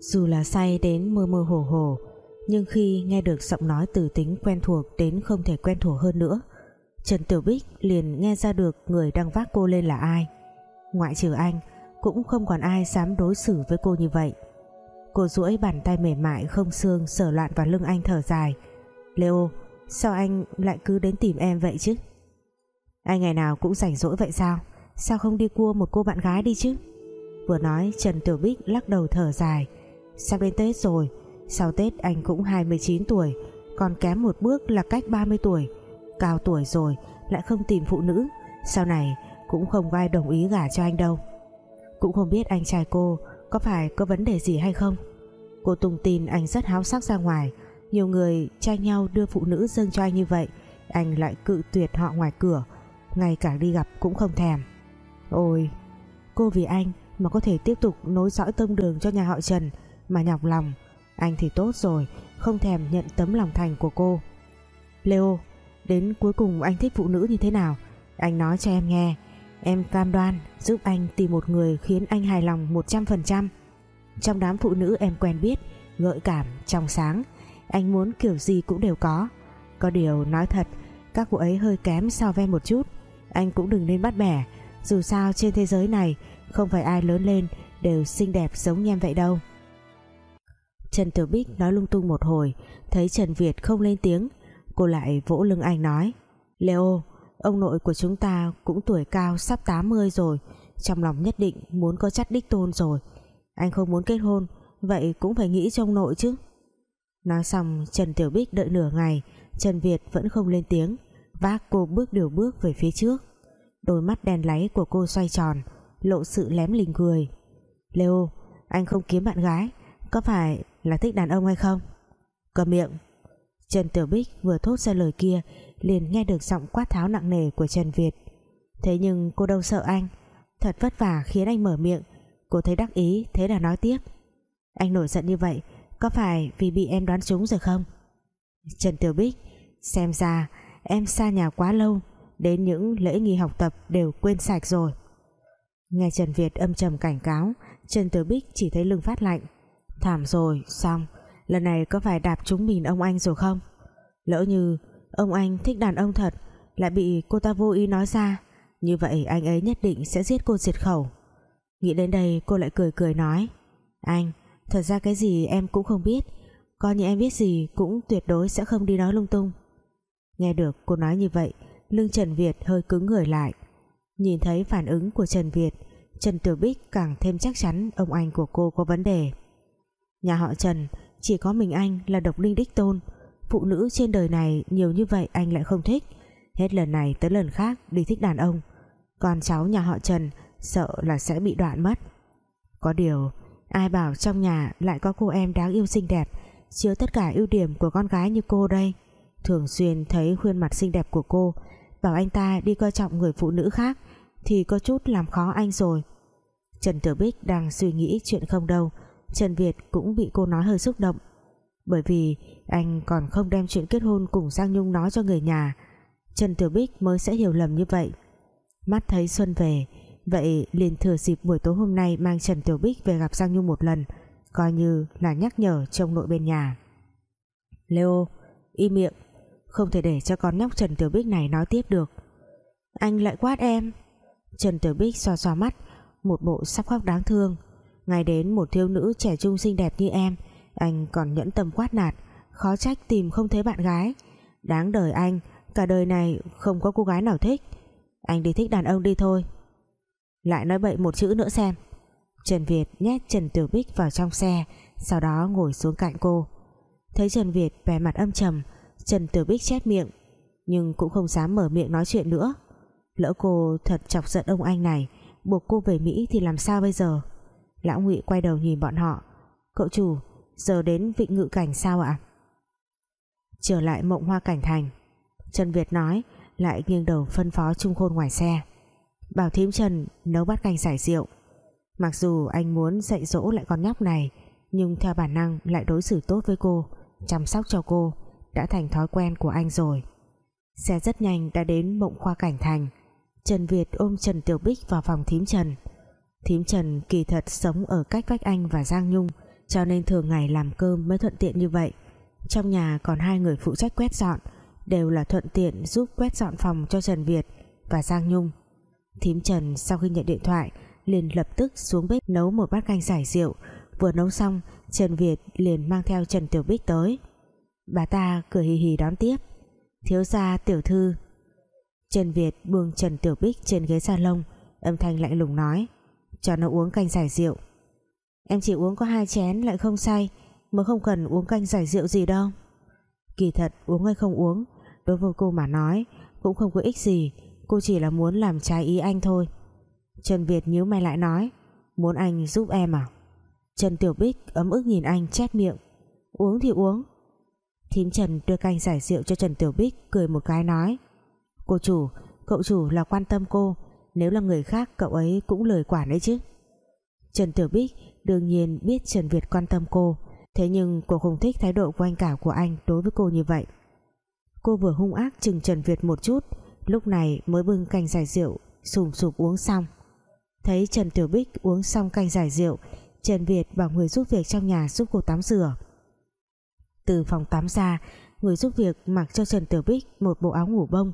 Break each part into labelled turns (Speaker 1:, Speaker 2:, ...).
Speaker 1: Dù là say đến mơ mơ hồ hồ, Nhưng khi nghe được giọng nói từ tính quen thuộc Đến không thể quen thuộc hơn nữa, Trần Tiểu Bích liền nghe ra được Người đang vác cô lên là ai. Ngoại trừ anh, Cũng không còn ai dám đối xử với cô như vậy. Cô duỗi bàn tay mềm mại không xương Sở loạn vào lưng anh thở dài. Leo, Sao anh lại cứ đến tìm em vậy chứ? Anh ngày nào cũng rảnh rỗi vậy sao? Sao không đi cua một cô bạn gái đi chứ? Vừa nói, Trần Tiểu Bích lắc đầu thở dài. Sắp đến Tết rồi, Sau Tết anh cũng 29 tuổi, Còn kém một bước là cách 30 tuổi. Cao tuổi rồi, Lại không tìm phụ nữ. Sau này cũng không có ai đồng ý gả cho anh đâu. Cũng không biết anh trai cô Có phải có vấn đề gì hay không. Cô tung tin anh rất háo sắc ra ngoài. Nhiều người tranh nhau đưa phụ nữ dâng cho anh như vậy, Anh lại cự tuyệt họ ngoài cửa. Ngay cả đi gặp cũng không thèm. Ôi, Cô vì anh mà có thể tiếp tục nối dõi tông đường cho nhà họ Trần mà nhọc lòng. Anh thì tốt rồi không thèm nhận tấm lòng thành của cô. Leo đến cuối cùng anh thích phụ nữ như thế nào? Anh nói cho em nghe. Em cam đoan giúp anh tìm một người khiến anh hài lòng 100% trong đám phụ nữ em quen biết gợi cảm, trong sáng. Anh muốn kiểu gì cũng đều có. Có điều nói thật các cô ấy hơi kém so với một chút. Anh cũng đừng nên bắt bẻ. Dù sao trên thế giới này không phải ai lớn lên đều xinh đẹp giống như em vậy đâu. Trần Tiểu Bích nói lung tung một hồi, thấy Trần Việt không lên tiếng, cô lại vỗ lưng anh nói, Leo, ông nội của chúng ta cũng tuổi cao sắp 80 rồi, trong lòng nhất định muốn có chắt đích tôn rồi. Anh không muốn kết hôn, vậy cũng phải nghĩ cho ông nội chứ. Nói xong, Trần Tiểu Bích đợi nửa ngày, Trần Việt vẫn không lên tiếng, vác cô bước điều bước về phía trước. Đôi mắt đèn láy của cô xoay tròn, lộ sự lém lình cười. Leo, anh không kiếm bạn gái, có phải là thích đàn ông hay không? Cầm miệng. Trần Tiểu Bích vừa thốt ra lời kia, liền nghe được giọng quát tháo nặng nề của Trần Việt. Thế nhưng cô đâu sợ anh? Thật vất vả khiến anh mở miệng. Cô thấy đắc ý, thế là nói tiếp. Anh nổi giận như vậy, có phải vì bị em đoán trúng rồi không? Trần Tiểu Bích, xem ra em xa nhà quá lâu, đến những lễ nghi học tập đều quên sạch rồi. Nghe Trần Việt âm trầm cảnh cáo, Trần Tiểu Bích chỉ thấy lưng phát lạnh thảm rồi, xong. Lần này có phải đạp trúng mình ông anh rồi không? Lỡ như ông anh thích đàn ông thật, lại bị cô ta vô ý nói ra, như vậy anh ấy nhất định sẽ giết cô diệt khẩu. Nghĩ đến đây cô lại cười cười nói, anh, thật ra cái gì em cũng không biết. Coi như em biết gì cũng tuyệt đối sẽ không đi nói lung tung. Nghe được cô nói như vậy, lưng Trần Việt hơi cứng người lại. Nhìn thấy phản ứng của Trần Việt, Trần Tiểu Bích càng thêm chắc chắn ông anh của cô có vấn đề nhà họ Trần, chỉ có mình anh là độc linh đích tôn. Phụ nữ trên đời này nhiều như vậy anh lại không thích. Hết lần này tới lần khác đi thích đàn ông. Còn cháu nhà họ Trần sợ là sẽ bị đoạn mất. Có điều, ai bảo trong nhà lại có cô em đáng yêu xinh đẹp, chứa tất cả ưu điểm của con gái như cô đây. Thường xuyên thấy khuôn mặt xinh đẹp của cô, bảo anh ta đi coi trọng người phụ nữ khác thì có chút làm khó anh rồi. Trần Tử Bích đang suy nghĩ chuyện không đâu. Trần Việt cũng bị cô nói hơi xúc động. Bởi vì anh còn không đem chuyện kết hôn cùng Giang Nhung nói cho người nhà, Trần Tiểu Bích mới sẽ hiểu lầm như vậy. Mắt thấy Xuân về, vậy liền thừa dịp buổi tối hôm nay mang Trần Tiểu Bích về gặp Giang Nhung một lần, coi như là nhắc nhở trong nội bên nhà. Leo, im miệng, không thể để cho con nhóc Trần Tiểu Bích này nói tiếp được. Anh lại quát em. Trần Tiểu Bích xoa xoa mắt, một bộ sắp khóc đáng thương ngày đến một thiếu nữ trẻ trung xinh đẹp như em, anh còn nhẫn tâm quát nạt, khó trách tìm không thấy bạn gái. Đáng đời anh, cả đời này không có cô gái nào thích. Anh đi thích đàn ông đi thôi. Lại nói bậy một chữ nữa xem. Trần Việt nhét Trần Tiểu Bích vào trong xe, sau đó ngồi xuống cạnh cô. Thấy Trần Việt vẻ mặt âm trầm, Trần Tiểu Bích chép miệng, nhưng cũng không dám mở miệng nói chuyện nữa. Lỡ cô thật chọc giận ông anh này, buộc cô về Mỹ thì làm sao bây giờ? Lão ngụy quay đầu nhìn bọn họ. Cậu chủ, giờ đến vịnh ngự cảnh sao ạ? Trở lại mộng hoa cảnh thành, Trần Việt nói, lại nghiêng đầu phân phó trung khôn ngoài xe. Bảo thím Trần nấu bát canh giải rượu. Mặc dù anh muốn dạy dỗ lại con nhóc này, nhưng theo bản năng lại đối xử tốt với cô, chăm sóc cho cô, đã thành thói quen của anh rồi. Xe rất nhanh đã đến mộng khoa cảnh thành. Trần Việt ôm Trần Tiểu Bích vào phòng thím Trần thím Trần kỳ thật sống ở cách vách anh và Giang Nhung, cho nên thường ngày làm cơm mới thuận tiện như vậy. Trong nhà còn hai người phụ trách quét dọn, đều là thuận tiện giúp quét dọn phòng cho Trần Việt và Giang Nhung. Thím Trần sau khi nhận điện thoại, liền lập tức xuống bếp nấu một bát canh giải rượu. Vừa nấu xong, Trần Việt liền mang theo Trần Tiểu Bích tới. Bà ta cười hì hì đón tiếp. Thiếu gia, tiểu thư. Trần Việt buông Trần Tiểu Bích trên ghế salon, âm thanh lạnh lùng nói cho nó uống canh giải rượu. Em chỉ uống có hai chén lại không say mới không cần uống canh giải rượu gì đâu. Kỳ thật, uống hay không uống, đối với cô mà nói, cũng không có ích gì, cô chỉ là muốn làm trái ý anh thôi. Trần Việt nhíu mày lại nói, muốn anh giúp em à? Trần Tiểu Bích ấm ức nhìn anh chép miệng, uống thì uống. Thím Trần đưa canh giải rượu cho Trần Tiểu Bích cười một cái nói, cô chủ, cậu chủ là quan tâm cô nếu là người khác, cậu ấy cũng lời quản đấy chứ. Trần Tiểu Bích đương nhiên biết Trần Việt quan tâm cô, thế nhưng cô không thích thái độ của anh cả của anh đối với cô như vậy. Cô vừa hung ác chừng Trần Việt một chút, lúc này mới bưng canh giải rượu, sùm sụp uống xong. Thấy Trần Tiểu Bích uống xong canh giải rượu, Trần Việt bảo người giúp việc trong nhà giúp cô tắm rửa. Từ phòng tắm ra, người giúp việc mặc cho Trần Tiểu Bích một bộ áo ngủ bông.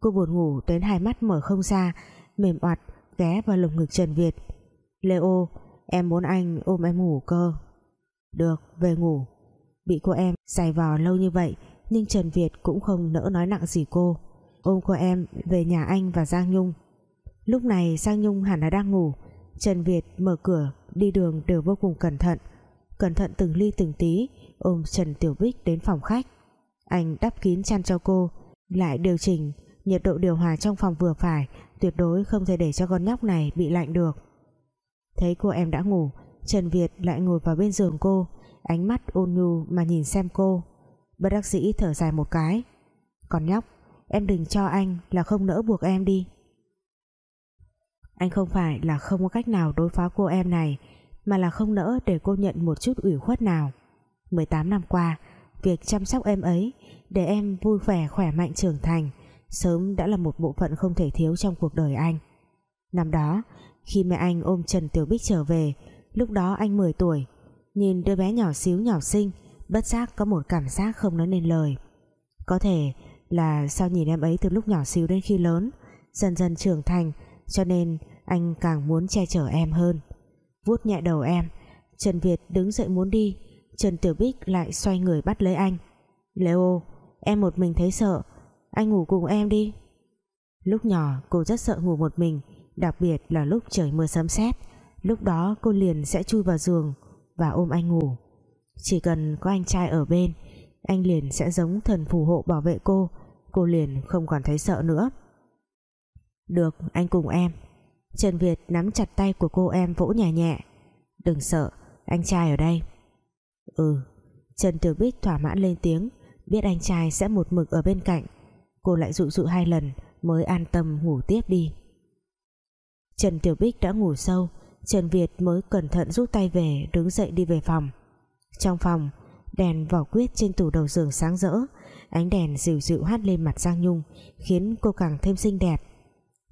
Speaker 1: Cô buồn ngủ đến hai mắt mở không ra mềm oặt ghé vào lồng ngực Trần Việt. Leo, em muốn anh ôm em ngủ cơ. Được, về ngủ. Bị cô em giày vò lâu như vậy, nhưng Trần Việt cũng không nỡ nói nặng gì cô. Ôm cô em về nhà anh và Giang Nhung. Lúc này Giang Nhung hẳn là đang ngủ. Trần Việt mở cửa, đi đường đều vô cùng cẩn thận. Cẩn thận từng ly từng tí, ôm Trần Tiểu Bích đến phòng khách. Anh đắp kín chăn cho cô, lại điều chỉnh nhiệt độ điều hòa trong phòng vừa phải tuyệt đối không thể để cho con nhóc này bị lạnh được. Thấy cô em đã ngủ, Trần Việt lại ngồi vào bên giường cô, ánh mắt ôn nhu mà nhìn xem cô. Bất đắc dĩ thở dài một cái. Còn nhóc, em đừng cho anh là không nỡ buộc em đi. Anh không phải là không có cách nào đối phó cô em này, mà là không nỡ để cô nhận một chút ủy khuất nào. 18 năm qua, việc chăm sóc em ấy để em vui vẻ khỏe mạnh trưởng thành sớm đã là một bộ phận không thể thiếu trong cuộc đời anh. Năm đó, khi mẹ anh ôm Trần Tiểu Bích trở về, lúc đó anh 10 tuổi, nhìn đứa bé nhỏ xíu nhỏ xinh, bất giác có một cảm giác không nói nên lời. Có thể là sao nhìn em ấy từ lúc nhỏ xíu đến khi lớn, dần dần trưởng thành, cho nên anh càng muốn che chở em hơn. Vuốt nhẹ đầu em, Trần Việt đứng dậy muốn đi, Trần Tiểu Bích lại xoay người bắt lấy anh. Leo em một mình thấy sợ anh ngủ cùng em đi. Lúc nhỏ, cô rất sợ ngủ một mình, đặc biệt là lúc trời mưa sấm sét. Lúc đó, cô liền sẽ chui vào giường và ôm anh ngủ. Chỉ cần có anh trai ở bên, anh liền sẽ giống thần phù hộ bảo vệ cô. Cô liền không còn thấy sợ nữa. Được, anh cùng em. Trần Việt nắm chặt tay của cô em vỗ nhẹ nhẹ. Đừng sợ, anh trai ở đây. Ừ. Trần Tiểu Bích thỏa mãn lên tiếng, biết anh trai sẽ một mực ở bên cạnh cô lại dụ dụ hai lần mới an tâm ngủ tiếp đi. Trần Tiểu Bích đã ngủ sâu, Trần Việt mới cẩn thận rút tay về, đứng dậy đi về phòng. Trong phòng, đèn vỏ quyết trên tủ đầu giường sáng rỡ, ánh đèn dịu dịu hắt lên mặt Giang Nhung, khiến cô càng thêm xinh đẹp.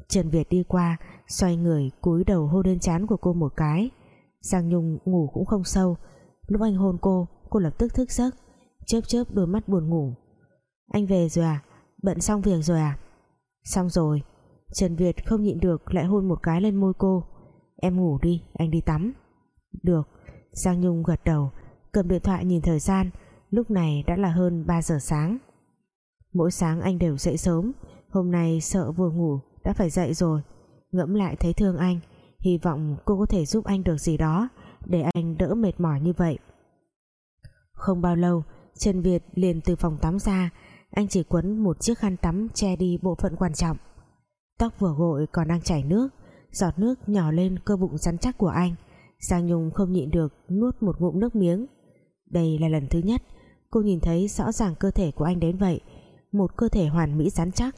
Speaker 1: Trần Việt đi qua, xoay người cúi đầu hôn lên trán của cô một cái. Giang Nhung ngủ cũng không sâu. Lúc anh hôn cô cô lập tức thức giấc, chớp chớp đôi mắt buồn ngủ. Anh về rồi à? Bận xong việc rồi à? Xong rồi. Trần Việt không nhịn được lại hôn một cái lên môi cô. Em ngủ đi, anh đi tắm. Được. Giang Nhung gật đầu, cầm điện thoại nhìn thời gian. Lúc này đã là hơn 3 giờ sáng. Mỗi sáng anh đều dậy sớm. Hôm nay sợ vừa ngủ, đã phải dậy rồi. Ngẫm lại thấy thương anh. Hy vọng cô có thể giúp anh được gì đó, để anh đỡ mệt mỏi như vậy. Không bao lâu, Trần Việt liền từ phòng tắm ra anh chỉ quấn một chiếc khăn tắm che đi bộ phận quan trọng. Tóc vừa gội còn đang chảy nước. Giọt nước nhỏ lên cơ bụng rắn chắc của anh. Giang Nhung không nhịn được nuốt một ngụm nước miếng. Đây là lần thứ nhất cô nhìn thấy rõ ràng cơ thể của anh đến vậy, một cơ thể hoàn mỹ rắn chắc.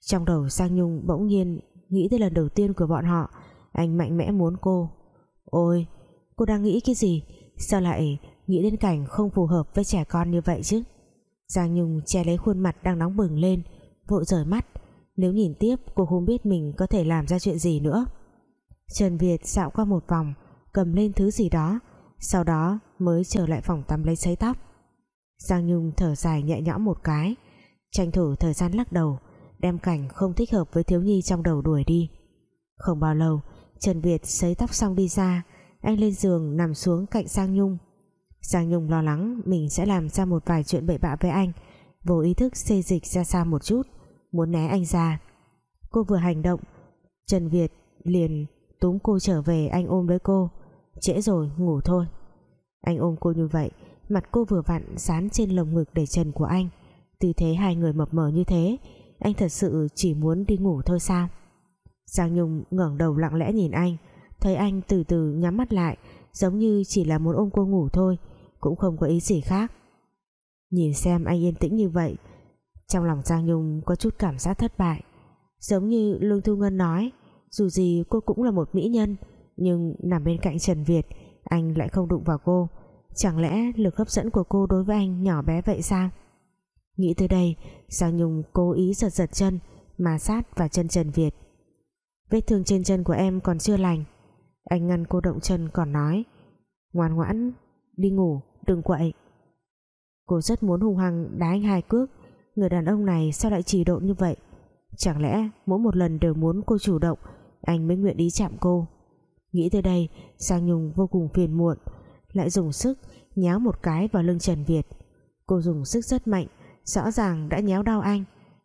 Speaker 1: Trong đầu Giang Nhung bỗng nhiên nghĩ tới lần đầu tiên của bọn họ, anh mạnh mẽ muốn cô, ôi, cô đang nghĩ cái gì? Sao lại nghĩ đến cảnh không phù hợp với trẻ con như vậy chứ? Giang Nhung che lấy khuôn mặt đang nóng bừng lên, vội rời mắt. Nếu nhìn tiếp, cô không biết mình có thể làm ra chuyện gì nữa. Trần Việt dạo qua một vòng, cầm lên thứ gì đó, sau đó mới trở lại phòng tắm lấy sấy tóc. Giang Nhung thở dài nhẹ nhõm một cái, tranh thủ thời gian lắc đầu, đem cảnh không thích hợp với thiếu nhi trong đầu đuổi đi. Không bao lâu, Trần Việt sấy tóc xong đi ra, anh lên giường nằm xuống cạnh Giang Nhung. Giang Nhung lo lắng mình sẽ làm ra một vài chuyện bậy bạ với anh, vô ý thức xê dịch ra xa một chút, muốn né anh ra. Cô vừa hành động, Trần Việt liền túm cô trở về anh ôm lấy cô. Trễ rồi, ngủ thôi. Anh ôm cô như vậy, mặt cô vừa vặn dán trên lồng ngực để trần của anh. Tư thế hai người mập mờ như thế, anh thật sự chỉ muốn đi ngủ thôi sao? Giang Nhung ngẩng đầu lặng lẽ nhìn anh, thấy anh từ từ nhắm mắt lại, giống như chỉ là muốn ôm cô ngủ thôi cũng không có ý gì khác. Nhìn xem anh yên tĩnh như vậy, trong lòng Giang Nhung có chút cảm giác thất bại. Giống như Lương Thu Ngân nói, dù gì cô cũng là một mỹ nhân, nhưng nằm bên cạnh Trần Việt, anh lại không đụng vào cô. Chẳng lẽ lực hấp dẫn của cô đối với anh nhỏ bé vậy sao? Nghĩ tới đây, Giang Nhung cố ý giật giật chân, mà sát vào chân Trần Việt. Vết thương trên chân của em còn chưa lành. Anh ngăn cô động chân còn nói, ngoan ngoãn, đi ngủ đừng quậy. Cô rất muốn hung hăng đá anh hai cước. Người đàn ông này sao lại trì độn như vậy? Chẳng lẽ mỗi một lần đều muốn cô chủ động, anh mới nguyện ý chạm cô? Nghĩ tới đây Giang Nhung vô cùng phiền muộn, lại dùng sức nhéo một cái vào lưng Trần Việt. Cô dùng sức rất mạnh, rõ ràng đã nhéo đau anh,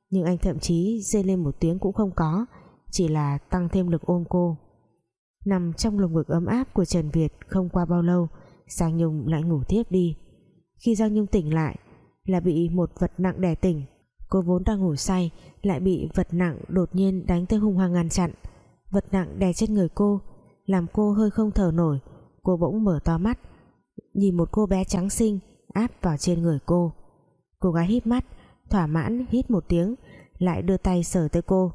Speaker 1: nhưng anh thậm chí dê lên một tiếng cũng không có, chỉ là tăng thêm lực ôm cô. Nằm trong lồng ngực ấm áp của Trần Việt không qua bao lâu Giang Nhung lại ngủ tiếp đi. Khi Giang Nhung tỉnh lại, là bị một vật nặng đè tỉnh. Cô vốn đang ngủ say, lại bị vật nặng đột nhiên đánh tới hung hăng ngăn chặn. Vật nặng đè trên người cô, làm cô hơi không thở nổi. Cô bỗng mở to mắt, nhìn một cô bé trắng xinh áp vào trên người cô. Cô gái hít mắt, thỏa mãn hít một tiếng, lại đưa tay sờ tới cô.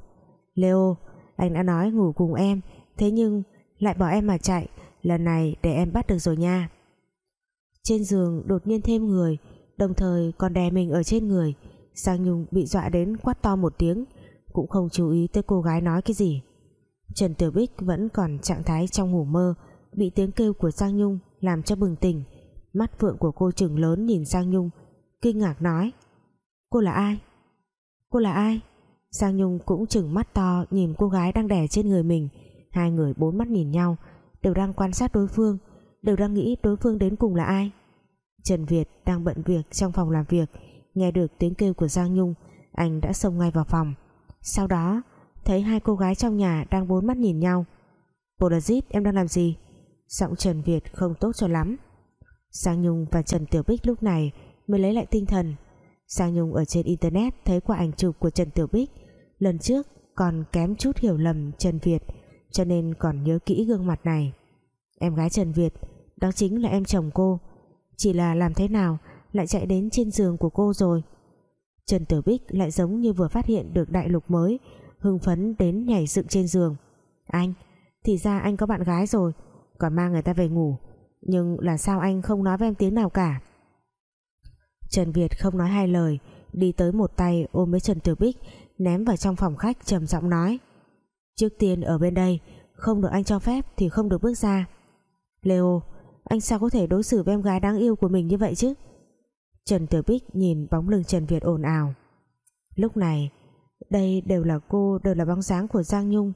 Speaker 1: Leo, anh đã nói ngủ cùng em, thế nhưng lại bỏ em mà chạy, lần này để em bắt được rồi nha trên giường đột nhiên thêm người, đồng thời còn đè mình ở trên người. Giang Nhung bị dọa đến quát to một tiếng, cũng không chú ý tới cô gái nói cái gì. Trần Tiểu Bích vẫn còn trạng thái trong ngủ mơ, bị tiếng kêu của Giang Nhung làm cho bừng tỉnh. Mắt vượng của cô trừng lớn nhìn Giang Nhung, kinh ngạc nói, cô là ai? Cô là ai? Giang Nhung cũng chừng mắt to nhìn cô gái đang đè trên người mình. Hai người bốn mắt nhìn nhau, đều đang quan sát đối phương đều đang nghĩ đối phương đến cùng là ai. Trần Việt đang bận việc trong phòng làm việc, nghe được tiếng kêu của Giang Nhung, anh đã xông ngay vào phòng. Sau đó, thấy hai cô gái trong nhà đang bốn mắt nhìn nhau. Polazit em đang làm gì? Giọng Trần Việt không tốt cho lắm. Giang Nhung và Trần Tiểu Bích lúc này mới lấy lại tinh thần. Giang Nhung ở trên internet thấy qua ảnh chụp của Trần Tiểu Bích. Lần trước còn kém chút hiểu lầm Trần Việt, cho nên còn nhớ kỹ gương mặt này. Em gái Trần Việt đó chính là em chồng cô. Chỉ là làm thế nào, lại chạy đến trên giường của cô rồi. Trần Tử Bích lại giống như vừa phát hiện được đại lục mới, hưng phấn đến nhảy dựng trên giường. Anh, thì ra anh có bạn gái rồi, còn mang người ta về ngủ. Nhưng là sao anh không nói với em tiếng nào cả? Trần Việt không nói hai lời, đi tới một tay ôm lấy Trần Tử Bích, ném vào trong phòng khách trầm giọng nói. Trước tiên ở bên đây, không được anh cho phép thì không được bước ra. Leo anh sao có thể đối xử với em gái đáng yêu của mình như vậy chứ? Trần Tiểu Bích nhìn bóng lưng Trần Việt ồn ào. Lúc này, đây đều là cô, đều là bóng dáng của Giang Nhung.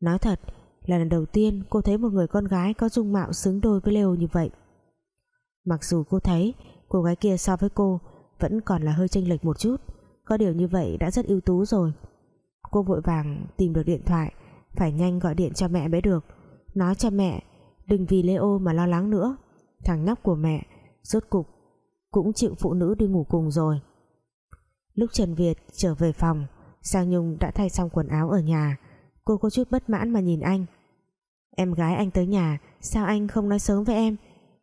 Speaker 1: Nói thật là lần đầu tiên cô thấy một người con gái có dung mạo xứng đôi với Leo như vậy. Mặc dù cô thấy cô gái kia so với cô vẫn còn là hơi chênh lệch một chút, có điều như vậy đã rất ưu tú rồi. Cô vội vàng tìm được điện thoại, phải nhanh gọi điện cho mẹ mới được. Nói cho mẹ đừng vì Leo mà lo lắng nữa. Thằng nhóc của mẹ, rốt cục cũng chịu phụ nữ đi ngủ cùng rồi. Lúc Trần Việt trở về phòng Giang Nhung đã thay xong quần áo ở nhà. Cô có chút bất mãn mà nhìn anh. Em gái anh tới nhà, sao anh không nói sớm với em?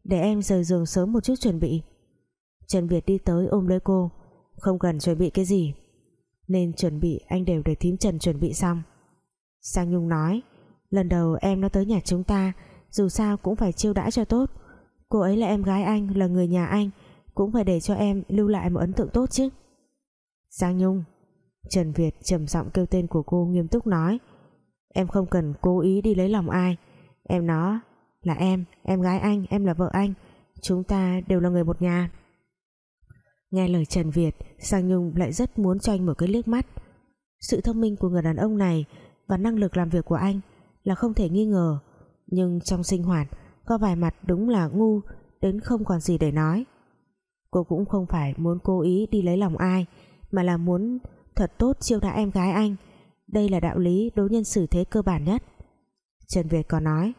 Speaker 1: Để em rời giường sớm một chút chuẩn bị. Trần Việt đi tới ôm lấy cô. Không cần chuẩn bị cái gì. Nên chuẩn bị, anh đều để thím Trần chuẩn bị xong. Sang Nhung nói, lần đầu em nó tới nhà chúng ta dù sao cũng phải chiêu đãi cho tốt. Cô ấy là em gái anh, là người nhà anh, cũng phải để cho em lưu lại một ấn tượng tốt chứ. Giang Nhung, Trần Việt trầm giọng kêu tên của cô nghiêm túc nói, em không cần cố ý đi lấy lòng ai. Em nó là em em gái anh, em là vợ anh. Chúng ta đều là người một nhà. Nghe lời Trần Việt, giang Nhung lại rất muốn cho anh một cái liếc mắt. Sự thông minh của người đàn ông này và năng lực làm việc của anh là không thể nghi ngờ nhưng trong sinh hoạt, có vài mặt đúng là ngu, đến không còn gì để nói. Cô cũng không phải muốn cố ý đi lấy lòng ai, mà là muốn thật tốt chiêu đãi em gái anh. Đây là đạo lý đối nhân xử thế cơ bản nhất. Trần Việt còn nói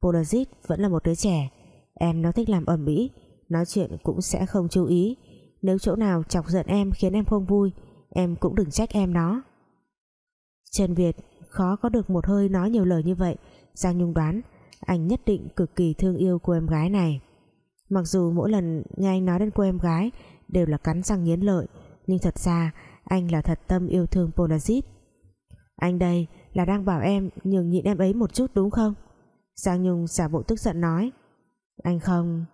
Speaker 1: Polazit vẫn là một đứa trẻ, em nó thích làm ẩm mỹ nói chuyện cũng sẽ không chú ý. Nếu chỗ nào chọc giận em khiến em không vui, em cũng đừng trách em nó. Trần Việt khó có được một hơi nói nhiều lời như vậy Giang Nhung đoán, anh nhất định cực kỳ thương yêu cô em gái này. Mặc dù mỗi lần nghe anh nói đến cô em gái đều là cắn răng nghiến lợi, nhưng thật ra anh là thật tâm yêu thương Polazit anh đây là đang bảo em nhường nhịn em ấy một chút đúng không? Giang Nhung giả bộ tức giận nói. Anh không.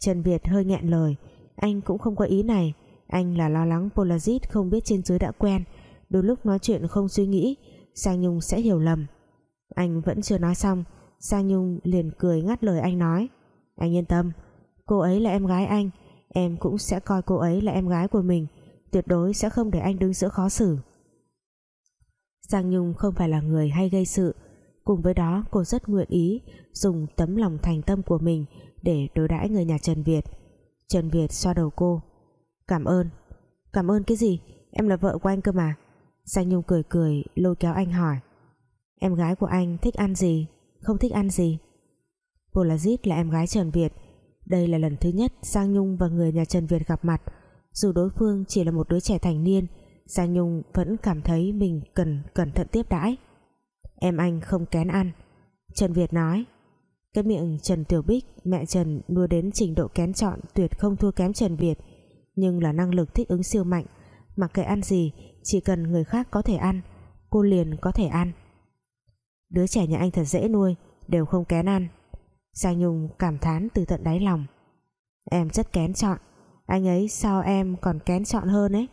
Speaker 1: Trần Việt hơi nghẹn lời. Anh cũng không có ý này. Anh là lo lắng Polazit không biết trên dưới đã quen. Đôi lúc nói chuyện không suy nghĩ, Giang Nhung sẽ hiểu lầm anh vẫn chưa nói xong. Giang Nhung liền cười ngắt lời anh nói. Anh yên tâm, cô ấy là em gái anh. Em cũng sẽ coi cô ấy là em gái của mình. Tuyệt đối sẽ không để anh đứng giữa khó xử. Giang Nhung không phải là người hay gây sự. Cùng với đó, cô rất nguyện ý dùng tấm lòng thành tâm của mình để đối đãi người nhà Trần Việt. Trần Việt xoa đầu cô. Cảm ơn. Cảm ơn cái gì? Em là vợ của anh cơ mà. Giang Nhung cười cười, lôi kéo anh hỏi em gái của anh thích ăn gì? Không thích ăn gì. Polazit là em gái Trần Việt. Đây là lần thứ nhất Giang Nhung và người nhà Trần Việt gặp mặt. Dù đối phương chỉ là một đứa trẻ thành niên Giang Nhung vẫn cảm thấy mình cần cẩn thận tiếp đãi. Em anh không kén ăn. Trần Việt nói, cái miệng Trần Tiểu Bích, mẹ Trần nuôi đến trình độ kén chọn tuyệt không thua kém Trần Việt, nhưng là năng lực thích ứng siêu mạnh. Mặc kệ ăn gì, chỉ cần người khác có thể ăn, cô liền có thể ăn đứa trẻ nhà anh thật dễ nuôi, đều không kén ăn. Giang Nhung cảm thán từ tận đáy lòng. Em rất kén chọn. Anh ấy sao em còn kén chọn hơn ấy.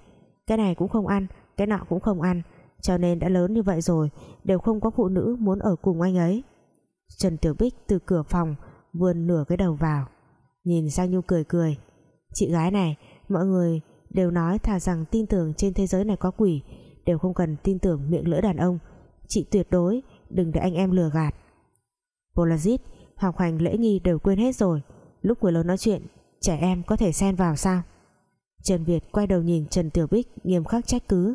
Speaker 1: Cái này cũng không ăn, cái nọ cũng không ăn. Cho nên đã lớn như vậy rồi, đều không có phụ nữ muốn ở cùng anh ấy. Trần Tiểu Bích từ cửa phòng vươn nửa cái đầu vào. Nhìn Giang Nhung cười cười. Chị gái này, mọi người đều nói thà rằng tin tưởng trên thế giới này có quỷ, đều không cần tin tưởng miệng lưỡi đàn ông. Chị tuyệt đối đừng để anh em lừa gạt. Polazit học hành lễ nghi đều quên hết rồi. Lúc người lớn nói chuyện, trẻ em có thể xen vào sao? Trần Việt quay đầu nhìn Trần Tiểu Bích, nghiêm khắc trách cứ.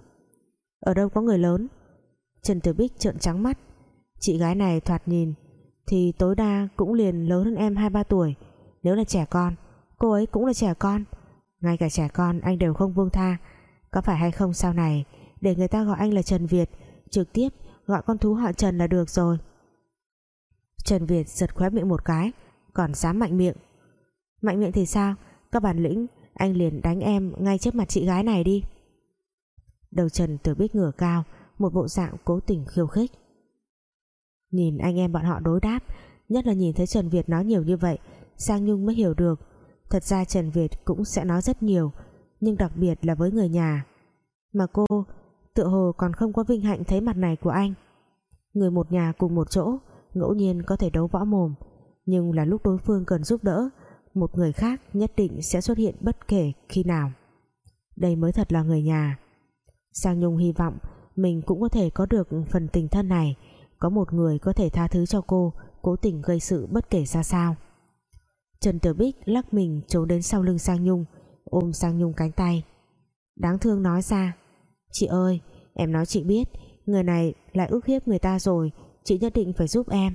Speaker 1: Ở đâu có người lớn? Trần Tiểu Bích trợn trắng mắt. Chị gái này thoạt nhìn, thì tối đa cũng liền lớn hơn em 2-3 tuổi. Nếu là trẻ con, cô ấy cũng là trẻ con. Ngay cả trẻ con anh đều không buông tha. Có phải hay không sau này, để người ta gọi anh là Trần Việt, trực tiếp gọi con thú họ Trần là được rồi. Trần Việt giật khóe miệng một cái, còn dám mạnh miệng. Mạnh miệng thì sao? Các bản lĩnh, anh liền đánh em ngay trước mặt chị gái này đi. Đầu Trần từ bích ngửa cao, một bộ dạng cố tình khiêu khích. Nhìn anh em bọn họ đối đáp, nhất là nhìn thấy Trần Việt nói nhiều như vậy Sang Nhung mới hiểu được. Thật ra Trần Việt cũng sẽ nói rất nhiều, nhưng đặc biệt là với người nhà. Mà cô tựa hồ còn không có vinh hạnh thấy mặt này của anh. Người một nhà cùng một chỗ, ngẫu nhiên có thể đấu võ mồm, nhưng là lúc đối phương cần giúp đỡ, một người khác nhất định sẽ xuất hiện bất kể khi nào. Đây mới thật là người nhà. Sang Nhung hy vọng mình cũng có thể có được phần tình thân này, có một người có thể tha thứ cho cô, cố tình gây sự bất kể ra sao. Trần Tử Bích lắc mình trốn đến sau lưng Sang Nhung, ôm Sang Nhung cánh tay. Đáng thương nói ra chị ơi, em nói chị biết, người này lại ức hiếp người ta rồi, chị nhất định phải giúp em.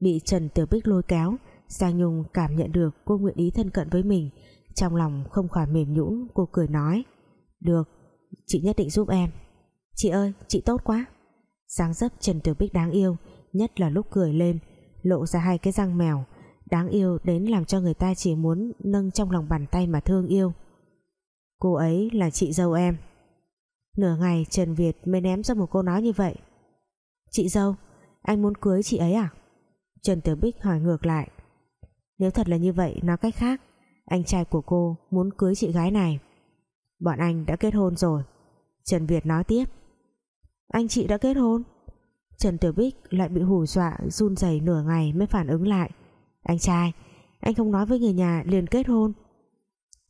Speaker 1: Bị Trần Tiểu Bích lôi kéo, Giang Nhung cảm nhận được cô nguyện ý thân cận với mình, trong lòng không khỏi mềm nhũn, cô cười nói, được, chị nhất định giúp em. Chị ơi, chị tốt quá. Sáng dấp Trần Tiểu Bích đáng yêu, nhất là lúc cười lên, lộ ra hai cái răng mèo, đáng yêu đến làm cho người ta chỉ muốn nâng trong lòng bàn tay mà thương yêu. Cô ấy là chị dâu em nửa ngày Trần Việt mới ném ra một câu nói như vậy. Chị dâu, anh muốn cưới chị ấy à? Trần Tiểu Bích hỏi ngược lại. Nếu thật là như vậy, nói cách khác, anh trai của cô muốn cưới chị gái này. Bọn anh đã kết hôn rồi. Trần Việt nói tiếp. Anh chị đã kết hôn. Trần Tiểu Bích lại bị hù dọa, run rẩy nửa ngày mới phản ứng lại. Anh trai, anh không nói với người nhà liền kết hôn.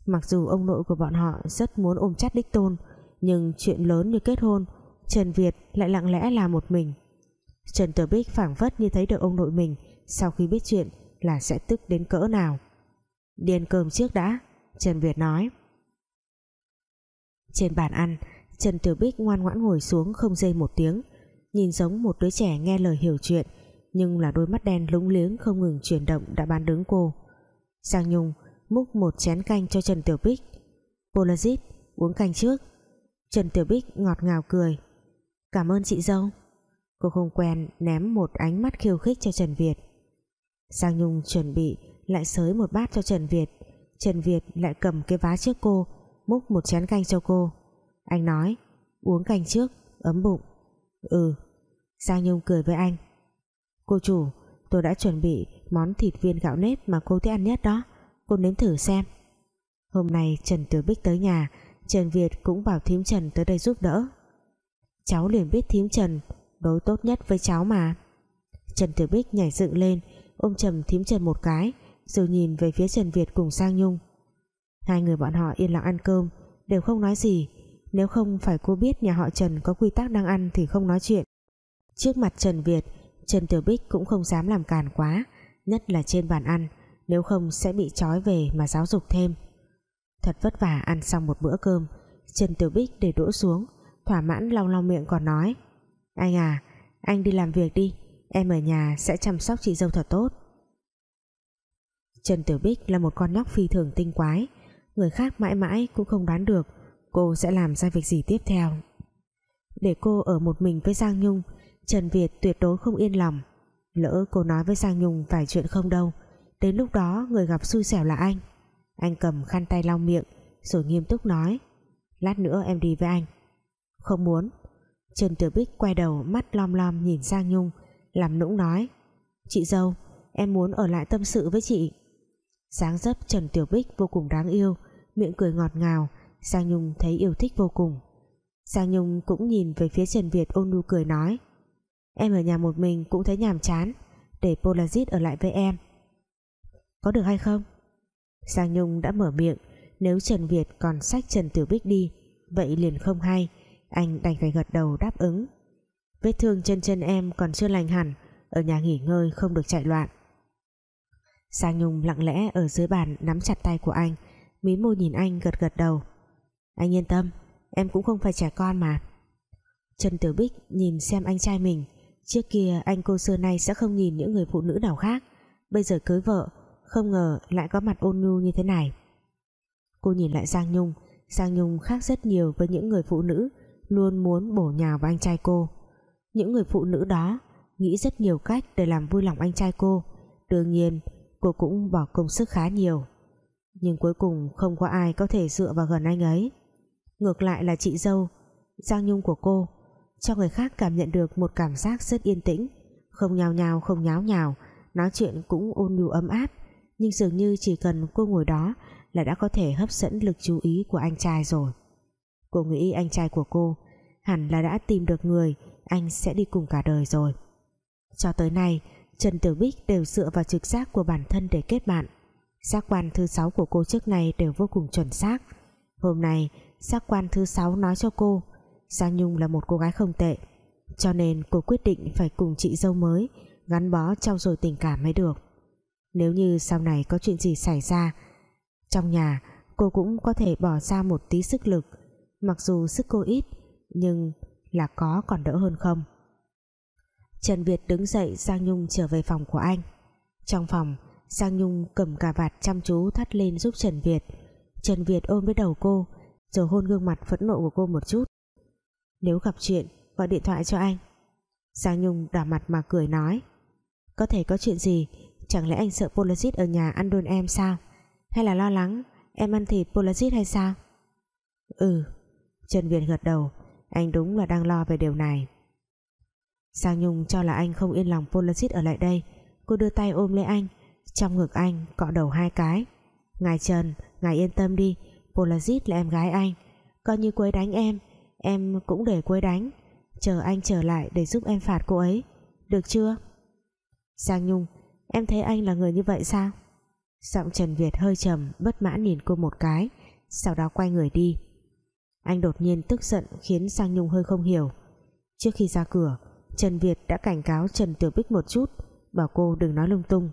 Speaker 1: Mặc dù ông nội của bọn họ rất muốn ôm chắt đích tôn nhưng chuyện lớn như kết hôn, Trần Việt lại lặng lẽ làm một mình. Trần Tử Bích phảng phất như thấy được ông nội mình, sau khi biết chuyện là sẽ tức đến cỡ nào. Điên cơm trước đã, Trần Việt nói. Trên bàn ăn, Trần Tử Bích ngoan ngoãn ngồi xuống không dây một tiếng, nhìn giống một đứa trẻ nghe lời hiểu chuyện, nhưng là đôi mắt đen lúng liếng không ngừng chuyển động đã bán đứng cô. Giang Nhung múc một chén canh cho Trần Tiểu Bích. Polazit uống canh trước. Trần Tiểu Bích ngọt ngào cười. Cảm ơn chị dâu. Cô không quen ném một ánh mắt khiêu khích cho Trần Việt. Giang Nhung chuẩn bị lại sới một bát cho Trần Việt. Trần Việt lại cầm cái vá trước cô, múc một chén canh cho cô. Anh nói, uống canh trước, ấm bụng. Ừ. Giang Nhung cười với anh. Cô chủ, tôi đã chuẩn bị món thịt viên gạo nếp mà cô thích ăn nhất đó. Cô nếm thử xem. Hôm nay Trần Tiểu Bích tới nhà Trần Việt cũng bảo thím Trần tới đây giúp đỡ. Cháu liền biết thím Trần đối tốt nhất với cháu mà. Trần Tử Bích nhảy dựng lên, ôm chầm thím Trần một cái, rồi nhìn về phía Trần Việt cùng Sang Nhung. Hai người bọn họ yên lặng ăn cơm, đều không nói gì. Nếu không phải cô biết nhà họ Trần có quy tắc đang ăn thì không nói chuyện. Trước mặt Trần Việt, Trần Tiểu Bích cũng không dám làm càn quá, nhất là trên bàn ăn, nếu không sẽ bị trói về mà giáo dục thêm thật vất vả ăn xong một bữa cơm. Trần Tiểu Bích để đũa xuống, thỏa mãn lau lau miệng còn nói. Anh à anh đi làm việc đi, em ở nhà sẽ chăm sóc chị dâu thật tốt. Trần Tiểu Bích là một con nhóc phi thường tinh quái, người khác mãi mãi cũng không đoán được cô sẽ làm ra việc gì tiếp theo. Để cô ở một mình với Giang Nhung, Trần Việt tuyệt đối không yên lòng. Lỡ cô nói với Giang Nhung vài chuyện không đâu, đến lúc đó người gặp xui xẻo là anh anh cầm khăn tay lau miệng, rồi nghiêm túc nói, lát nữa em đi với anh. Không muốn. Trần Tiểu Bích quay đầu mắt lom lom nhìn Giang Nhung, làm nũng nói, chị dâu, em muốn ở lại tâm sự với chị. Sáng dấp Trần Tiểu Bích vô cùng đáng yêu, miệng cười ngọt ngào Giang Nhung thấy yêu thích vô cùng. Giang Nhung cũng nhìn về phía Trần Việt ôn nhu cười nói, em ở nhà một mình cũng thấy nhàm chán, để Polazit ở lại với em. Có được hay không? Giang Nhung đã mở miệng, nếu Trần Việt còn sách Trần Tiểu Bích đi, vậy liền không hay. Anh đành phải gật đầu đáp ứng. Vết thương chân chân em còn chưa lành hẳn, ở nhà nghỉ ngơi không được chạy loạn. Giang Nhung lặng lẽ ở dưới bàn nắm chặt tay của anh, mí môi nhìn anh gật gật đầu. Anh yên tâm, em cũng không phải trẻ con mà. Trần Tiểu Bích nhìn xem anh trai mình, trước kia anh cô xưa nay sẽ không nhìn những người phụ nữ nào khác, bây giờ cưới vợ không ngờ lại có mặt ôn nhu như thế này. Cô nhìn lại Giang Nhung. Giang Nhung khác rất nhiều với những người phụ nữ, luôn muốn bổ nhào vào anh trai cô. Những người phụ nữ đó nghĩ rất nhiều cách để làm vui lòng anh trai cô. Đương nhiên, cô cũng bỏ công sức khá nhiều. Nhưng cuối cùng không có ai có thể dựa vào gần anh ấy. Ngược lại là chị dâu, Giang Nhung của cô, cho người khác cảm nhận được một cảm giác rất yên tĩnh. Không nhào nhào không nháo nhào, nói chuyện cũng ôn nhu ấm áp nhưng dường như chỉ cần cô ngồi đó là đã có thể hấp dẫn lực chú ý của anh trai rồi. Cô nghĩ anh trai của cô hẳn là đã tìm được người anh sẽ đi cùng cả đời rồi. Cho tới nay, Trần Tử Bích đều dựa vào trực giác của bản thân để kết bạn. Giác quan thứ sáu của cô trước này đều vô cùng chuẩn xác. Hôm nay, giác quan thứ sáu nói cho cô, Giang Nhung là một cô gái không tệ, cho nên cô quyết định phải cùng chị dâu mới gắn bó trao dồi tình cảm mới được nếu như sau này có chuyện gì xảy ra, trong nhà cô cũng có thể bỏ ra một tí sức lực, mặc dù sức cô ít, nhưng là có còn đỡ hơn không? Trần Việt đứng dậy, Giang Nhung trở về phòng của anh. Trong phòng, Giang Nhung cầm cà vạt chăm chú thắt lên giúp Trần Việt. Trần Việt ôm lấy đầu cô, rồi hôn gương mặt phẫn nộ của cô một chút. Nếu gặp chuyện, gọi điện thoại cho anh. Giang Nhung đỏ mặt mà cười nói. Có thể có chuyện gì chẳng lẽ anh sợ Polazit ở nhà ăn đồn em sao? Hay là lo lắng, em ăn thịt Polazit hay sao? Ừ Trần Việt gật đầu. Anh đúng là đang lo về điều này. Giang Nhung cho là anh không yên lòng Polazit ở lại đây. Cô đưa tay ôm lấy anh. Trong ngực anh cọ đầu hai cái. Ngài Trần, ngài yên tâm đi. Polazit là em gái anh. Coi như quấy đánh em em cũng để quấy đánh. Chờ anh trở lại để giúp em phạt cô ấy. Được chưa? Giang Nhung em thấy anh là người như vậy sao? Giọng Trần Việt hơi trầm, Bất mãn nhìn cô một cái, Sau đó quay người đi. Anh đột nhiên tức giận, khiến sang Nhung hơi không hiểu. Trước khi ra cửa, Trần Việt đã cảnh cáo Trần Tiểu Bích một chút, Bảo cô đừng nói lung tung.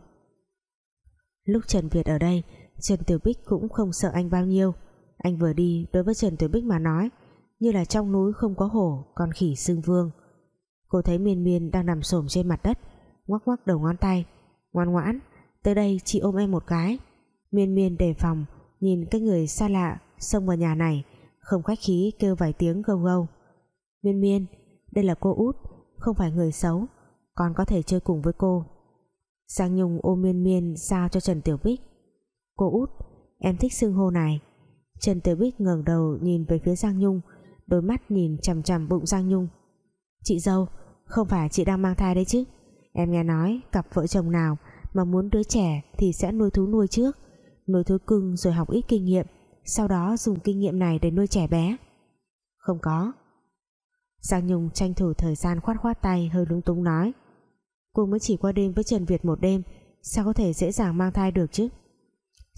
Speaker 1: Lúc Trần Việt ở đây, Trần Tiểu Bích cũng không sợ anh bao nhiêu. Anh vừa đi đối với Trần Tiểu Bích mà nói, Như là trong núi không có hổ, còn khỉ xưng vương. Cô thấy miên miên đang nằm xổm trên mặt đất, Ngoắc ngoắc đầu ngón tay Ngoan ngoãn. Tới đây chị ôm em một cái, Miên miên đề phòng, Nhìn cái người xa lạ xông vào nhà này, Không khách khí kêu vài tiếng gâu gâu. Miên miên, Đây là cô út, Không phải người xấu, Con có thể chơi cùng với cô. Giang Nhung ôm miên miên Sao cho Trần Tiểu Bích. Cô út, em thích xưng hô này. Trần Tiểu Bích ngẩng đầu nhìn về phía Giang Nhung, Đôi mắt nhìn chằm chằm bụng Giang Nhung. Chị dâu, Không phải chị đang mang thai đấy chứ? Em nghe nói cặp vợ chồng nào Mà muốn đứa trẻ thì sẽ nuôi thú nuôi trước, Nuôi thú cưng rồi học ít kinh nghiệm, Sau đó dùng kinh nghiệm này để nuôi trẻ bé. Không có. Giang Nhung tranh thủ thời gian khoát khoát tay, Hơi lúng túng nói, Cô mới chỉ qua đêm với Trần Việt một đêm, Sao có thể dễ dàng mang thai được chứ?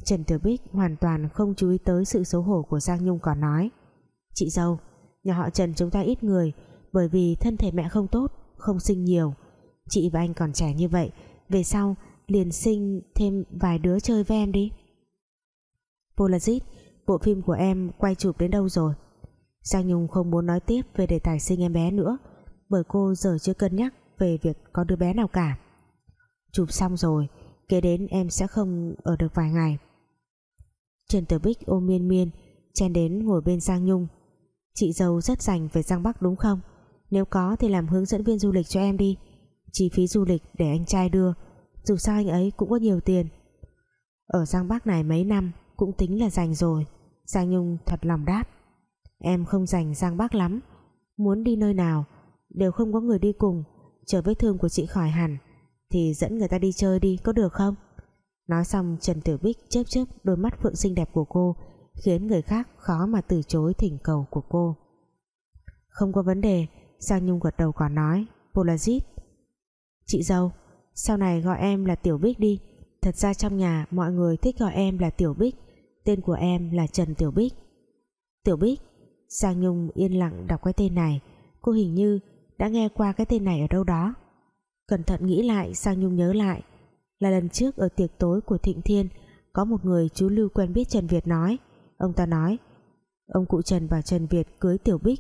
Speaker 1: Trần Tiểu Bích hoàn toàn không chú ý tới sự xấu hổ của Giang Nhung còn nói, Chị dâu, Nhà họ Trần chúng ta ít người, Bởi vì thân thể mẹ không tốt, Không sinh nhiều Chị và anh còn trẻ như vậy, Về sau liền sinh thêm vài đứa chơi với em đi. Polazit Bộ phim của em quay chụp đến đâu rồi? Giang Nhung không muốn nói tiếp Về đề tài sinh em bé nữa, Bởi cô giờ chưa cân nhắc về việc có đứa bé nào cả. Chụp xong rồi, kế đến em sẽ không ở được vài ngày. Trần Tử Bích ôm miên miên, chen đến ngồi bên Giang Nhung. Chị dâu rất dành về Giang Bắc đúng không? Nếu có thì làm hướng dẫn viên du lịch cho em đi chi phí du lịch để anh trai đưa. Dù sao anh ấy cũng có nhiều tiền. Ở Giang Bắc này mấy năm cũng tính là dành rồi. Giang Nhung thật lòng đáp. Em không dành Giang Bắc lắm. Muốn đi nơi nào, đều không có người đi cùng, chờ vết thương của chị khỏi hẳn, thì dẫn người ta đi chơi đi, có được không? Nói xong, Trần Tiểu Bích chớp chớp đôi mắt phượng xinh đẹp của cô, khiến người khác khó mà từ chối thỉnh cầu của cô. Không có vấn đề, Giang Nhung gật đầu còn nói Polazit chị dâu, sau này gọi em là Tiểu Bích đi. Thật ra trong nhà mọi người thích gọi em là Tiểu Bích. Tên của em là Trần Tiểu Bích. Tiểu Bích, Giang Nhung yên lặng đọc cái tên này. Cô hình như đã nghe qua cái tên này ở đâu đó. Cẩn thận nghĩ lại Sang Nhung nhớ lại. Là lần trước ở tiệc tối của Thịnh Thiên, có một người chú Lưu quen biết Trần Việt nói. Ông ta nói, ông cụ Trần và Trần Việt cưới Tiểu Bích.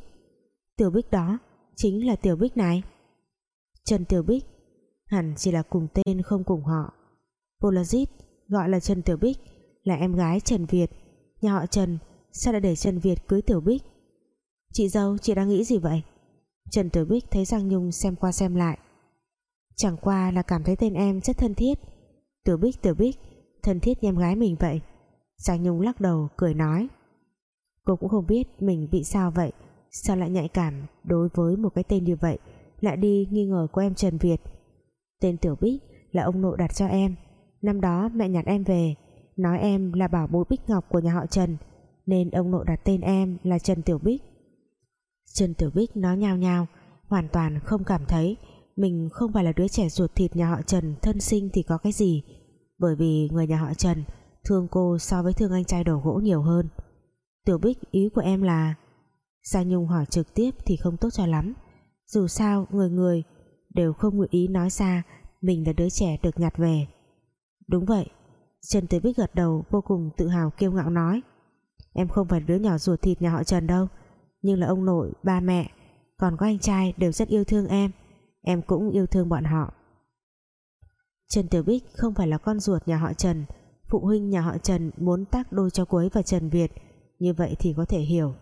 Speaker 1: Tiểu Bích đó chính là Tiểu Bích này. Trần Tiểu Bích hẳn chỉ là cùng tên không cùng họ. Polazit gọi là Trần Tiểu Bích, là em gái Trần Việt. Nhà họ Trần, sao lại để Trần Việt cưới Tiểu Bích? Chị dâu, chị đang nghĩ gì vậy? Trần tiểu Bích thấy Giang Nhung xem qua xem lại. Chẳng qua là cảm thấy tên em rất thân thiết. Tiểu Bích Tiểu Bích, Thân thiết như em gái mình vậy. Giang Nhung lắc đầu, cười nói. Cô cũng không biết mình bị sao vậy. Sao lại nhạy cảm Đối với một cái tên như vậy? Lại đi nghi ngờ của em Trần Việt. Tên Tiểu Bích là ông nội đặt cho em. Năm đó mẹ nhặt em về, Nói em là bảo bối Bích Ngọc của nhà họ Trần, Nên ông nội đặt tên em là Trần Tiểu Bích. Trần Tiểu Bích nói nhao nhao, Hoàn toàn không cảm thấy Mình không phải là đứa trẻ ruột thịt nhà họ Trần Thân sinh thì có cái gì, Bởi vì người nhà họ Trần Thương cô so với thương anh trai đầu gỗ nhiều hơn. Tiểu Bích ý của em là, Gia Nhung hỏi trực tiếp Thì không tốt cho lắm, Dù sao người người đều không nguyện ý nói ra mình là đứa trẻ được nhặt về. Đúng vậy. Trần Tiểu Bích gật đầu vô cùng tự hào kiêu ngạo nói. Em không phải đứa nhỏ ruột thịt nhà họ Trần đâu nhưng là ông nội, ba mẹ còn có anh trai đều rất yêu thương em. Em cũng yêu thương bọn họ. Trần Tiểu Bích không phải là con ruột nhà họ Trần phụ huynh nhà họ Trần muốn tác đôi cho cô ấy và Trần Việt như vậy thì có thể hiểu.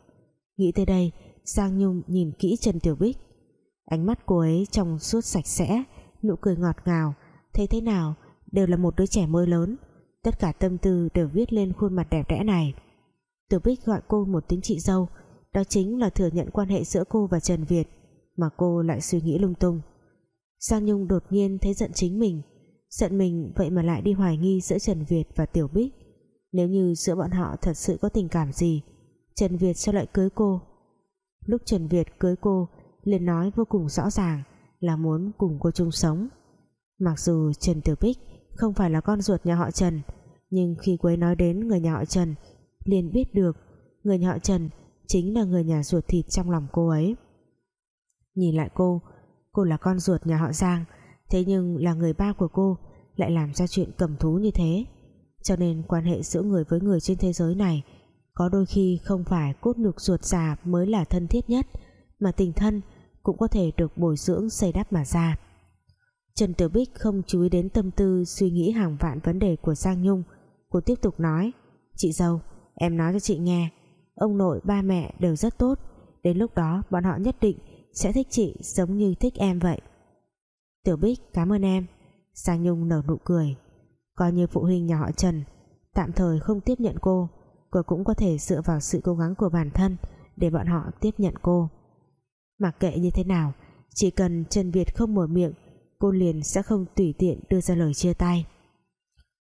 Speaker 1: Nghĩ tới đây Giang Nhung nhìn kỹ Trần Tiểu Bích. Ánh mắt cô ấy trong suốt sạch sẽ nụ cười ngọt ngào thấy thế nào? Đều là một đứa trẻ mới lớn. Tất cả tâm tư đều viết lên khuôn mặt đẹp đẽ này. Tiểu Bích gọi cô một tiếng chị dâu, đó chính là thừa nhận quan hệ giữa cô và Trần Việt, mà cô lại suy nghĩ lung tung. Giang Nhung đột nhiên thấy giận chính mình, giận mình vậy mà lại đi hoài nghi giữa Trần Việt và Tiểu Bích. Nếu như giữa bọn họ thật sự có tình cảm gì, Trần Việt sao lại cưới cô? Lúc Trần Việt cưới cô, liền nói vô cùng rõ ràng là muốn cùng cô chung sống. Mặc dù Trần Tiểu Bích không phải là con ruột nhà họ Trần, nhưng khi cô ấy nói đến người nhà họ Trần, liền biết được người nhà họ Trần chính là người nhà ruột thịt trong lòng cô ấy. Nhìn lại cô cô là con ruột nhà họ Giang, thế nhưng là người ba của cô lại làm ra chuyện cầm thú như thế. Cho nên quan hệ giữa người với người trên thế giới này có đôi khi không phải cốt nhục ruột già mới là thân thiết nhất, mà tình thân cũng có thể được bồi dưỡng xây đắp mà ra. Trần Tiểu Bích không chú ý đến tâm tư, suy nghĩ hàng vạn vấn đề của Giang Nhung. Cô tiếp tục nói, chị dâu, em nói cho chị nghe, ông nội, ba mẹ đều rất tốt. Đến lúc đó, bọn họ nhất định sẽ thích chị giống như thích em vậy. Tiểu Bích, cảm ơn em. Giang Nhung nở nụ cười, coi như phụ huynh nhà họ Trần, tạm thời không tiếp nhận cô cô cũng có thể dựa vào sự cố gắng của bản thân để bọn họ tiếp nhận cô mặc kệ như thế nào, chỉ cần Trần Việt không mở miệng, cô liền sẽ không tùy tiện đưa ra lời chia tay.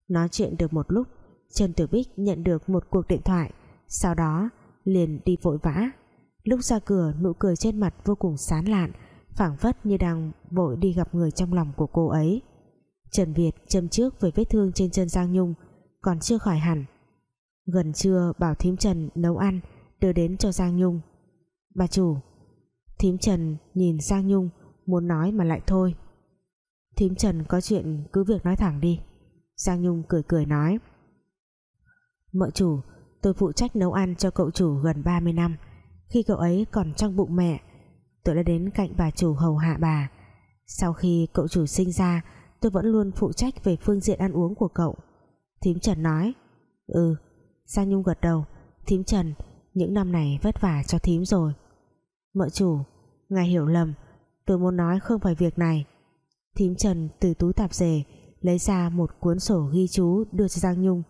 Speaker 1: Nói chuyện được một lúc, Trần Tử Bích nhận được một cuộc điện thoại, sau đó liền đi vội vã. Lúc ra cửa, nụ cười trên mặt vô cùng sán lạn, phảng phất như đang vội đi gặp người trong lòng của cô ấy. Trần Việt châm trước về vết thương trên chân Giang Nhung, còn chưa khỏi hẳn. Gần trưa, bảo thím Trần nấu ăn, đưa đến cho Giang Nhung. Bà chủ thím Trần nhìn Giang Nhung, muốn nói mà lại thôi. Thím Trần có chuyện cứ việc nói thẳng đi. Giang Nhung cười cười nói. Mợ chủ, tôi phụ trách nấu ăn cho cậu chủ gần 30 năm. Khi cậu ấy còn trong bụng mẹ, tôi đã đến cạnh bà chủ hầu hạ bà. Sau khi cậu chủ sinh ra, tôi vẫn luôn phụ trách về phương diện ăn uống của cậu. Thím Trần nói. Ừ Giang Nhung gật đầu. Thím Trần, những năm này vất vả cho thím rồi mợ chủ, ngài hiểu lầm, tôi muốn nói không phải việc này. Thím Trần từ túi tạp dề lấy ra một cuốn sổ ghi chú đưa cho Giang Nhung.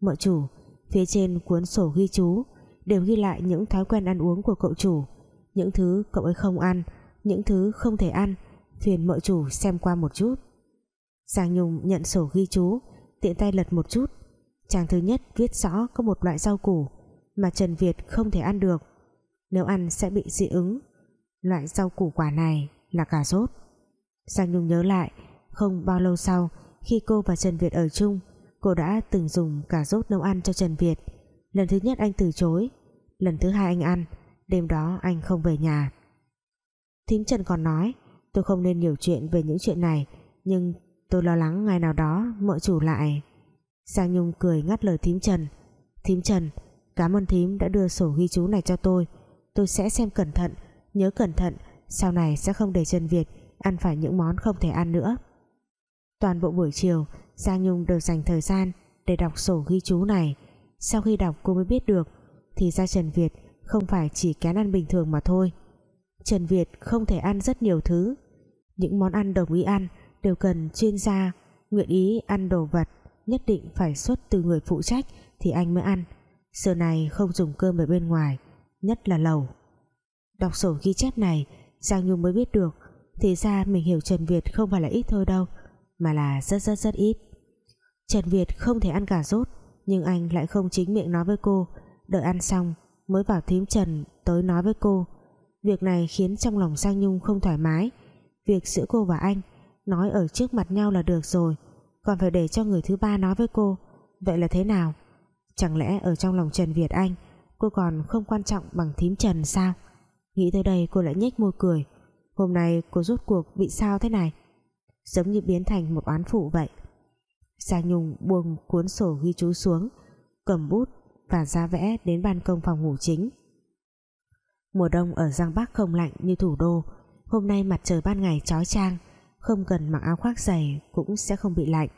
Speaker 1: Mợ chủ, phía trên cuốn sổ ghi chú đều ghi lại những thói quen ăn uống của cậu chủ, những thứ cậu ấy không ăn, những thứ không thể ăn, phiền mợ chủ xem qua một chút. Giang Nhung nhận sổ ghi chú, tiện tay lật một chút. Trang thứ nhất viết rõ có một loại rau củ mà Trần Việt không thể ăn được nếu ăn sẽ bị dị ứng. Loại rau củ quả này là cà rốt. Giang Nhung nhớ lại, không bao lâu sau, khi cô và Trần Việt ở chung, cô đã từng dùng cà rốt nấu ăn cho Trần Việt. Lần thứ nhất anh từ chối, lần thứ hai anh ăn, đêm đó anh không về nhà. Thím Trần còn nói, tôi không nên nhiều chuyện về những chuyện này, nhưng tôi lo lắng ngày nào đó mợ chủ lại. Giang Nhung cười ngắt lời thím Trần thím Trần, cảm ơn thím đã đưa sổ ghi chú này cho tôi tôi sẽ xem cẩn thận, nhớ cẩn thận, sau này sẽ không để Trần Việt ăn phải những món không thể ăn nữa. Toàn bộ buổi chiều, Giang Nhung đều dành thời gian để đọc sổ ghi chú này. Sau khi đọc cô mới biết được thì ra Trần Việt không phải chỉ kén ăn bình thường mà thôi. Trần Việt không thể ăn rất nhiều thứ. Những món ăn đồng ý ăn đều cần chuyên gia nguyện ý ăn đồ vật nhất định phải xuất từ người phụ trách thì anh mới ăn. Giờ này không dùng cơm ở bên ngoài nhất là lầu. Đọc sổ ghi chép này, Giang Nhung mới biết được, thì ra mình hiểu Trần Việt không phải là ít thôi đâu, mà là rất rất rất ít. Trần Việt không thể ăn cả rốt, nhưng anh lại không chính miệng nói với cô. Đợi ăn xong, mới bảo thím Trần tới nói với cô. Việc này khiến trong lòng Giang Nhung không thoải mái. Việc giữa cô và anh, nói ở trước mặt nhau là được rồi, còn phải để cho người thứ ba nói với cô. Vậy là thế nào? Chẳng lẽ ở trong lòng Trần Việt Anh cô còn không quan trọng bằng thím Trần sao? Nghĩ tới đây cô lại nhếch môi cười. Hôm nay cô rốt cuộc bị sao thế này? Giống như biến thành một oán phụ vậy. Giang Nhung buông cuốn sổ ghi chú xuống, cầm bút và ra vẽ đến ban công phòng ngủ chính. Mùa đông ở Giang Bắc không lạnh như thủ đô. Hôm nay mặt trời ban ngày chói chang, không cần mặc áo khoác dày cũng sẽ không bị lạnh.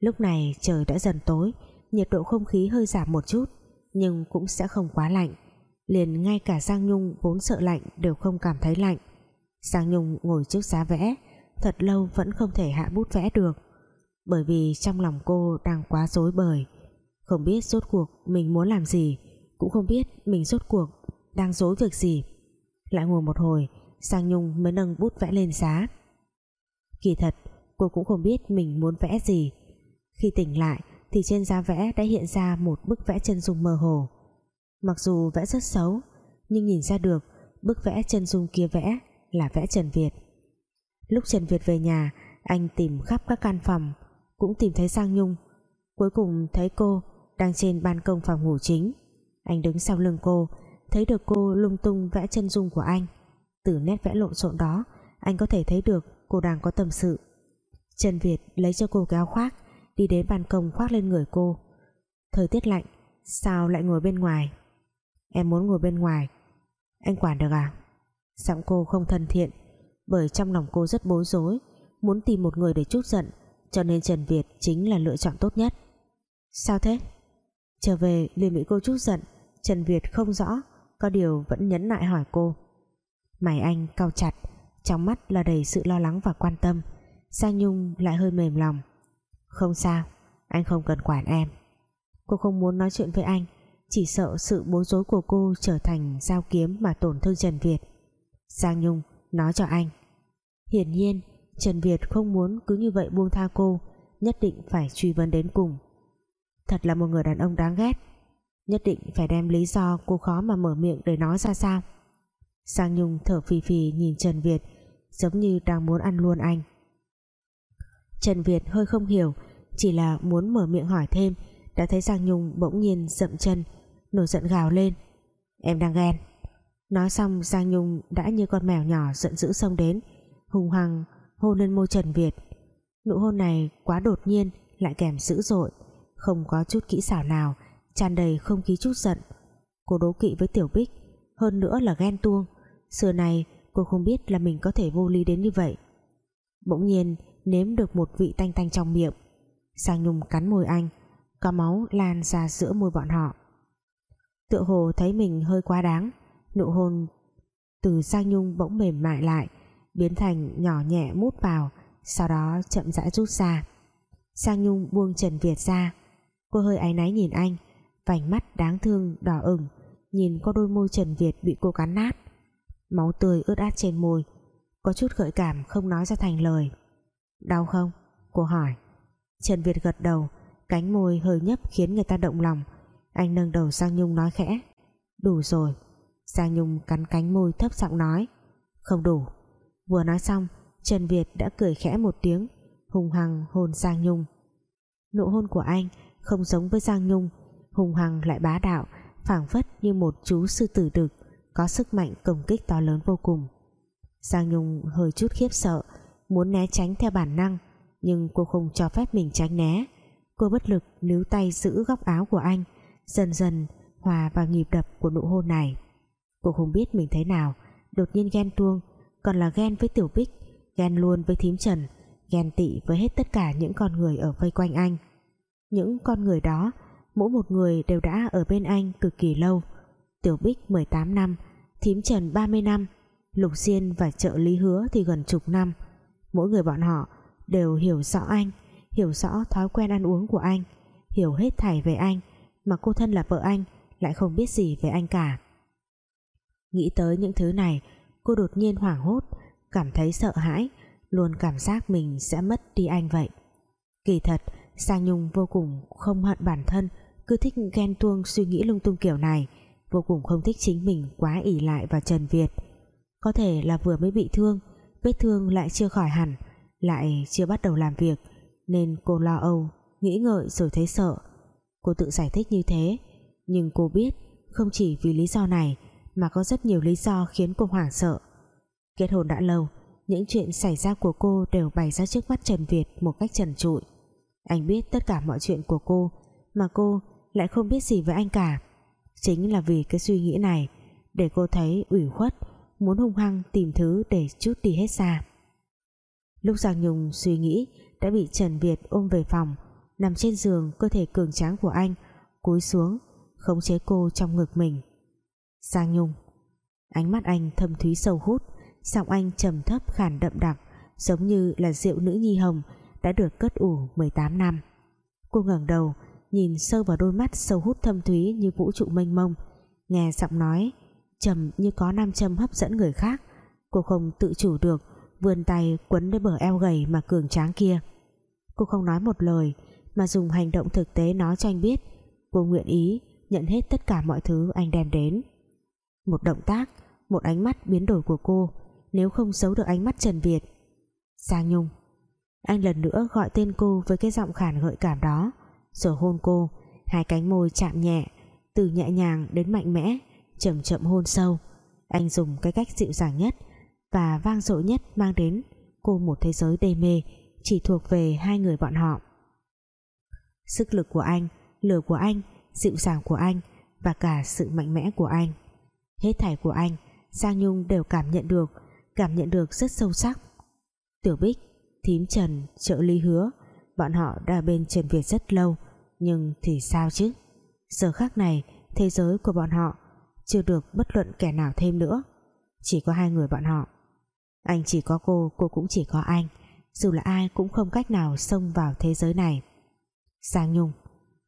Speaker 1: Lúc này trời đã dần tối, nhiệt độ không khí hơi giảm một chút nhưng cũng sẽ không quá lạnh. Liền ngay cả Giang Nhung vốn sợ lạnh đều không cảm thấy lạnh. Giang Nhung ngồi trước giá vẽ, thật lâu vẫn không thể hạ bút vẽ được. Bởi vì trong lòng cô đang quá rối bời. Không biết rốt cuộc mình muốn làm gì, cũng không biết mình rốt cuộc đang dối việc gì. Lại ngồi một hồi, Giang Nhung mới nâng bút vẽ lên giá. Kỳ thật, cô cũng không biết mình muốn vẽ gì. Khi tỉnh lại thì trên giá vẽ đã hiện ra một bức vẽ chân dung mơ hồ. Mặc dù vẽ rất xấu, nhưng nhìn ra được bức vẽ chân dung kia vẽ là vẽ Trần Việt. Lúc Trần Việt về nhà, anh tìm khắp các căn phòng, cũng tìm thấy Giang Nhung. Cuối cùng thấy cô đang trên ban công phòng ngủ chính. Anh đứng sau lưng cô, thấy được cô lung tung vẽ chân dung của anh. Từ nét vẽ lộn xộn đó, anh có thể thấy được cô đang có tâm sự. Trần Việt lấy cho cô cái áo khoác đi đến ban công khoác lên người cô. Thời tiết lạnh, sao lại ngồi bên ngoài? Em muốn ngồi bên ngoài. Anh quản được à? Giọng cô không thân thiện, bởi trong lòng cô rất bối rối, muốn tìm một người để chút giận, cho nên Trần Việt chính là lựa chọn tốt nhất. Sao thế? Trở về liền bị cô chút giận, Trần Việt không rõ, có điều vẫn nhấn lại hỏi cô. Mày anh cau chặt, trong mắt là đầy sự lo lắng và quan tâm. Sang Nhung lại hơi mềm lòng không sao, anh không cần quản em. Cô không muốn nói chuyện với anh, chỉ sợ sự bối rối của cô trở thành dao kiếm mà tổn thương Trần Việt. Giang Nhung nói cho anh, hiển nhiên, Trần Việt không muốn cứ như vậy buông tha cô, nhất định phải truy vấn đến cùng. Thật là một người đàn ông đáng ghét, nhất định phải đem lý do cô khó mà mở miệng để nói ra sao? Giang Nhung thở phì phì nhìn Trần Việt, giống như đang muốn ăn luôn anh. Trần Việt hơi không hiểu, chỉ là muốn mở miệng hỏi thêm, đã thấy Giang Nhung bỗng nhiên dậm chân, nổi giận gào lên. Em đang ghen. Nói xong, Giang Nhung đã như con mèo nhỏ giận dữ xông đến, hùng hăng hôn lên môi Trần Việt. Nụ hôn này quá đột nhiên, lại kèm dữ dội, không có chút kỹ xảo nào, tràn đầy không khí chút giận. Cô đố kỵ với Tiểu Bích, hơn nữa là ghen tuông. Xưa này, cô không biết là mình có thể vô lý đến như vậy. Bỗng nhiên nếm được một vị tanh tanh trong miệng. Sang Nhung cắn môi anh, có máu lan ra giữa môi bọn họ. Tựa hồ thấy mình hơi quá đáng, nụ hôn từ Sang Nhung bỗng mềm mại lại, biến thành nhỏ nhẹ mút vào, sau đó chậm rãi rút ra. Sang Nhung buông Trần Việt ra. Cô hơi áy náy nhìn anh, vành mắt đáng thương đỏ ửng, nhìn có đôi môi Trần Việt bị cô cắn nát. Máu tươi ướt át trên môi, có chút gợi cảm không nói ra thành lời đau không? Cô hỏi. Trần Việt gật đầu, cánh môi hơi nhấp khiến người ta động lòng. Anh nâng đầu sang Nhung nói khẽ. Đủ rồi. Sang Nhung cắn cánh môi thấp giọng nói. Không đủ. Vừa nói xong, Trần Việt đã cười khẽ một tiếng, hùng hằng hôn Sang Nhung. Nụ hôn của anh không giống với Giang Nhung. Hùng hằng lại bá đạo, phảng phất như một chú sư tử đực, có sức mạnh công kích to lớn vô cùng. Giang Nhung hơi chút khiếp sợ muốn né tránh theo bản năng, nhưng cô không cho phép mình tránh né. Cô bất lực níu tay giữ góc áo của anh, dần dần hòa vào nhịp đập của nụ hôn này. Cô không biết mình thế nào, đột nhiên ghen tuông, còn là ghen với Tiểu Bích, ghen luôn với thím Trần, ghen tị với hết tất cả những con người ở vây quanh anh. Những con người đó, mỗi một người đều đã ở bên anh cực kỳ lâu. Tiểu Bích 18 năm, thím Trần 30 năm, Lục Diên và trợ lý hứa thì gần chục năm mỗi người bọn họ đều hiểu rõ anh, hiểu rõ thói quen ăn uống của anh, hiểu hết thảy về anh, mà cô thân là vợ anh lại không biết gì về anh cả. Nghĩ tới những thứ này, cô đột nhiên hoảng hốt, cảm thấy sợ hãi, luôn cảm giác mình sẽ mất đi anh vậy. Kỳ thật, Sang Nhung vô cùng không hận bản thân, cứ thích ghen tuông suy nghĩ lung tung kiểu này, vô cùng không thích chính mình quá ỉ lại vào Trần Việt. Có thể là vừa mới bị thương vết thương lại chưa khỏi hẳn, lại chưa bắt đầu làm việc, nên cô lo âu, nghĩ ngợi rồi thấy sợ. Cô tự giải thích như thế, nhưng cô biết không chỉ vì lý do này mà có rất nhiều lý do khiến cô hoảng sợ. Kết hôn đã lâu, những chuyện xảy ra của cô đều bày ra trước mắt Trần Việt một cách trần trụi. Anh biết tất cả mọi chuyện của cô, mà cô lại không biết gì với anh cả. Chính là vì cái suy nghĩ này để cô thấy ủy khuất muốn hung hăng tìm thứ để chút đi hết ra lúc Giang Nhung suy nghĩ đã bị Trần Việt ôm về phòng, nằm trên giường cơ thể cường tráng của anh, cúi xuống, khống chế cô trong ngực mình. Giang Nhung, ánh mắt anh thâm thúy sâu hút, giọng anh trầm thấp khản đậm đặc, giống như là rượu nữ nhi hồng đã được cất ủ 18 năm. Cô ngẩng đầu, nhìn sâu vào đôi mắt sâu hút thâm thúy như vũ trụ mênh mông, nghe giọng nói trầm như có nam châm hấp dẫn người khác. Cô không tự chủ được, vươn tay quấn lấy bờ eo gầy mà cường tráng kia. Cô không nói một lời, mà dùng hành động thực tế nói cho anh biết. Cô nguyện ý nhận hết tất cả mọi thứ anh đem đến. Một động tác, một ánh mắt biến đổi của cô, nếu không giấu được ánh mắt Trần Việt. Giang Nhung. Anh lần nữa gọi tên cô với cái giọng khản gợi cảm đó. Rồi hôn cô, hai cánh môi chạm nhẹ, từ nhẹ nhàng đến mạnh mẽ chậm chậm hôn sâu. Anh dùng cái cách dịu dàng nhất và vang dội nhất mang đến cô một thế giới đê mê chỉ thuộc về hai người bọn họ. Sức lực của anh lửa của anh dịu dàng của anh và cả sự mạnh mẽ của anh. Hết thảy của anh Giang Nhung đều cảm nhận được cảm nhận được rất sâu sắc. Tiểu Bích Thím Trần, trợ lý hứa bọn họ đã bên Trần Việt rất lâu nhưng thì sao chứ? Giờ khác này thế giới của bọn họ chưa được bất luận kẻ nào thêm nữa. Chỉ có hai người bọn họ. Anh chỉ có cô cô cũng chỉ có anh. Dù là ai cũng không cách nào xông vào thế giới này. Giang Nhung,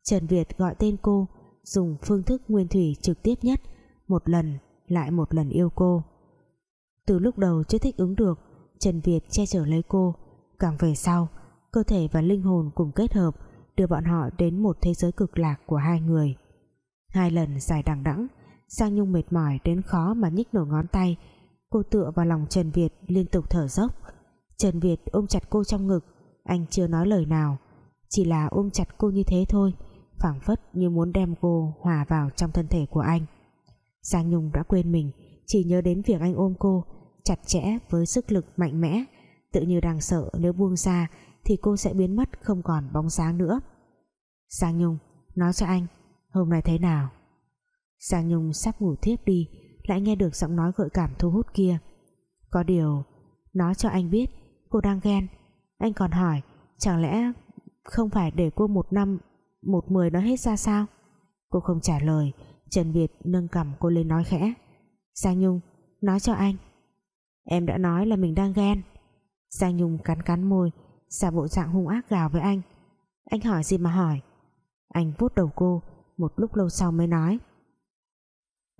Speaker 1: Trần Việt gọi tên cô, dùng phương thức nguyên thủy trực tiếp nhất, một lần, lại một lần yêu cô. Từ lúc đầu chưa thích ứng được, Trần Việt che chở lấy cô. Càng về sau, cơ thể và linh hồn cùng kết hợp, đưa bọn họ đến một thế giới cực lạc của hai người. Hai lần dài đằng đẵng Giang Nhung mệt mỏi đến khó mà nhích nổi ngón tay. Cô tựa vào lòng Trần Việt, liên tục thở dốc. Trần Việt ôm chặt cô trong ngực, anh chưa nói lời nào. Chỉ là ôm chặt cô như thế thôi, phảng phất như muốn đem cô hòa vào trong thân thể của anh. Giang Nhung đã quên mình, chỉ nhớ đến việc anh ôm cô, chặt chẽ với sức lực mạnh mẽ. Tự như đang sợ nếu buông ra thì cô sẽ biến mất không còn bóng sáng nữa. Giang Nhung, nói cho anh, hôm nay thế nào? Giang Nhung sắp ngủ thiếp đi, lại nghe được giọng nói gợi cảm thu hút kia. Có điều, nói cho anh biết, cô đang ghen. Anh còn hỏi, chẳng lẽ không phải để cô một năm, một mười nói hết ra sao? Cô không trả lời, Trần Việt nâng cầm cô lên nói khẽ. Giang Nhung, nói cho anh. Em đã nói là mình đang ghen. Giang Nhung cắn cắn môi, giả bộ dạng hung ác gào với anh. Anh hỏi gì mà hỏi? Anh vuốt đầu cô, một lúc lâu sau mới nói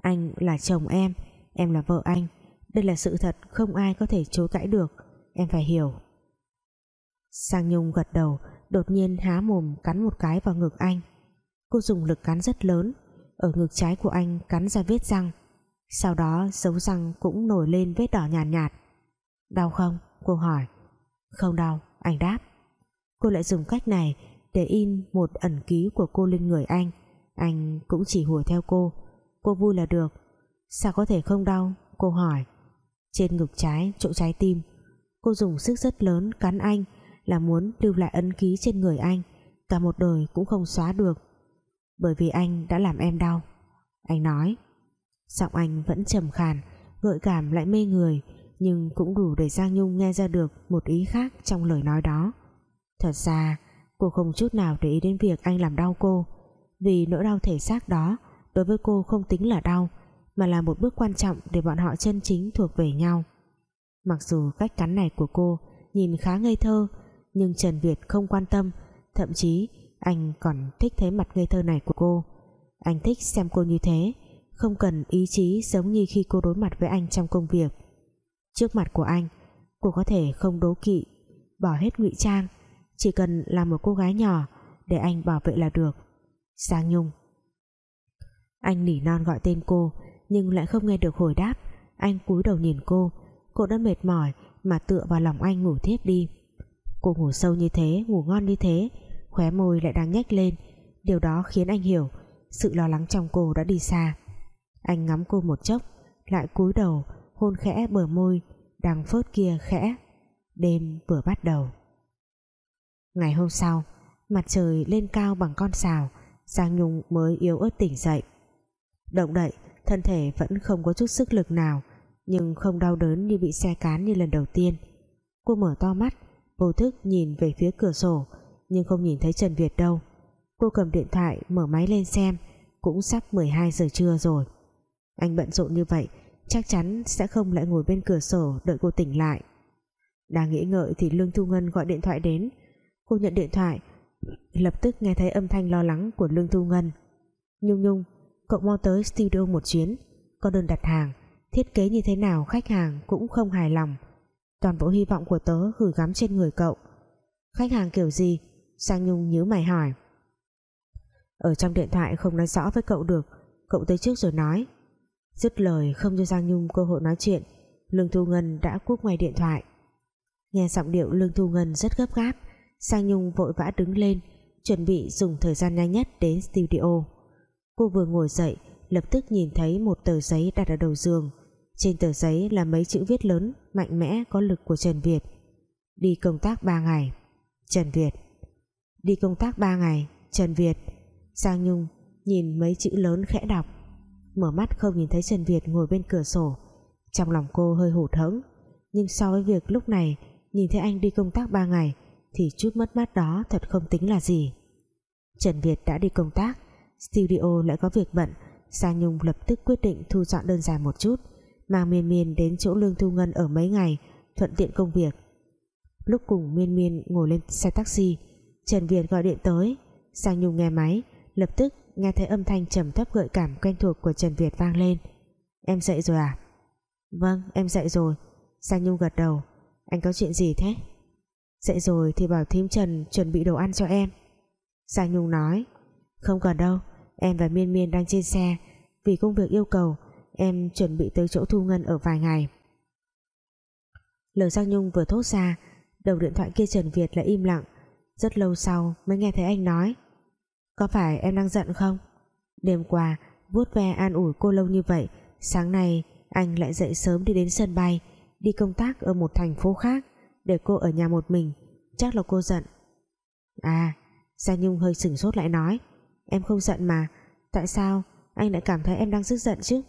Speaker 1: anh là chồng em em là vợ anh. Đây là sự thật không ai có thể chối cãi được em phải hiểu. Sang Nhung gật đầu đột nhiên há mồm cắn một cái vào ngực anh. Cô dùng lực cắn rất lớn ở ngực trái của anh cắn ra vết răng. Sau đó dấu răng cũng nổi lên vết đỏ nhàn nhạt, nhạt. Đau không? Cô hỏi. Không đau anh đáp. Cô lại dùng cách này để in một ẩn ký của cô lên người anh. Anh cũng chỉ hùa theo cô cô vui là được. Sao có thể không đau? Cô hỏi. Trên ngực trái, chỗ trái tim. Cô dùng sức rất lớn cắn anh, là muốn lưu lại ấn ký trên người anh. Cả một đời cũng không xóa được. Bởi vì anh đã làm em đau. Anh nói. Giọng anh vẫn trầm khàn, gợi cảm lại mê người, nhưng cũng đủ để Giang Nhung nghe ra được một ý khác trong lời nói đó. Thật ra, cô không chút nào để ý đến việc anh làm đau cô. Vì nỗi đau thể xác đó đối với cô không tính là đau, mà là một bước quan trọng để bọn họ chân chính thuộc về nhau. Mặc dù cách cắn này của cô nhìn khá ngây thơ, nhưng Trần Việt không quan tâm, thậm chí anh còn thích thấy mặt ngây thơ này của cô. Anh thích xem cô như thế, không cần ý chí giống như khi cô đối mặt với anh trong công việc. Trước mặt của anh, cô có thể không đố kỵ, bỏ hết ngụy trang, chỉ cần là một cô gái nhỏ để anh bảo vệ là được. Sang Nhung anh nỉ non gọi tên cô, nhưng lại không nghe được hồi đáp. Anh cúi đầu nhìn cô. Cô đã mệt mỏi mà tựa vào lòng anh ngủ thiếp đi. Cô ngủ sâu như thế, ngủ ngon như thế, khóe môi lại đang nhếch lên. Điều đó khiến anh hiểu sự lo lắng trong cô đã đi xa. Anh ngắm cô một chốc, lại cúi đầu, hôn khẽ bờ môi, đang phớt kia khẽ. Đêm vừa bắt đầu. Ngày hôm sau, mặt trời lên cao bằng con sào Giang Nhung mới yếu ớt tỉnh dậy động đậy, thân thể vẫn không có chút sức lực nào, nhưng không đau đớn như bị xe cán như lần đầu tiên. Cô mở to mắt, vô thức nhìn về phía cửa sổ, nhưng không nhìn thấy Trần Việt đâu. Cô cầm điện thoại, mở máy lên xem, cũng sắp 12 giờ trưa rồi. Anh bận rộn như vậy, chắc chắn sẽ không lại ngồi bên cửa sổ đợi cô tỉnh lại. Đang nghĩ ngợi thì Lương Thu Ngân gọi điện thoại đến. Cô nhận điện thoại, lập tức nghe thấy âm thanh lo lắng của Lương Thu Ngân. Nhung Nhung cậu mau tới studio một chuyến. Có đơn đặt hàng. Thiết kế như thế nào khách hàng cũng không hài lòng. Toàn bộ hy vọng của tớ gửi gắm trên người cậu. Khách hàng kiểu gì? Sang Nhung nhíu mày hỏi. Ở trong điện thoại không nói rõ với cậu được. Cậu tới trước rồi nói. Dứt lời không cho Giang Nhung cơ hội nói chuyện. Lương Thu Ngân đã cúp ngoài điện thoại. Nghe giọng điệu Lương Thu Ngân rất gấp gáp, Giang Nhung vội vã đứng lên, chuẩn bị dùng thời gian nhanh nhất đến studio cô vừa ngồi dậy, lập tức nhìn thấy một tờ giấy đặt ở đầu giường. Trên tờ giấy là mấy chữ viết lớn, mạnh mẽ, có lực của Trần Việt. Đi công tác 3 ngày. Trần Việt. Đi công tác 3 ngày, Trần Việt. Giang Nhung nhìn mấy chữ lớn khẽ đọc. Mở mắt không nhìn thấy Trần Việt ngồi bên cửa sổ. Trong lòng cô hơi hụt hẫng. Nhưng so với việc lúc này, nhìn thấy anh đi công tác 3 ngày, thì chút mất mát đó thật không tính là gì. Trần Việt đã đi công tác studio lại có việc bận Giang Nhung lập tức quyết định thu dọn đơn giản một chút, mang Miên Miên đến chỗ Lương Thu Ngân ở mấy ngày, thuận tiện công việc. Lúc cùng Miên Miên ngồi lên xe taxi, Trần Việt gọi điện tới. Giang Nhung nghe máy, lập tức nghe thấy âm thanh trầm thấp gợi cảm quen thuộc của Trần Việt vang lên. Em dậy rồi à? Vâng em dậy rồi. Giang Nhung gật đầu. Anh có chuyện gì thế? Dậy rồi thì bảo thím Trần chuẩn bị đồ ăn cho em. Giang Nhung nói. Không cần đâu em và Miên Miên đang trên xe. Vì công việc yêu cầu, em chuẩn bị tới chỗ Thu Ngân ở vài ngày. Lời Giang Nhung vừa thốt ra, đầu điện thoại kia Trần Việt lại im lặng. Rất lâu sau mới nghe thấy anh nói, có phải em đang giận không? Đêm qua, vuốt ve an ủi cô lâu như vậy, sáng nay anh lại dậy sớm đi đến sân bay, đi công tác ở một thành phố khác để cô ở nhà một mình. Chắc là cô giận. À Giang Nhung hơi sửng sốt lại nói em không giận mà. Tại sao? Anh lại cảm thấy em đang tức giận chứ?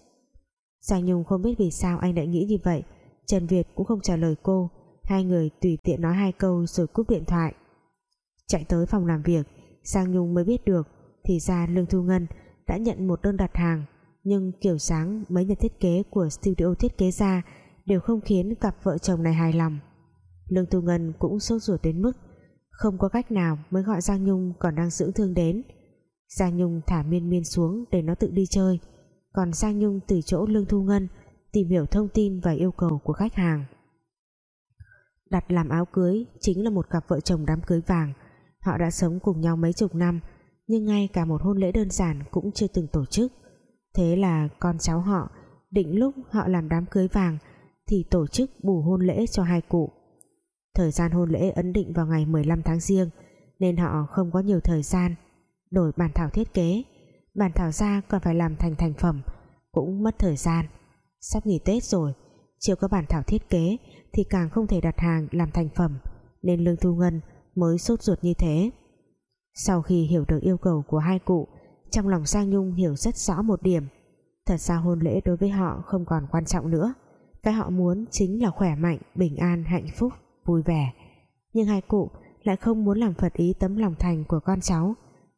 Speaker 1: Giang Nhung không biết vì sao anh lại nghĩ như vậy. Trần Việt cũng không trả lời cô. Hai người tùy tiện nói hai câu rồi cúp điện thoại. Chạy tới phòng làm việc, Giang Nhung mới biết được thì ra Lương Thu Ngân đã nhận một đơn đặt hàng. Nhưng kiểu sáng mấy nhà thiết kế của studio thiết kế ra đều không khiến cặp vợ chồng này hài lòng. Lương Thu Ngân cũng sốt ruột đến mức không có cách nào mới gọi Giang Nhung còn đang dưỡng thương đến. Giang Nhung thả miên miên xuống để nó tự đi chơi. Còn Giang Nhung từ chỗ Lương Thu Ngân tìm hiểu thông tin và yêu cầu của khách hàng. Đặt làm áo cưới chính là một cặp vợ chồng đám cưới vàng. Họ đã sống cùng nhau mấy chục năm, nhưng ngay cả một hôn lễ đơn giản cũng chưa từng tổ chức. Thế là con cháu họ, định lúc họ làm đám cưới vàng thì tổ chức bù hôn lễ cho hai cụ. Thời gian hôn lễ ấn định vào ngày 15 tháng riêng nên họ không có nhiều thời gian đổi bản thảo thiết kế. Bản thảo ra còn phải làm thành thành phẩm, cũng mất thời gian. Sắp nghỉ Tết rồi, chưa có bản thảo thiết kế thì càng không thể đặt hàng làm thành phẩm, nên Lương Thu Ngân mới sốt ruột như thế. Sau khi hiểu được yêu cầu của hai cụ, trong lòng Sang Nhung hiểu rất rõ một điểm. Thật ra hôn lễ đối với họ không còn quan trọng nữa. Cái họ muốn chính là khỏe mạnh, bình an, hạnh phúc, vui vẻ. Nhưng hai cụ lại không muốn làm phật ý tấm lòng thành của con cháu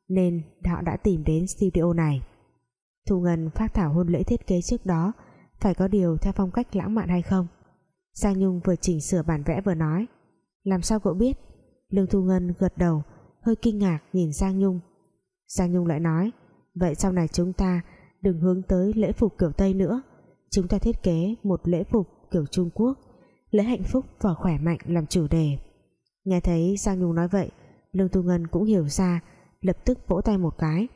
Speaker 1: nên họ đã tìm đến studio này. Thu Ngân phát thảo hôn lễ thiết kế trước đó, phải có điều theo phong cách lãng mạn hay không? Giang Nhung vừa chỉnh sửa bản vẽ vừa nói. Làm sao cậu biết? Lương Thu Ngân gật đầu, hơi kinh ngạc nhìn Giang Nhung. Giang Nhung lại nói, vậy sau này chúng ta đừng hướng tới lễ phục kiểu Tây nữa. Chúng ta thiết kế một lễ phục kiểu Trung Quốc. Lễ hạnh phúc và khỏe mạnh làm chủ đề. Nghe thấy Giang Nhung nói vậy, Lương Thu Ngân cũng hiểu ra lập tức vỗ tay một cái.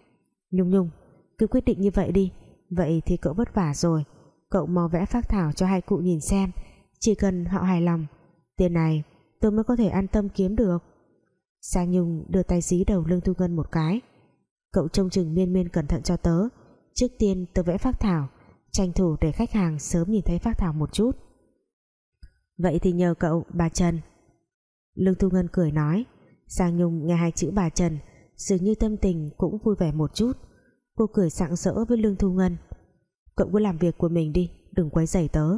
Speaker 1: Nhung Nhung, cứ quyết định như vậy đi, vậy thì cậu vất vả rồi. Cậu mau vẽ phác thảo cho hai cụ nhìn xem, chỉ cần họ hài lòng, tiền này tôi mới có thể an tâm kiếm được. Sang Nhung đưa tay dí đầu Lương thu Ngân một cái. Cậu trông chừng miên miên cẩn thận cho tớ, trước tiên tớ vẽ phác thảo, tranh thủ để khách hàng sớm nhìn thấy phác thảo một chút. Vậy thì nhờ cậu, bà Trần. Lương Thu Ngân cười nói. Sang Nhung nghe hai chữ bà Trần dường như tâm tình cũng vui vẻ một chút. Cô cười sảng sỡ với Lương Thu Ngân. Cậu cứ làm việc của mình đi, đừng quấy rầy tớ.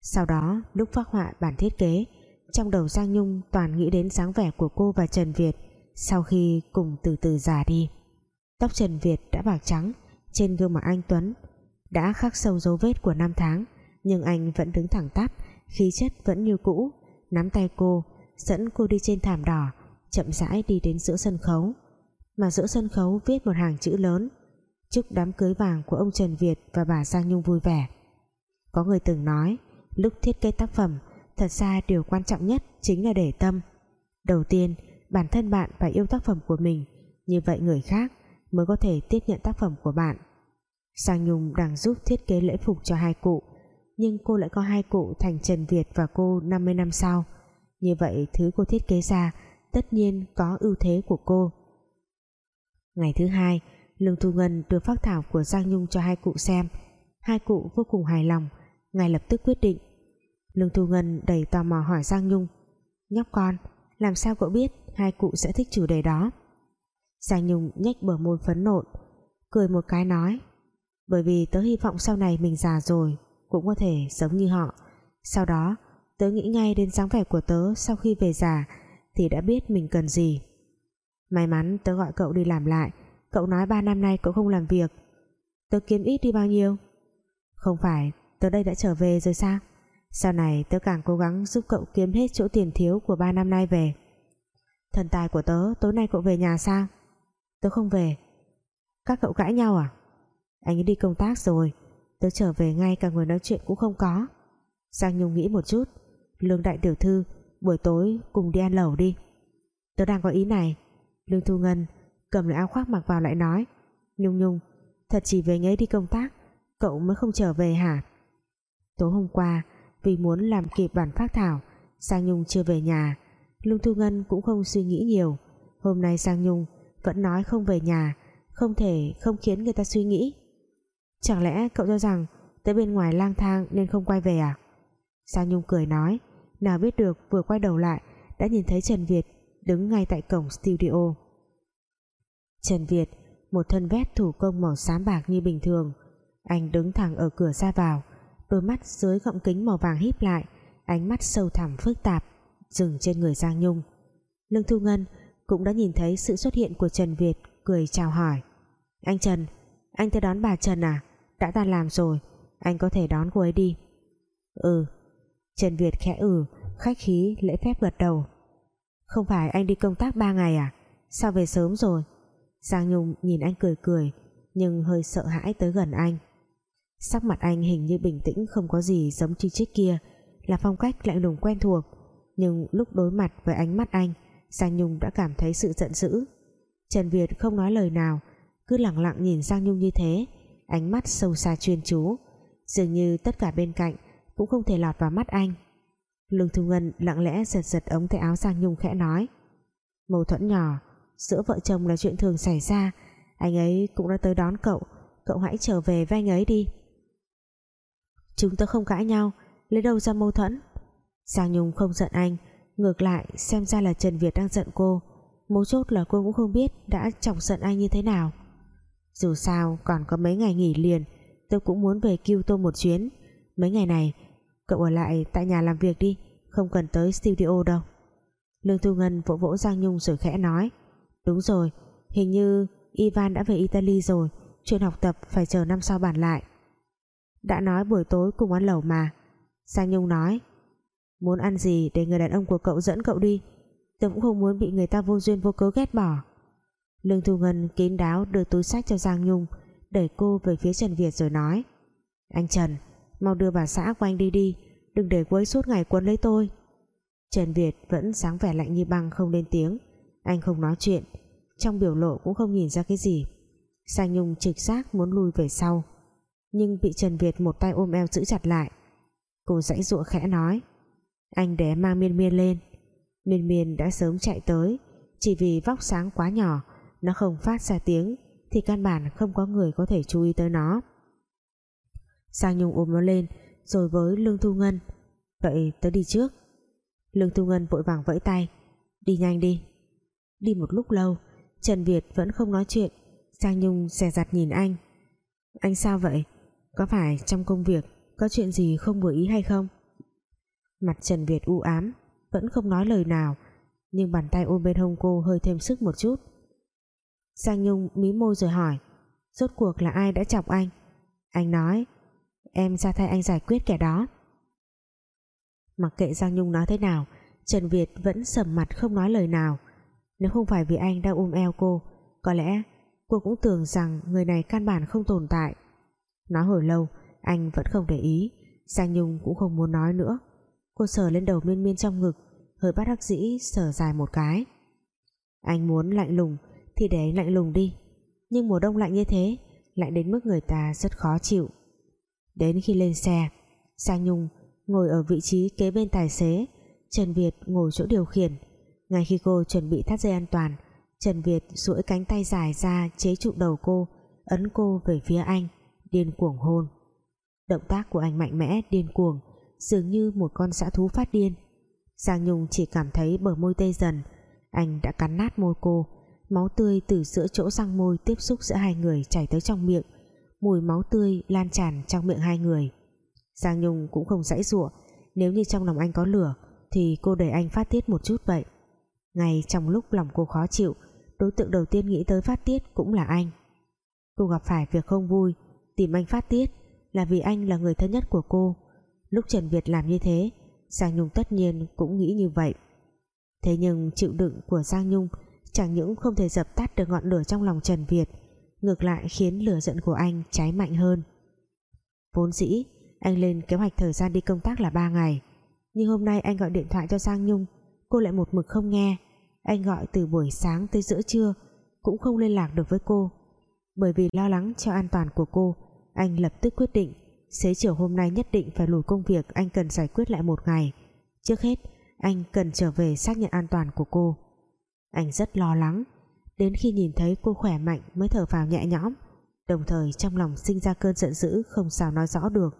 Speaker 1: Sau đó, lúc phát họa bản thiết kế, trong đầu Giang Nhung toàn nghĩ đến dáng vẻ của cô và Trần Việt sau khi cùng từ từ già đi. Tóc Trần Việt đã bạc trắng, trên gương mặt anh Tuấn đã khắc sâu dấu vết của năm tháng, nhưng anh vẫn đứng thẳng tắp, khí chất vẫn như cũ. Nắm tay cô, dẫn cô đi trên thảm đỏ, chậm rãi đi đến giữa sân khấu mà giữa sân khấu viết một hàng chữ lớn. Chúc đám cưới vàng của ông Trần Việt và bà Giang Nhung vui vẻ. Có người từng nói, lúc thiết kế tác phẩm, thật ra điều quan trọng nhất chính là để tâm. Đầu tiên, bản thân bạn phải yêu tác phẩm của mình, như vậy người khác mới có thể tiếp nhận tác phẩm của bạn. Giang Nhung đang giúp thiết kế lễ phục cho hai cụ, nhưng cô lại có hai cụ thành Trần Việt và cô 50 năm sau. Như vậy, thứ cô thiết kế ra tất nhiên có ưu thế của cô ngày thứ hai, Lương Thu Ngân đưa phác thảo của Giang Nhung cho hai cụ xem. Hai cụ vô cùng hài lòng, ngay lập tức quyết định. Lương Thu Ngân đầy tò mò hỏi Giang Nhung, nhóc con, làm sao cậu biết hai cụ sẽ thích chủ đề đó? Giang Nhung nhếch bờ môi phấn nộn, cười một cái nói, bởi vì tớ hy vọng sau này mình già rồi cũng có thể giống như họ. Sau đó, tớ nghĩ ngay đến dáng vẻ của tớ sau khi về già thì đã biết mình cần gì may mắn tớ gọi cậu đi làm lại. Cậu nói ba năm nay cậu không làm việc. Tớ kiếm ít đi bao nhiêu? Không phải, tớ đây đã trở về rồi sao? Sau này tớ càng cố gắng giúp cậu kiếm hết chỗ tiền thiếu của ba năm nay về. Thần tài của tớ, tối nay cậu về nhà sao? Tớ không về. Các cậu cãi nhau à? Anh ấy đi công tác rồi. Tớ trở về ngay cả người nói chuyện cũng không có. Giang Nhung nghĩ một chút. Lương đại tiểu thư, buổi tối cùng đi ăn lẩu đi. Tớ đang có ý này. Lương Thu Ngân cầm lại áo khoác mặc vào lại nói, Nhung Nhung, thật chỉ về ấy đi công tác, cậu mới không trở về hả? Tối hôm qua, vì muốn làm kịp bản phát thảo, Sang Nhung chưa về nhà. Lương Thu Ngân cũng không suy nghĩ nhiều. Hôm nay Sang Nhung vẫn nói không về nhà, không thể không khiến người ta suy nghĩ. Chẳng lẽ cậu cho rằng tới bên ngoài lang thang nên không quay về à? Sang Nhung cười nói, nào biết được vừa quay đầu lại đã nhìn thấy Trần Việt đứng ngay tại cổng studio. Trần Việt, một thân vest thủ công màu xám bạc như bình thường. Anh đứng thẳng ở cửa ra vào, đôi mắt dưới gọng kính màu vàng híp lại, ánh mắt sâu thẳm phức tạp, dừng trên người Giang Nhung. Lương Thu Ngân cũng đã nhìn thấy sự xuất hiện của Trần Việt, cười chào hỏi. Anh Trần, anh tới đón bà Trần à? Đã ta làm rồi, anh có thể đón cô ấy đi. Ừ. Trần Việt khẽ ừ khách khí, lễ phép gật đầu không phải anh đi công tác 3 ngày à? Sao về sớm rồi? Giang Nhung nhìn anh cười cười, nhưng hơi sợ hãi tới gần anh. Sắc mặt anh hình như bình tĩnh, không có gì giống chi chích kia. Là phong cách lạnh lùng quen thuộc, nhưng lúc đối mặt với ánh mắt anh, Giang Nhung đã cảm thấy sự giận dữ. Trần Việt không nói lời nào, cứ lặng lặng nhìn Giang Nhung như thế, ánh mắt sâu xa chuyên chú. Dường như tất cả bên cạnh cũng không thể lọt vào mắt anh. Lương Thu Ngân lặng lẽ giật giật ống tay áo Giang Nhung khẽ nói. Mâu thuẫn nhỏ, giữa vợ chồng là chuyện thường xảy ra. Anh ấy cũng đã tới đón cậu. Cậu hãy trở về với anh ấy đi. Chúng tôi không cãi nhau, lấy đâu ra mâu thuẫn? Giang Nhung không giận anh, ngược lại xem ra là Trần Việt đang giận cô. Mấu chốt là cô cũng không biết đã chọc giận anh như thế nào. Dù sao, còn có mấy ngày nghỉ liền, tôi cũng muốn về kêu tô một chuyến. Mấy ngày này cậu ở lại tại nhà làm việc đi, không cần tới studio đâu. Lương Thu Ngân vỗ vỗ Giang Nhung rồi khẽ nói, đúng rồi, hình như Ivan đã về Italy rồi, chuyện học tập phải chờ năm sau bàn lại. Đã nói buổi tối cùng ăn lẩu mà, Giang Nhung nói. Muốn ăn gì để người đàn ông của cậu dẫn cậu đi? Tôi cũng không muốn bị người ta vô duyên vô cớ ghét bỏ. Lương Thu Ngân kín đáo đưa túi sách cho Giang Nhung, đẩy cô về phía Trần Việt rồi nói, anh Trần mau đưa bà xã của anh đi đi, đừng để quấy suốt ngày quấn lấy tôi. Trần Việt vẫn sáng vẻ lạnh như băng không lên tiếng. Anh không nói chuyện, trong biểu lộ cũng không nhìn ra cái gì. Sang Nhung trực giác muốn lui về sau, nhưng bị Trần Việt một tay ôm eo giữ chặt lại. Cô dãy dụa khẽ nói, anh để mang miên miên lên. Miên miên đã sớm chạy tới, chỉ vì vóc sáng quá nhỏ, nó không phát ra tiếng thì căn bản không có người có thể chú ý tới nó. Sang Nhung ôm nó lên, rồi với Lương Thu Ngân. Vậy tớ đi trước. Lương Thu Ngân vội vàng vẫy tay. Đi nhanh đi. Đi một lúc lâu, Trần Việt vẫn không nói chuyện. Sang Nhung xè giặt nhìn anh. Anh sao vậy? Có phải trong công việc có chuyện gì không vừa ý hay không? Mặt Trần Việt u ám, vẫn không nói lời nào, nhưng bàn tay ôm bên hông cô hơi thêm sức một chút. Sang Nhung mí môi rồi hỏi, rốt cuộc là ai đã chọc anh? Anh nói em ra thay anh giải quyết kẻ đó. Mặc kệ Giang Nhung nói thế nào, Trần Việt vẫn sầm mặt không nói lời nào. Nếu không phải vì anh đang ôm eo cô, có lẽ cô cũng tưởng rằng người này căn bản không tồn tại. Nói hồi lâu, anh vẫn không để ý. Giang Nhung cũng không muốn nói nữa. Cô sờ lên đầu miên miên trong ngực, hơi bắt đắc dĩ sờ dài một cái. Anh muốn lạnh lùng, thì để lạnh lùng đi. Nhưng mùa đông lạnh như thế, lạnh đến mức người ta rất khó chịu đến khi lên xe. Sang Nhung ngồi ở vị trí kế bên tài xế, Trần Việt ngồi chỗ điều khiển. Ngay khi cô chuẩn bị thắt dây an toàn, Trần Việt duỗi cánh tay dài ra chế trụ đầu cô, ấn cô về phía anh, điên cuồng hôn. Động tác của anh mạnh mẽ, điên cuồng, dường như một con dã thú phát điên. Giang Nhung chỉ cảm thấy bờ môi tê dần. Anh đã cắn nát môi cô, máu tươi từ giữa chỗ răng môi tiếp xúc giữa hai người chảy tới trong miệng mùi máu tươi lan tràn trong miệng hai người. Giang Nhung cũng không dãy dụa nếu như trong lòng anh có lửa, thì cô để anh phát tiết một chút vậy. Ngay trong lúc lòng cô khó chịu, đối tượng đầu tiên nghĩ tới phát tiết cũng là anh. Cô gặp phải việc không vui, tìm anh phát tiết là vì anh là người thân nhất của cô. Lúc Trần Việt làm như thế, Giang Nhung tất nhiên cũng nghĩ như vậy. Thế nhưng chịu đựng của Giang Nhung chẳng những không thể dập tắt được ngọn lửa trong lòng Trần Việt ngược lại khiến lửa giận của anh cháy mạnh hơn. Vốn dĩ, anh lên kế hoạch thời gian đi công tác là 3 ngày. Nhưng hôm nay anh gọi điện thoại cho Giang Nhung. Cô lại một mực không nghe. Anh gọi từ buổi sáng tới giữa trưa, cũng không liên lạc được với cô. Bởi vì lo lắng cho an toàn của cô, anh lập tức quyết định, xế chiều hôm nay nhất định phải lùi công việc anh cần giải quyết lại một ngày. Trước hết, anh cần trở về xác nhận an toàn của cô. Anh rất lo lắng đến khi nhìn thấy cô khỏe mạnh mới thở phào nhẹ nhõm. Đồng thời trong lòng sinh ra cơn giận dữ không sao nói rõ được.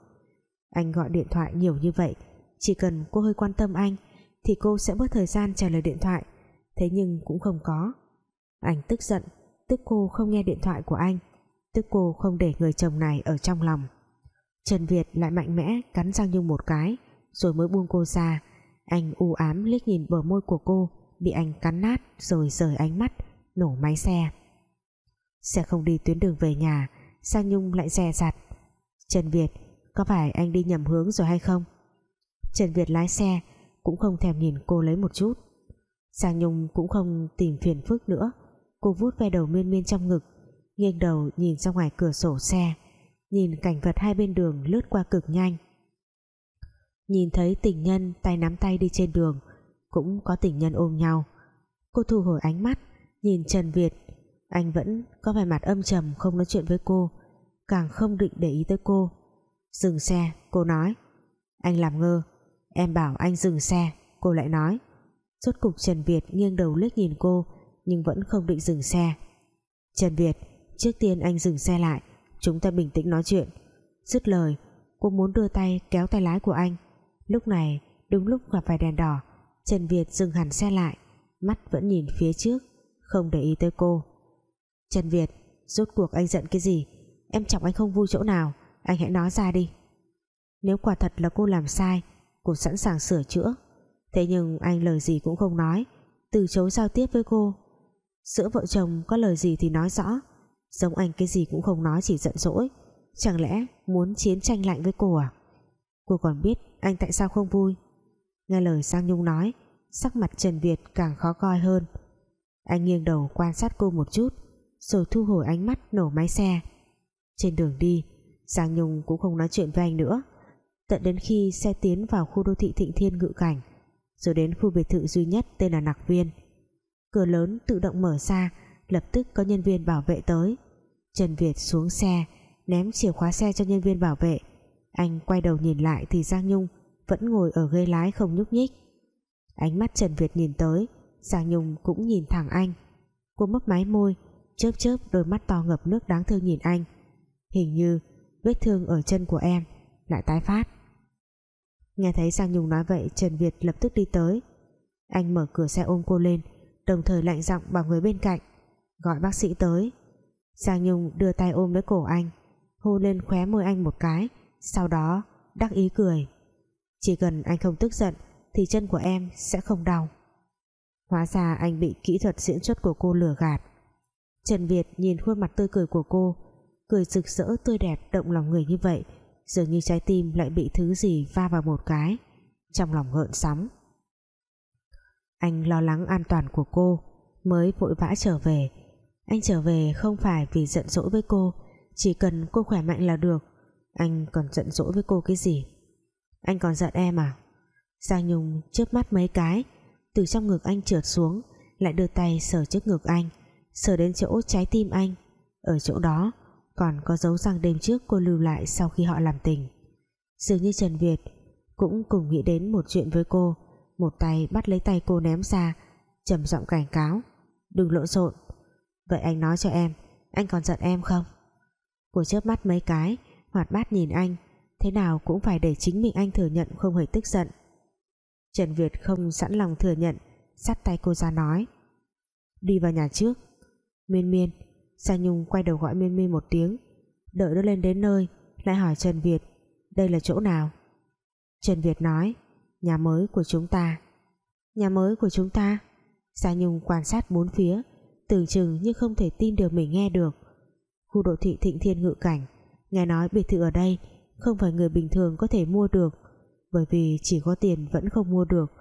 Speaker 1: Anh gọi điện thoại nhiều như vậy, chỉ cần cô hơi quan tâm anh, thì cô sẽ bớt thời gian trả lời điện thoại. Thế nhưng cũng không có. Anh tức giận, tức cô không nghe điện thoại của anh, tức cô không để người chồng này ở trong lòng. Trần Việt lại mạnh mẽ cắn răng Nhung một cái, rồi mới buông cô ra. Anh u ám liếc nhìn bờ môi của cô, bị anh cắn nát rồi rời ánh mắt nổ máy xe. Sẽ không đi tuyến đường về nhà, sang Nhung lại dè dặt. Trần Việt, có phải anh đi nhầm hướng rồi hay không? Trần Việt lái xe, cũng không thèm nhìn cô lấy một chút. Sang Nhung cũng không tìm phiền phức nữa. Cô vuốt ve đầu miên miên trong ngực, nghiêng đầu nhìn ra ngoài cửa sổ xe, nhìn cảnh vật hai bên đường lướt qua cực nhanh. Nhìn thấy tình nhân tay nắm tay đi trên đường, cũng có tình nhân ôm nhau. Cô thu hồi ánh mắt nhìn Trần Việt, anh vẫn có vẻ mặt âm trầm, không nói chuyện với cô, càng không định để ý tới cô. Dừng xe, cô nói. Anh làm ngơ. Em bảo anh dừng xe, cô lại nói. Rốt cục Trần Việt nghiêng đầu liếc nhìn cô, nhưng vẫn không định dừng xe. Trần Việt, trước tiên anh dừng xe lại. Chúng ta bình tĩnh nói chuyện. Dứt lời, cô muốn đưa tay kéo tay lái của anh. Lúc này, đúng lúc gặp phải đèn đỏ, Trần Việt dừng hẳn xe lại. Mắt vẫn nhìn phía trước không để ý tới cô. Trần Việt, rốt cuộc anh giận cái gì? Em chọc anh không vui chỗ nào, anh hãy nói ra đi. Nếu quả thật là cô làm sai, cô sẵn sàng sửa chữa. Thế nhưng anh lời gì cũng không nói, từ chối giao tiếp với cô. Giữa vợ chồng có lời gì thì nói rõ, giống anh cái gì cũng không nói chỉ giận dỗi. Chẳng lẽ muốn chiến tranh lạnh với cô à? Cô còn biết anh tại sao không vui. Nghe lời Sang Nhung nói, sắc mặt Trần Việt càng khó coi hơn anh nghiêng đầu quan sát cô một chút, rồi thu hồi ánh mắt nổ máy xe. Trên đường đi, Giang Nhung cũng không nói chuyện với anh nữa. Tận đến khi xe tiến vào khu đô thị Thịnh Thiên Ngự Cảnh, rồi đến khu biệt thự duy nhất tên là Nặc Viên. Cửa lớn tự động mở ra, lập tức có nhân viên bảo vệ tới. Trần Việt xuống xe, ném chìa khóa xe cho nhân viên bảo vệ. Anh quay đầu nhìn lại thì Giang Nhung vẫn ngồi ở ghế lái không nhúc nhích. Ánh mắt Trần Việt nhìn tới Giang Nhung cũng nhìn thẳng anh. Cô mấp máy môi, chớp chớp đôi mắt to ngập nước đáng thương nhìn anh. Hình như vết thương ở chân của em lại tái phát. Nghe thấy Giang Nhung nói vậy, Trần Việt lập tức đi tới. Anh mở cửa xe ôm cô lên, đồng thời lạnh giọng bảo người bên cạnh, gọi bác sĩ tới. Giang Nhung đưa tay ôm lấy cổ anh, hôn lên khóe môi anh một cái, sau đó đắc ý cười. Chỉ cần anh không tức giận thì chân của em sẽ không đau hóa ra anh bị kỹ thuật diễn xuất của cô lừa gạt. Trần Việt nhìn khuôn mặt tươi cười của cô, cười rực rỡ, tươi đẹp, động lòng người như vậy, dường như trái tim lại bị thứ gì va vào một cái, trong lòng gợn sóng. Anh lo lắng an toàn của cô, mới vội vã trở về. Anh trở về không phải vì giận dỗi với cô, chỉ cần cô khỏe mạnh là được. Anh còn giận dỗi với cô cái gì? Anh còn giận em à? Giang Nhung chớp mắt mấy cái từ trong ngực anh trượt xuống, lại đưa tay sờ trước ngực anh, sờ đến chỗ trái tim anh. Ở chỗ đó, còn có dấu răng đêm trước cô lưu lại sau khi họ làm tình. Dường như Trần Việt cũng cùng nghĩ đến một chuyện với cô, một tay bắt lấy tay cô ném ra, trầm giọng cảnh cáo, Đừng lộn xộn. Vậy anh nói cho em, Anh còn giận em không? Cô chớp mắt mấy cái, Hoạt bát nhìn anh, Thế nào cũng phải để chính mình anh thừa nhận không hề tức giận. Trần Việt không sẵn lòng thừa nhận sát tay cô ra nói. Đi vào nhà trước. Miên miên, Sa Nhung quay đầu gọi miên miên một tiếng. Đợi nó lên đến nơi, Lại hỏi Trần Việt, Đây là chỗ nào? Trần Việt nói, Nhà mới của chúng ta. Nhà mới của chúng ta? Sa Nhung quan sát bốn phía, Tưởng chừng như không thể tin được mình nghe được. Khu đô thị thịnh thiên ngự cảnh, Nghe nói biệt thự ở đây Không phải người bình thường có thể mua được. Bởi vì chỉ có tiền vẫn không mua được.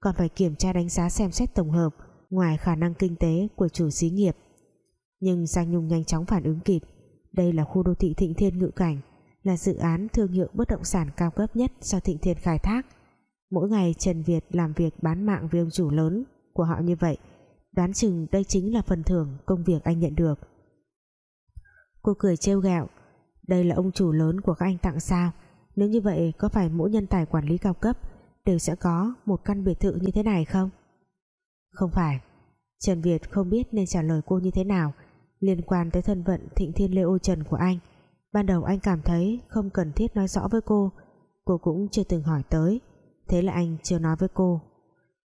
Speaker 1: Còn phải kiểm tra đánh giá xem xét tổng hợp, Ngoài khả năng kinh tế của chủ xí nghiệp. Nhưng Giang Nhung nhanh chóng phản ứng kịp. Đây là khu đô thị thịnh thiên ngự cảnh, Là dự án thương hiệu bất động sản cao cấp nhất Do thịnh thiên khai thác. Mỗi ngày Trần Việt làm việc bán mạng với ông chủ lớn của họ như vậy, Đoán chừng đây chính là phần thưởng công việc anh nhận được. Cô cười trêu ghẹo, Đây là ông chủ lớn của các anh tặng sao? Nếu như vậy, có phải mỗi nhân tài quản lý cao cấp Đều sẽ có một căn biệt thự như thế này không? Không phải. Trần Việt không biết nên trả lời cô như thế nào Liên quan tới thân phận thịnh thiên lê ô trần của anh. Ban đầu anh cảm thấy không cần thiết nói rõ với cô. Cô cũng chưa từng hỏi tới. Thế là anh chưa nói với cô.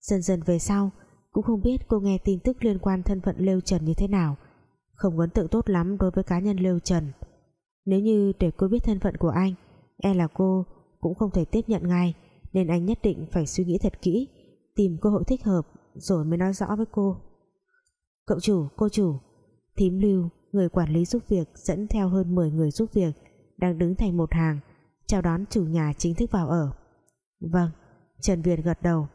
Speaker 1: Dần dần về sau, Cũng không biết cô nghe tin tức liên quan thân phận Lêu Trần như thế nào. Không ấn tượng tốt lắm đối với cá nhân Lêu Trần. Nếu như để cô biết thân phận của anh E là cô cũng không thể tiếp nhận ngay Nên anh nhất định phải suy nghĩ thật kỹ Tìm cơ hội thích hợp Rồi mới nói rõ với cô. Cậu chủ, cô chủ Thím lưu, người quản lý giúp việc Dẫn theo hơn 10 người giúp việc Đang đứng thành một hàng Chào đón chủ nhà chính thức vào ở. Vâng Trần Việt gật đầu.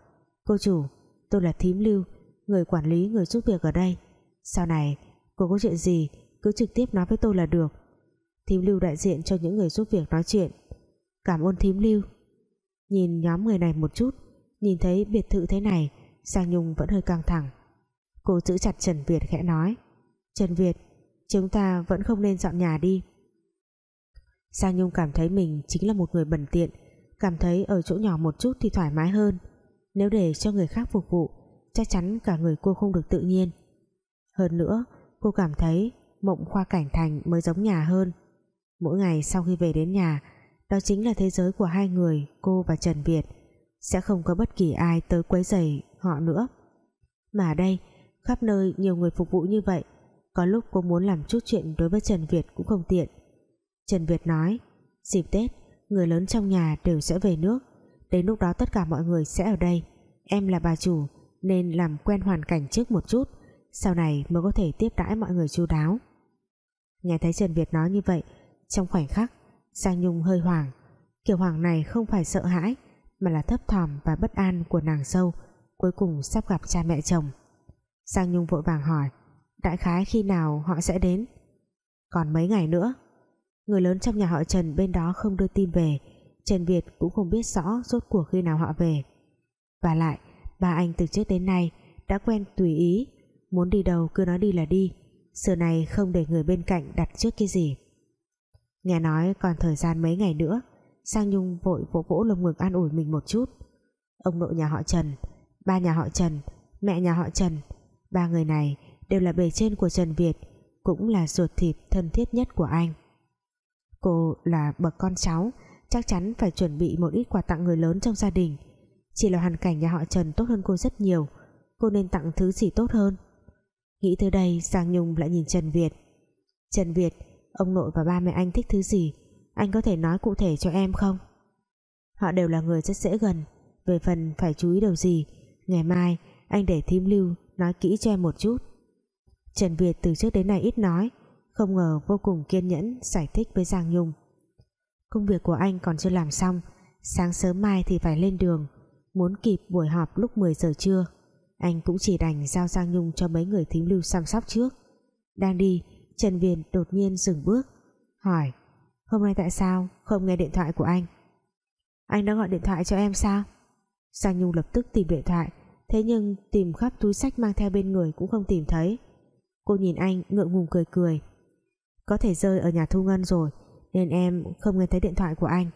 Speaker 1: Cô chủ tôi là thím lưu Người quản lý người giúp việc ở đây. Sau này cô có chuyện gì Cứ trực tiếp nói với tôi là được. Thím lưu đại diện cho những người giúp việc nói chuyện. Cảm ơn thím lưu. Nhìn nhóm người này một chút, Nhìn thấy biệt thự thế này Giang Nhung vẫn hơi căng thẳng. Cô giữ chặt Trần Việt khẽ nói, Trần Việt, Chúng ta vẫn không nên dọn nhà đi. Giang Nhung cảm thấy mình chính là một người bẩn tiện, cảm thấy ở chỗ nhỏ một chút thì thoải mái hơn. Nếu để cho người khác phục vụ, chắc chắn cả người cô không được tự nhiên. Hơn nữa, cô cảm thấy mộng khoa cảnh thành mới giống nhà hơn. Mỗi ngày sau khi về đến nhà đó chính là thế giới của hai người, cô và Trần Việt. Sẽ không có bất kỳ ai tới quấy rầy họ nữa. Mà đây, khắp nơi nhiều người phục vụ như vậy. Có lúc cô muốn làm chút chuyện đối với Trần Việt cũng không tiện. Trần Việt nói, dịp Tết, người lớn trong nhà đều sẽ về nước. Đến lúc đó tất cả mọi người sẽ ở đây. Em là bà chủ, nên làm quen hoàn cảnh trước một chút. Sau này mới có thể tiếp đãi mọi người chu đáo. Nghe thấy Trần Việt nói như vậy, trong khoảnh khắc Giang Nhung hơi hoảng. Kiểu hoảng này không phải sợ hãi, mà là thấp thỏm và bất an của nàng sâu, cuối cùng sắp gặp cha mẹ chồng. Giang Nhung vội vàng hỏi, đại khái khi nào họ sẽ đến? Còn mấy ngày nữa. Người lớn trong nhà họ Trần bên đó không đưa tin về, Trần Việt cũng không biết rõ rốt cuộc khi nào họ về. Và lại, ba anh từ trước đến nay đã quen tùy ý, muốn đi đâu cứ nói đi là đi, xưa này không để người bên cạnh đặt trước cái gì nghe nói còn thời gian mấy ngày nữa, Sang Nhung vội vỗ vỗ lồng ngực an ủi mình một chút. Ông nội nhà họ Trần, ba nhà họ Trần, mẹ nhà họ Trần, ba người này đều là bề trên của Trần Việt, cũng là ruột thịt thân thiết nhất của anh. Cô là bậc con cháu, Chắc chắn phải chuẩn bị một ít quà tặng người lớn trong gia đình. Chỉ là hoàn cảnh nhà họ Trần tốt hơn cô rất nhiều, Cô nên tặng thứ gì tốt hơn? Nghĩ tới đây Giang Nhung lại nhìn Trần Việt. Trần Việt Ông nội và ba mẹ anh thích thứ gì, Anh có thể nói cụ thể cho em không? Họ đều là người rất dễ gần, Về phần phải chú ý điều gì, Ngày mai anh để thím lưu Nói kỹ cho em một chút. Trần Việt từ trước đến nay ít nói, không ngờ vô cùng kiên nhẫn, giải thích với Giang Nhung. Công việc của anh còn chưa làm xong, sáng sớm mai thì phải lên đường, muốn kịp buổi họp lúc 10 giờ trưa. Anh cũng chỉ đành giao Giang Nhung cho mấy người thím lưu chăm sóc trước. Đang đi Trần Viền đột nhiên dừng bước. Hỏi, hôm nay tại sao không nghe điện thoại của anh? Anh đã gọi điện thoại cho em sao? Giang Nhung lập tức tìm điện thoại, thế nhưng tìm khắp túi sách mang theo bên người cũng không tìm thấy. Cô nhìn anh ngượng ngùng cười cười. Có thể rơi ở nhà Thu Ngân rồi, nên em không nghe thấy điện thoại của anh.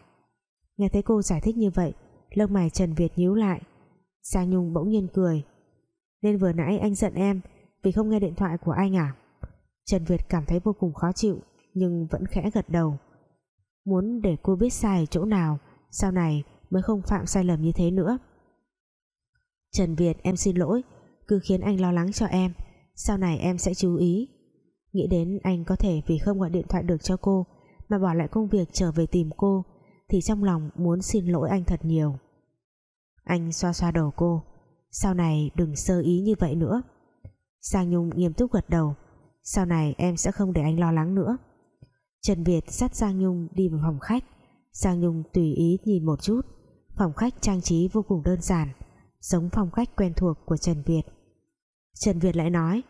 Speaker 1: Nghe thấy cô giải thích như vậy, lông mày Trần Việt nhíu lại. Giang Nhung bỗng nhiên cười. Nên vừa nãy anh giận em Vì không nghe điện thoại của anh à? Trần Việt cảm thấy vô cùng khó chịu, Nhưng vẫn khẽ gật đầu. Muốn để cô biết sai chỗ nào, Sau này mới không phạm sai lầm như thế nữa. Trần Việt, em xin lỗi, Cứ khiến anh lo lắng cho em, Sau này em sẽ chú ý. Nghĩ đến anh có thể vì không gọi điện thoại được cho cô, Mà bỏ lại công việc trở về tìm cô, Thì trong lòng muốn xin lỗi anh thật nhiều. Anh xoa xoa đầu cô, Sau này đừng sơ ý như vậy nữa. Giang Nhung nghiêm túc gật đầu. Sau này em sẽ không để anh lo lắng nữa. Trần Việt dắt Giang Nhung đi vào phòng khách. Giang Nhung tùy ý nhìn một chút. Phòng khách trang trí vô cùng đơn giản, Giống phong cách quen thuộc của Trần Việt. Trần Việt lại nói,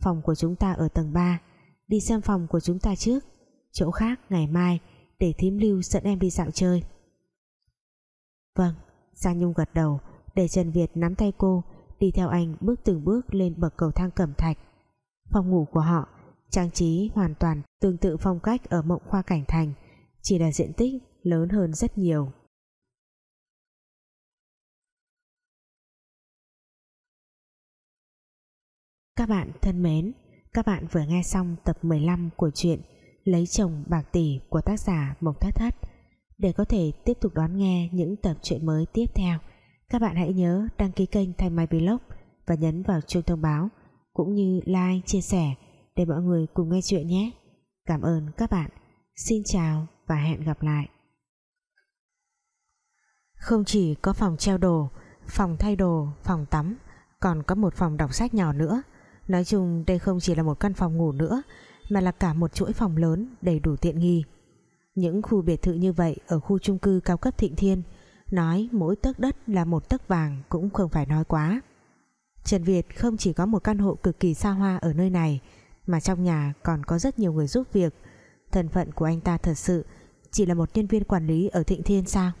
Speaker 1: Phòng của chúng ta ở tầng 3 Đi xem phòng của chúng ta trước. Chỗ khác ngày mai Để thím lưu dẫn em đi dạo chơi. Vâng Giang Nhung gật đầu, Để Trần Việt nắm tay cô, Đi theo anh bước từng bước lên bậc cầu thang cẩm thạch. Phòng ngủ của họ Trang trí hoàn toàn tương tự phong cách Ở mộng khoa cảnh thành Chỉ là diện tích lớn hơn rất nhiều Các bạn thân mến, các bạn vừa nghe xong tập 15 của truyện Lấy chồng bạc tỷ của tác giả Mộc Thất Thất. Để có thể tiếp tục đón nghe những tập truyện mới tiếp theo, các bạn hãy nhớ đăng ký kênh Thanh Mai Vlog và nhấn vào chuông thông báo cũng như like, chia sẻ để mọi người cùng nghe chuyện nhé. Cảm ơn các bạn. Xin chào và hẹn gặp lại. Không chỉ có phòng treo đồ, phòng thay đồ, phòng tắm, còn có một phòng đọc sách nhỏ nữa Nói chung đây không chỉ là một căn phòng ngủ nữa Mà là cả một chuỗi phòng lớn đầy đủ tiện nghi Những khu biệt thự như vậy Ở khu chung cư cao cấp Thịnh Thiên Nói mỗi tấc đất là một tấc vàng Cũng không phải nói quá Trần Việt không chỉ có một căn hộ cực kỳ xa hoa Ở nơi này, Mà trong nhà còn có rất nhiều người giúp việc. Thân phận của anh ta thật sự Chỉ là một nhân viên quản lý ở Thịnh Thiên sao?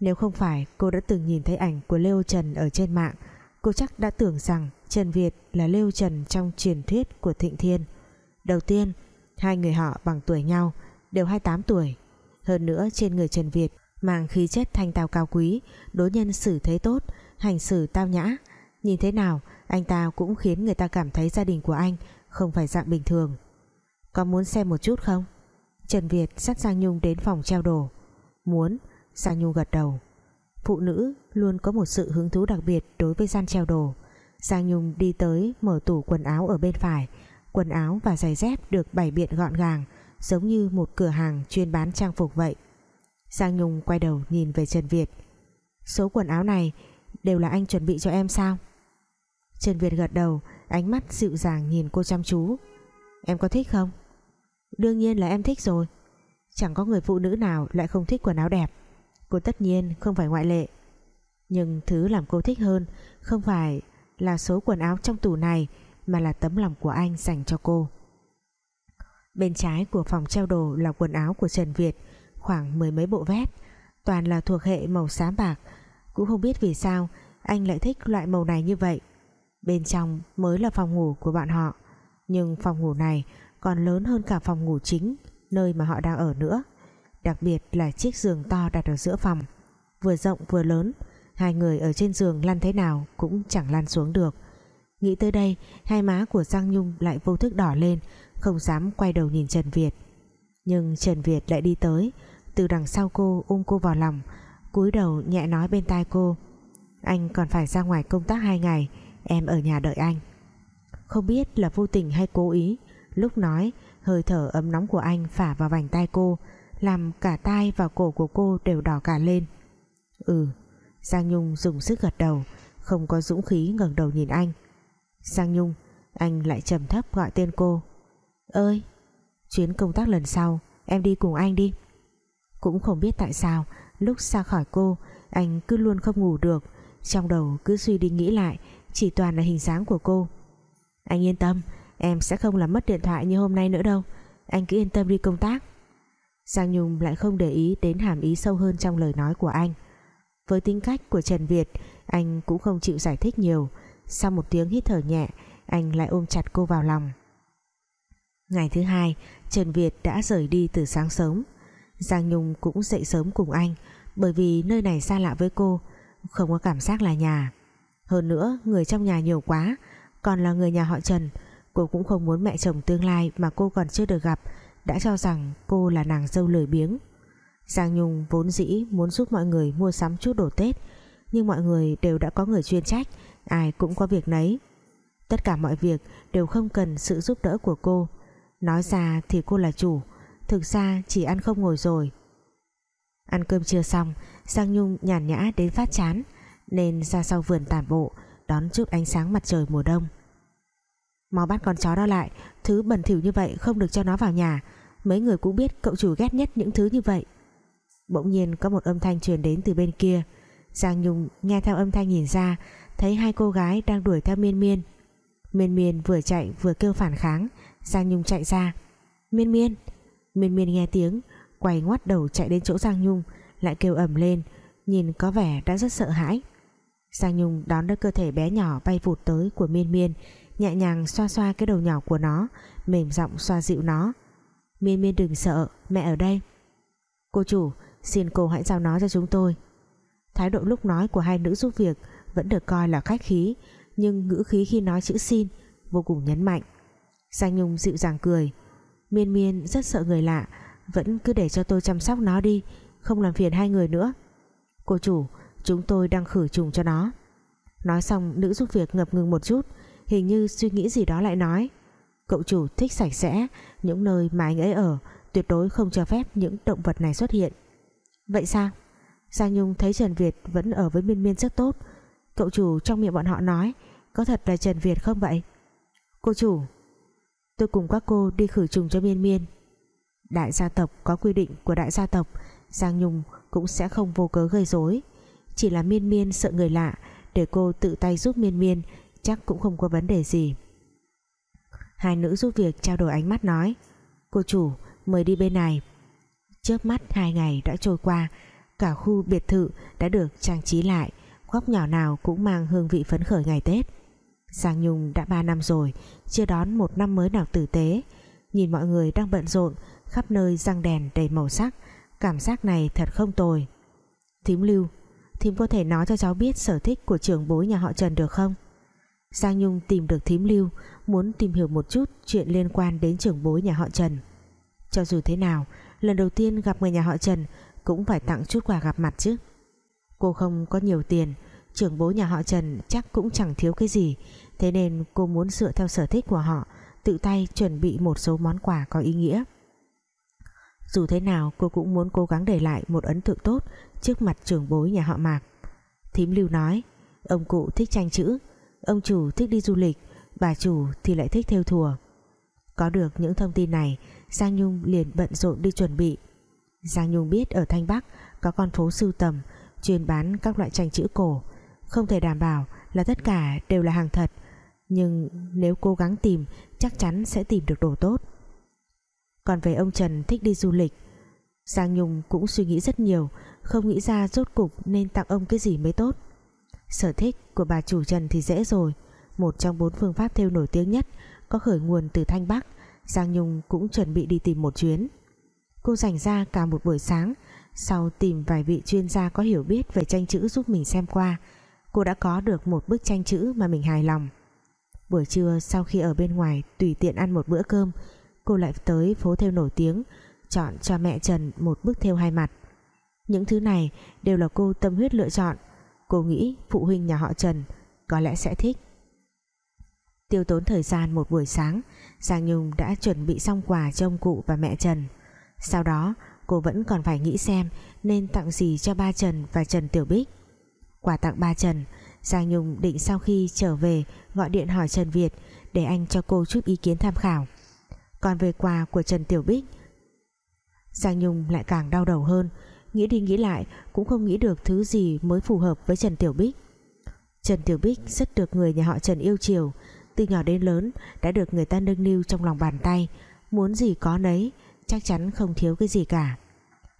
Speaker 1: Nếu không phải cô đã từng nhìn thấy ảnh Của Leo Trần ở trên mạng, Cô chắc đã tưởng rằng Trần Việt là Lêu Trần trong truyền thuyết của Thịnh Thiên. Đầu tiên, Hai người họ bằng tuổi nhau, Đều 28 tuổi. Hơn nữa, trên người Trần Việt Mang khí chất thanh tao cao quý, Đối nhân xử thế tốt, Hành xử tao nhã Nhìn thế nào, anh ta cũng khiến người ta cảm thấy gia đình của anh Không phải dạng bình thường. Có muốn xem một chút không? Trần Việt dắt Giang Nhung đến phòng treo đồ. Muốn, Giang Nhung gật đầu. Phụ nữ luôn có một sự hứng thú đặc biệt đối với gian treo đồ. Giang Nhung đi tới mở tủ quần áo ở bên phải. Quần áo và giày dép được bày biện gọn gàng, Giống như một cửa hàng chuyên bán trang phục vậy. Giang Nhung quay đầu nhìn về Trần Việt. Số quần áo này đều là anh chuẩn bị cho em sao? Trần Việt gật đầu, Ánh mắt dịu dàng nhìn cô chăm chú. Em có thích không? Đương nhiên là em thích rồi. Chẳng có người phụ nữ nào lại không thích quần áo đẹp. Cô tất nhiên không phải ngoại lệ. Nhưng thứ làm cô thích hơn Không phải là số quần áo trong tủ này, Mà là tấm lòng của anh dành cho cô. Bên trái của phòng treo đồ là quần áo của Trần Việt, Khoảng mười mấy bộ vest, Toàn là thuộc hệ màu xám bạc. Cũng không biết vì sao Anh lại thích loại màu này như vậy. Bên trong mới là phòng ngủ của bạn họ. Nhưng phòng ngủ này Còn lớn hơn cả phòng ngủ chính, Nơi mà họ đang ở nữa. Đặc biệt là chiếc giường to đặt ở giữa phòng. Vừa rộng vừa lớn, hai người ở trên giường lăn thế nào cũng chẳng lăn xuống được. Nghĩ tới đây, hai má của Giang Nhung lại vô thức đỏ lên, không dám quay đầu nhìn Trần Việt. Nhưng Trần Việt lại đi tới, từ đằng sau cô ôm cô vào lòng, cúi đầu nhẹ nói bên tai cô, anh còn phải ra ngoài công tác hai ngày em ở nhà đợi anh. Không biết là vô tình hay cố ý, lúc nói, hơi thở ấm nóng của anh phả vào vành tai cô, làm cả tai và cổ của cô đều đỏ cả lên. Ừ Giang Nhung dùng sức gật đầu, không có dũng khí ngẩng đầu nhìn anh. Giang Nhung, anh lại trầm thấp gọi tên cô. Ơi, chuyến công tác lần sau, em đi cùng anh đi. Cũng không biết tại sao, lúc xa khỏi cô, anh cứ luôn không ngủ được, trong đầu cứ suy đi nghĩ lại chỉ toàn là hình dáng của cô. Anh yên tâm, em sẽ không làm mất điện thoại như hôm nay nữa đâu. Anh cứ yên tâm đi công tác. Giang Nhung lại không để ý đến hàm ý sâu hơn trong lời nói của anh. Với tính cách của Trần Việt, anh cũng không chịu giải thích nhiều. Sau một tiếng hít thở nhẹ, anh lại ôm chặt cô vào lòng. Ngày thứ hai, Trần Việt đã rời đi từ sáng sớm. Giang Nhung cũng dậy sớm cùng anh, bởi vì nơi này xa lạ với cô, không có cảm giác là nhà hơn nữa, người trong nhà nhiều quá, còn là người nhà họ Trần. Cô cũng không muốn mẹ chồng tương lai Mà cô còn chưa được gặp, Đã cho rằng cô là nàng dâu lười biếng. Giang Nhung vốn dĩ muốn giúp mọi người mua sắm chút đồ Tết, Nhưng mọi người đều đã có người chuyên trách, Ai cũng có việc nấy. Tất cả mọi việc đều không cần sự giúp đỡ của cô. Nói ra thì cô là chủ, Thực ra chỉ ăn không ngồi rồi. Ăn cơm chưa xong, Giang Nhung nhàn nhã đến phát chán. Nên ra sau vườn tản bộ, Đón chút ánh sáng mặt trời mùa đông. Mau bắt con chó đó lại, Thứ bẩn thỉu như vậy không được cho nó vào nhà. Mấy người cũng biết cậu chủ ghét nhất những thứ như vậy. Bỗng nhiên có một âm thanh truyền đến từ bên kia. Giang Nhung nghe theo âm thanh nhìn ra, Thấy hai cô gái đang đuổi theo miên miên. Miên miên vừa chạy vừa kêu phản kháng. Giang Nhung chạy ra. Miên miên! Miên miên nghe tiếng, Quay ngoắt đầu chạy đến chỗ Giang Nhung, Lại kêu ầm lên, Nhìn có vẻ đã rất sợ hãi. Giang Nhung đón đỡ cơ thể bé nhỏ bay vụt tới của miên miên, Nhẹ nhàng xoa xoa cái đầu nhỏ của nó, Mềm giọng xoa dịu nó. Miên miên đừng sợ, Mẹ ở đây. Cô chủ, xin cô hãy giao nó cho chúng tôi. Thái độ lúc nói của hai nữ giúp việc Vẫn được coi là khách khí, Nhưng ngữ khí khi nói chữ xin Vô cùng nhấn mạnh. Giang Nhung dịu dàng cười. Miên miên rất sợ người lạ, Vẫn cứ để cho tôi chăm sóc nó đi, Không làm phiền hai người nữa. Cô chủ chúng tôi đang khử trùng cho nó. Nói xong, nữ giúp việc ngập ngừng một chút, Hình như suy nghĩ gì đó lại nói, Cậu chủ thích sạch sẽ, Những nơi mà anh ấy ở, Tuyệt đối không cho phép những động vật này xuất hiện. Vậy sao? Giang Nhung thấy Trần Việt vẫn ở với Miên Miên rất tốt. Cậu chủ trong miệng bọn họ nói, Có thật là Trần Việt không vậy? Cô chủ, Tôi cùng các cô đi khử trùng cho Miên Miên. Đại gia tộc có quy định của đại gia tộc Giang Nhung cũng sẽ không vô cớ gây rối. Chỉ là Miên Miên sợ người lạ, Để cô tự tay giúp Miên Miên, Chắc cũng không có vấn đề gì. Hai nữ giúp việc trao đổi ánh mắt nói, Cô chủ, mời đi bên này. Chớp mắt hai ngày đã trôi qua, Cả khu biệt thự đã được trang trí lại, Góc nhỏ nào cũng mang hương vị phấn khởi ngày Tết. Sang Nhung đã 3 năm rồi, Chưa đón một năm mới nào tử tế. Nhìn mọi người đang bận rộn, Khắp nơi răng đèn đầy màu sắc, Cảm giác này thật không tồi. Thím Lưu Thím có thể nói cho cháu biết sở thích của trưởng bối nhà họ Trần được không? Giang Nhung tìm được thím Lưu, Muốn tìm hiểu một chút chuyện liên quan đến trưởng bối nhà họ Trần. Cho dù thế nào, Lần đầu tiên gặp người nhà họ Trần Cũng phải tặng chút quà gặp mặt chứ. Cô không có nhiều tiền, Trưởng bối nhà họ Trần chắc cũng chẳng thiếu cái gì, Thế nên cô muốn dựa theo sở thích của họ, Tự tay chuẩn bị một số món quà có ý nghĩa. Dù thế nào, cô cũng muốn cố gắng để lại một ấn tượng tốt Trước mặt trưởng bối nhà họ Mạc. Thím Lưu nói, Ông cụ thích tranh chữ, Ông chủ thích đi du lịch, Bà chủ thì lại thích theo thùa. Có được những thông tin này, Giang Nhung liền bận rộn đi chuẩn bị. Giang Nhung biết ở Thanh Bắc Có con phố sưu tầm, Chuyên bán các loại tranh chữ cổ. Không thể đảm bảo là tất cả đều là hàng thật, Nhưng nếu cố gắng tìm, Chắc chắn sẽ tìm được đồ tốt. Còn về ông Trần thích đi du lịch, Giang Nhung cũng suy nghĩ rất nhiều không nghĩ ra rốt cục nên tặng ông cái gì mới tốt. Sở thích của bà chủ Trần thì dễ rồi. Một trong bốn phương pháp theo nổi tiếng nhất Có khởi nguồn từ Thanh Bắc, Giang Nhung cũng chuẩn bị đi tìm một chuyến. Cô dành ra cả một buổi sáng, Sau tìm vài vị chuyên gia có hiểu biết Về tranh chữ giúp mình xem qua, Cô đã có được một bức tranh chữ mà mình hài lòng. Buổi trưa sau khi ở bên ngoài Tùy tiện ăn một bữa cơm, Cô lại tới phố theo nổi tiếng, Chọn cho mẹ Trần một bức theo hai mặt. Những thứ này đều là cô tâm huyết lựa chọn. Cô nghĩ phụ huynh nhà họ Trần Có lẽ sẽ thích. Tiêu tốn thời gian một buổi sáng, Giang Nhung đã chuẩn bị xong quà cho ông cụ và mẹ Trần. Sau đó, cô vẫn còn phải nghĩ xem Nên tặng gì cho ba Trần và Trần Tiểu Bích. Quà tặng ba Trần, Giang Nhung định sau khi trở về Gọi điện hỏi Trần Việt Để anh cho cô chút ý kiến tham khảo. Còn về quà của Trần Tiểu Bích, Giang Nhung lại càng đau đầu hơn. Nghĩ đi nghĩ lại, Cũng không nghĩ được thứ gì mới phù hợp với Trần Tiểu Bích. Trần Tiểu Bích rất được người nhà họ Trần yêu chiều. Từ nhỏ đến lớn, Đã được người ta nâng niu trong lòng bàn tay. Muốn gì có nấy, Chắc chắn không thiếu cái gì cả.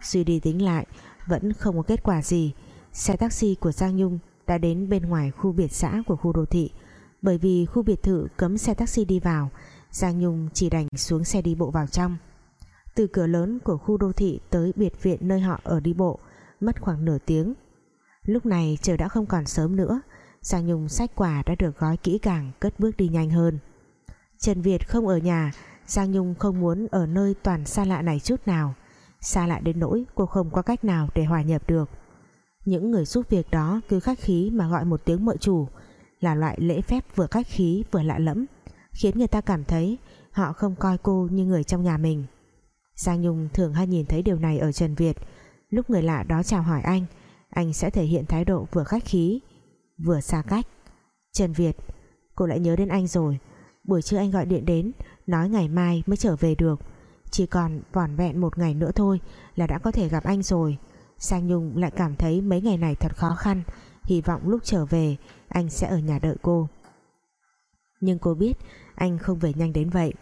Speaker 1: Suy đi tính lại, Vẫn không có kết quả gì. Xe taxi của Giang Nhung đã đến bên ngoài khu biệt xã của khu đô thị. Bởi vì khu biệt thự cấm xe taxi đi vào, Giang Nhung chỉ đành xuống xe đi bộ vào trong từ cửa lớn của khu đô thị tới biệt viện nơi họ ở đi bộ, mất khoảng nửa tiếng. Lúc này trời đã không còn sớm nữa, Giang Nhung sách quà đã được gói kỹ càng, cất bước đi nhanh hơn. Trần Việt không ở nhà, Giang Nhung không muốn ở nơi toàn xa lạ này chút nào, Xa lạ đến nỗi cô không có cách nào để hòa nhập được. Những người giúp việc đó cứ khách khí mà gọi một tiếng mợ chủ Là loại lễ phép vừa khách khí vừa lạ lẫm, Khiến người ta cảm thấy họ không coi cô như người trong nhà mình. Giang Nhung thường hay nhìn thấy điều này ở Trần Việt. Lúc người lạ đó chào hỏi anh Anh sẽ thể hiện thái độ vừa khách khí, Vừa xa cách. Trần Việt, Cô lại nhớ đến anh rồi. Buổi trưa anh gọi điện đến, Nói ngày mai mới trở về được. Chỉ còn vỏn vẹn một ngày nữa thôi Là đã có thể gặp anh rồi. Sang Nhung lại cảm thấy mấy ngày này thật khó khăn, Hy vọng lúc trở về, Anh sẽ ở nhà đợi cô. Nhưng cô biết, Anh không về nhanh đến vậy.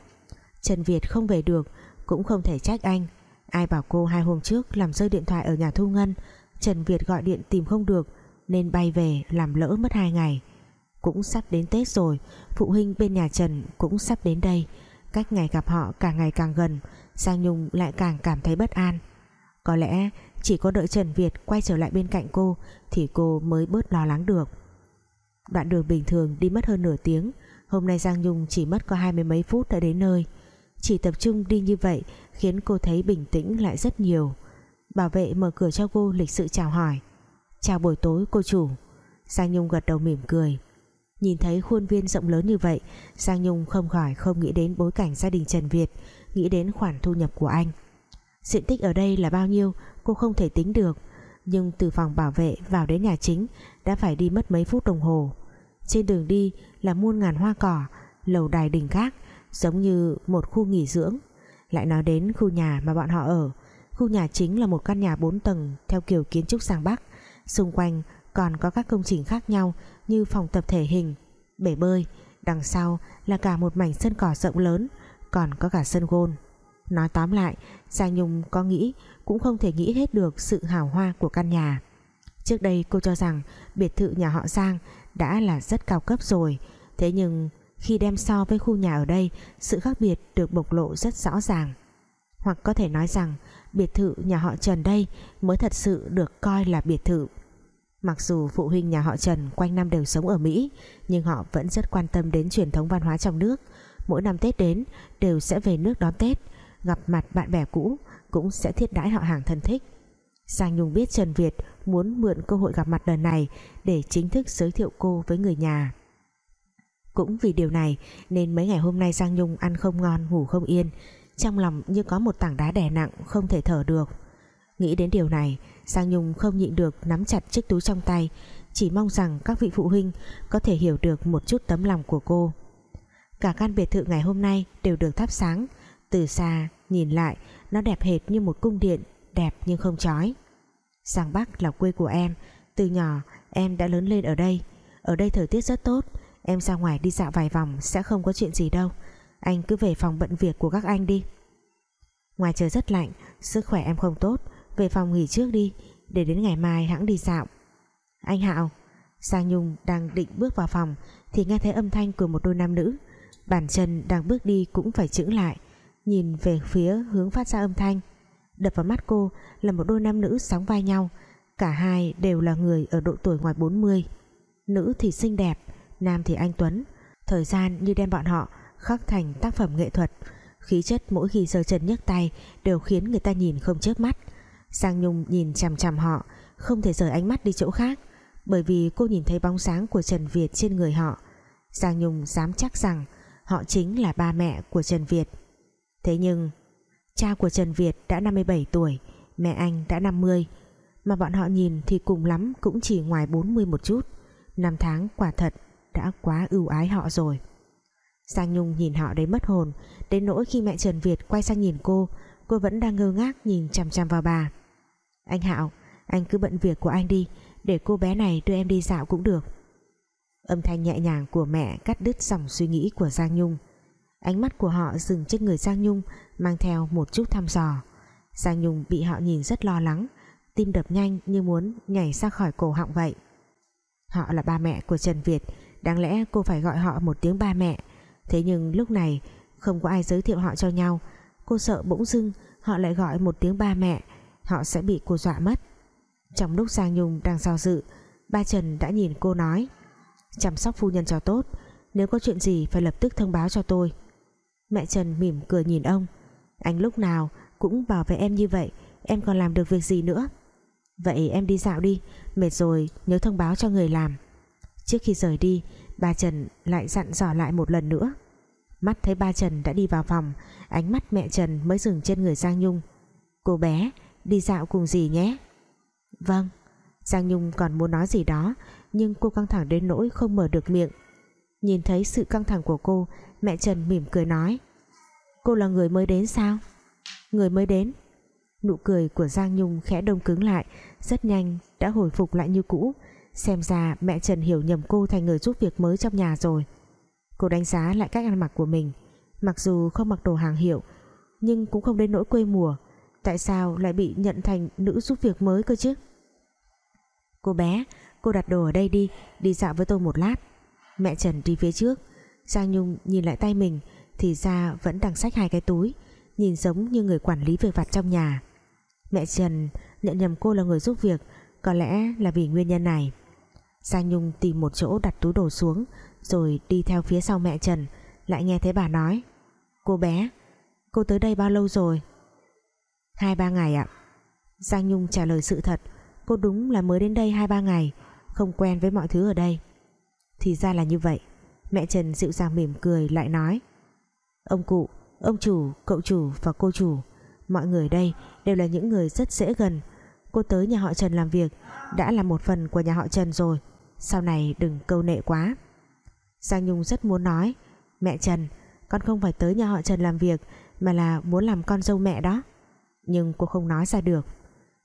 Speaker 1: Trần Việt không về được cũng không thể trách anh. Ai bảo cô hai hôm trước làm rơi điện thoại ở nhà thu ngân, Trần Việt gọi điện tìm không được, Nên bay về làm lỡ mất hai ngày. Cũng sắp đến Tết rồi, Phụ huynh bên nhà Trần cũng sắp đến đây. Cách ngày gặp họ càng ngày càng gần, Giang Nhung lại càng cảm thấy bất an. Có lẽ chỉ có đợi Trần Việt quay trở lại bên cạnh cô Thì cô mới bớt lo lắng được. Đoạn đường bình thường đi mất hơn nửa tiếng, Hôm nay Giang Nhung chỉ mất có hai mươi mấy phút đã đến nơi. Chỉ tập trung đi như vậy Khiến cô thấy bình tĩnh lại rất nhiều. Bảo vệ mở cửa cho cô lịch sự chào hỏi. Chào buổi tối, cô chủ. Giang Nhung gật đầu mỉm cười. Nhìn thấy khuôn viên rộng lớn như vậy, Giang Nhung không khỏi không nghĩ đến bối cảnh gia đình Trần Việt, Nghĩ đến khoản thu nhập của anh. Diện tích ở đây là bao nhiêu, Cô không thể tính được, Nhưng từ phòng bảo vệ vào đến nhà chính Đã phải đi mất mấy phút đồng hồ. Trên đường đi là muôn ngàn hoa cỏ, Lầu đài đỉnh khác Giống như một khu nghỉ dưỡng Lại nói đến khu nhà mà bọn họ ở Khu nhà chính là một căn nhà 4 tầng Theo kiểu kiến trúc sang Bắc Xung quanh còn có các công trình khác nhau như phòng tập thể hình, bể bơi, đằng sau là cả một mảnh sân cỏ rộng lớn, còn có cả sân gôn. Nói tóm lại, Giang Nhung có nghĩ cũng không thể nghĩ hết được sự hào hoa của căn nhà. Trước đây cô cho rằng biệt thự nhà họ Giang đã là rất cao cấp rồi, thế nhưng khi đem so với khu nhà ở đây, sự khác biệt được bộc lộ rất rõ ràng. Hoặc có thể nói rằng biệt thự nhà họ Trần đây mới thật sự được coi là biệt thự. Mặc dù phụ huynh nhà họ Trần quanh năm đều sống ở Mỹ nhưng họ vẫn rất quan tâm đến truyền thống văn hóa trong nước. Mỗi năm Tết đến đều sẽ về nước đón Tết, gặp mặt bạn bè cũ cũng sẽ thiết đãi họ hàng thân thích. Giang Nhung biết Trần Việt muốn mượn cơ hội gặp mặt lần này để chính thức giới thiệu cô với người nhà. Cũng vì điều này nên mấy ngày hôm nay Giang Nhung ăn không ngon ngủ không yên, trong lòng như có một tảng đá đè nặng không thể thở được. Nghĩ đến điều này Giang Nhung không nhịn được nắm chặt chiếc túi trong tay Chỉ mong rằng các vị phụ huynh Có thể hiểu được một chút tấm lòng của cô. Cả căn biệt thự ngày hôm nay Đều được thắp sáng. Từ xa nhìn lại Nó đẹp hệt như một cung điện Đẹp nhưng không chói. Giang Bắc là quê của em. Từ nhỏ em đã lớn lên ở đây. Ở đây thời tiết rất tốt Em ra ngoài đi dạo vài vòng, sẽ không có chuyện gì đâu. Anh cứ về phòng bận việc của các anh đi. Ngoài trời rất lạnh, Sức khỏe em không tốt. Về phòng nghỉ trước đi, Để đến ngày mai hãng đi dạo. Anh Hạo, Giang Nhung đang định bước vào phòng, Thì nghe thấy âm thanh của một đôi nam nữ. Bàn chân đang bước đi cũng phải chững lại, Nhìn về phía hướng phát ra âm thanh. Đập vào mắt cô là một đôi nam nữ sóng vai nhau, Cả hai đều là người ở độ tuổi ngoài 40 Nữ thì xinh đẹp Nam thì anh Tuấn. Thời gian như đem bọn họ khắc thành tác phẩm nghệ thuật, Khí chất mỗi khi giơ chân nhấc tay Đều khiến người ta nhìn không chớp mắt. Giang Nhung nhìn chằm chằm họ, Không thể rời ánh mắt đi chỗ khác, Bởi vì cô nhìn thấy bóng sáng của Trần Việt trên người họ. Giang Nhung dám chắc rằng Họ chính là ba mẹ của Trần Việt. Thế nhưng, Cha của Trần Việt đã 57 tuổi, Mẹ anh đã 50 Mà bọn họ nhìn thì cùng lắm Cũng chỉ ngoài 40 một chút. Năm tháng quả thật đã quá ưu ái họ rồi. Giang Nhung nhìn họ đến mất hồn, Đến nỗi khi mẹ Trần Việt quay sang nhìn cô Cô vẫn đang ngơ ngác nhìn chằm chằm vào bà. Anh Hạo, Anh cứ bận việc của anh đi, Để cô bé này đưa em đi dạo cũng được. Âm thanh nhẹ nhàng của mẹ cắt đứt dòng suy nghĩ của Giang Nhung. Ánh mắt của họ dừng trên người Giang Nhung, Mang theo một chút thăm dò. Giang Nhung bị họ nhìn rất lo lắng, Tim đập nhanh như muốn nhảy ra khỏi cổ họng vậy. Họ là ba mẹ của Trần Việt Đáng lẽ cô phải gọi họ một tiếng ba mẹ. Thế nhưng lúc này, Không có ai giới thiệu họ cho nhau. Cô sợ bỗng dưng, họ lại gọi một tiếng ba mẹ. Họ sẽ bị cô dọa mất. Trong lúc Giang Nhung đang do dự, ba Trần đã nhìn cô nói, chăm sóc phu nhân cho tốt, nếu có chuyện gì phải lập tức thông báo cho tôi. Mẹ Trần mỉm cười nhìn ông, Anh lúc nào cũng bảo vệ em như vậy, Em còn làm được việc gì nữa? Vậy em đi dạo đi, Mệt rồi nhớ thông báo cho người làm. Trước khi rời đi, Bà Trần lại dặn dò lại một lần nữa. Mắt thấy ba Trần đã đi vào phòng, Ánh mắt mẹ Trần mới dừng trên người Giang Nhung. Cô bé, đi dạo cùng gì nhé. Vâng. Giang Nhung còn muốn nói gì đó, Nhưng cô căng thẳng đến nỗi không mở được miệng. Nhìn thấy sự căng thẳng của cô, Mẹ Trần mỉm cười nói, Cô là người mới đến sao? Người mới đến. Nụ cười của Giang Nhung khẽ đông cứng lại, Rất nhanh đã hồi phục lại như cũ Xem ra mẹ Trần hiểu nhầm cô thành người giúp việc mới trong nhà rồi. Cô đánh giá lại cách ăn mặc của mình. Mặc dù không mặc đồ hàng hiệu, Nhưng cũng không đến nỗi quê mùa. Tại sao lại bị nhận thành nữ giúp việc mới cơ chứ? Cô bé, Cô đặt đồ ở đây đi Đi dạo với tôi một lát. Mẹ Trần đi phía trước. Giang Nhung nhìn lại tay mình, Thì ra vẫn đang xách hai cái túi, Nhìn giống như người quản lý việc vặt trong nhà. Mẹ Trần nhận nhầm cô là người giúp việc, Có lẽ là vì nguyên nhân này. Giang Nhung tìm một chỗ đặt túi đồ xuống Rồi đi theo phía sau mẹ Trần Lại nghe thấy bà nói Cô bé Cô tới đây bao lâu rồi? Hai ba ngày ạ. Giang Nhung trả lời sự thật Cô đúng là mới đến đây hai ba ngày Không quen với mọi thứ ở đây. Thì ra là như vậy Mẹ Trần dịu dàng mỉm cười lại nói Ông cụ, ông chủ, cậu chủ và cô chủ Mọi người đây đều là những người rất dễ gần. Cô tới nhà họ Trần làm việc Đã là một phần của nhà họ Trần rồi. Sau này đừng câu nệ quá. Giang Nhung rất muốn nói, Mẹ Trần, Con không phải tới nhà họ Trần làm việc, Mà là muốn làm con dâu mẹ đó. Nhưng cô không nói ra được.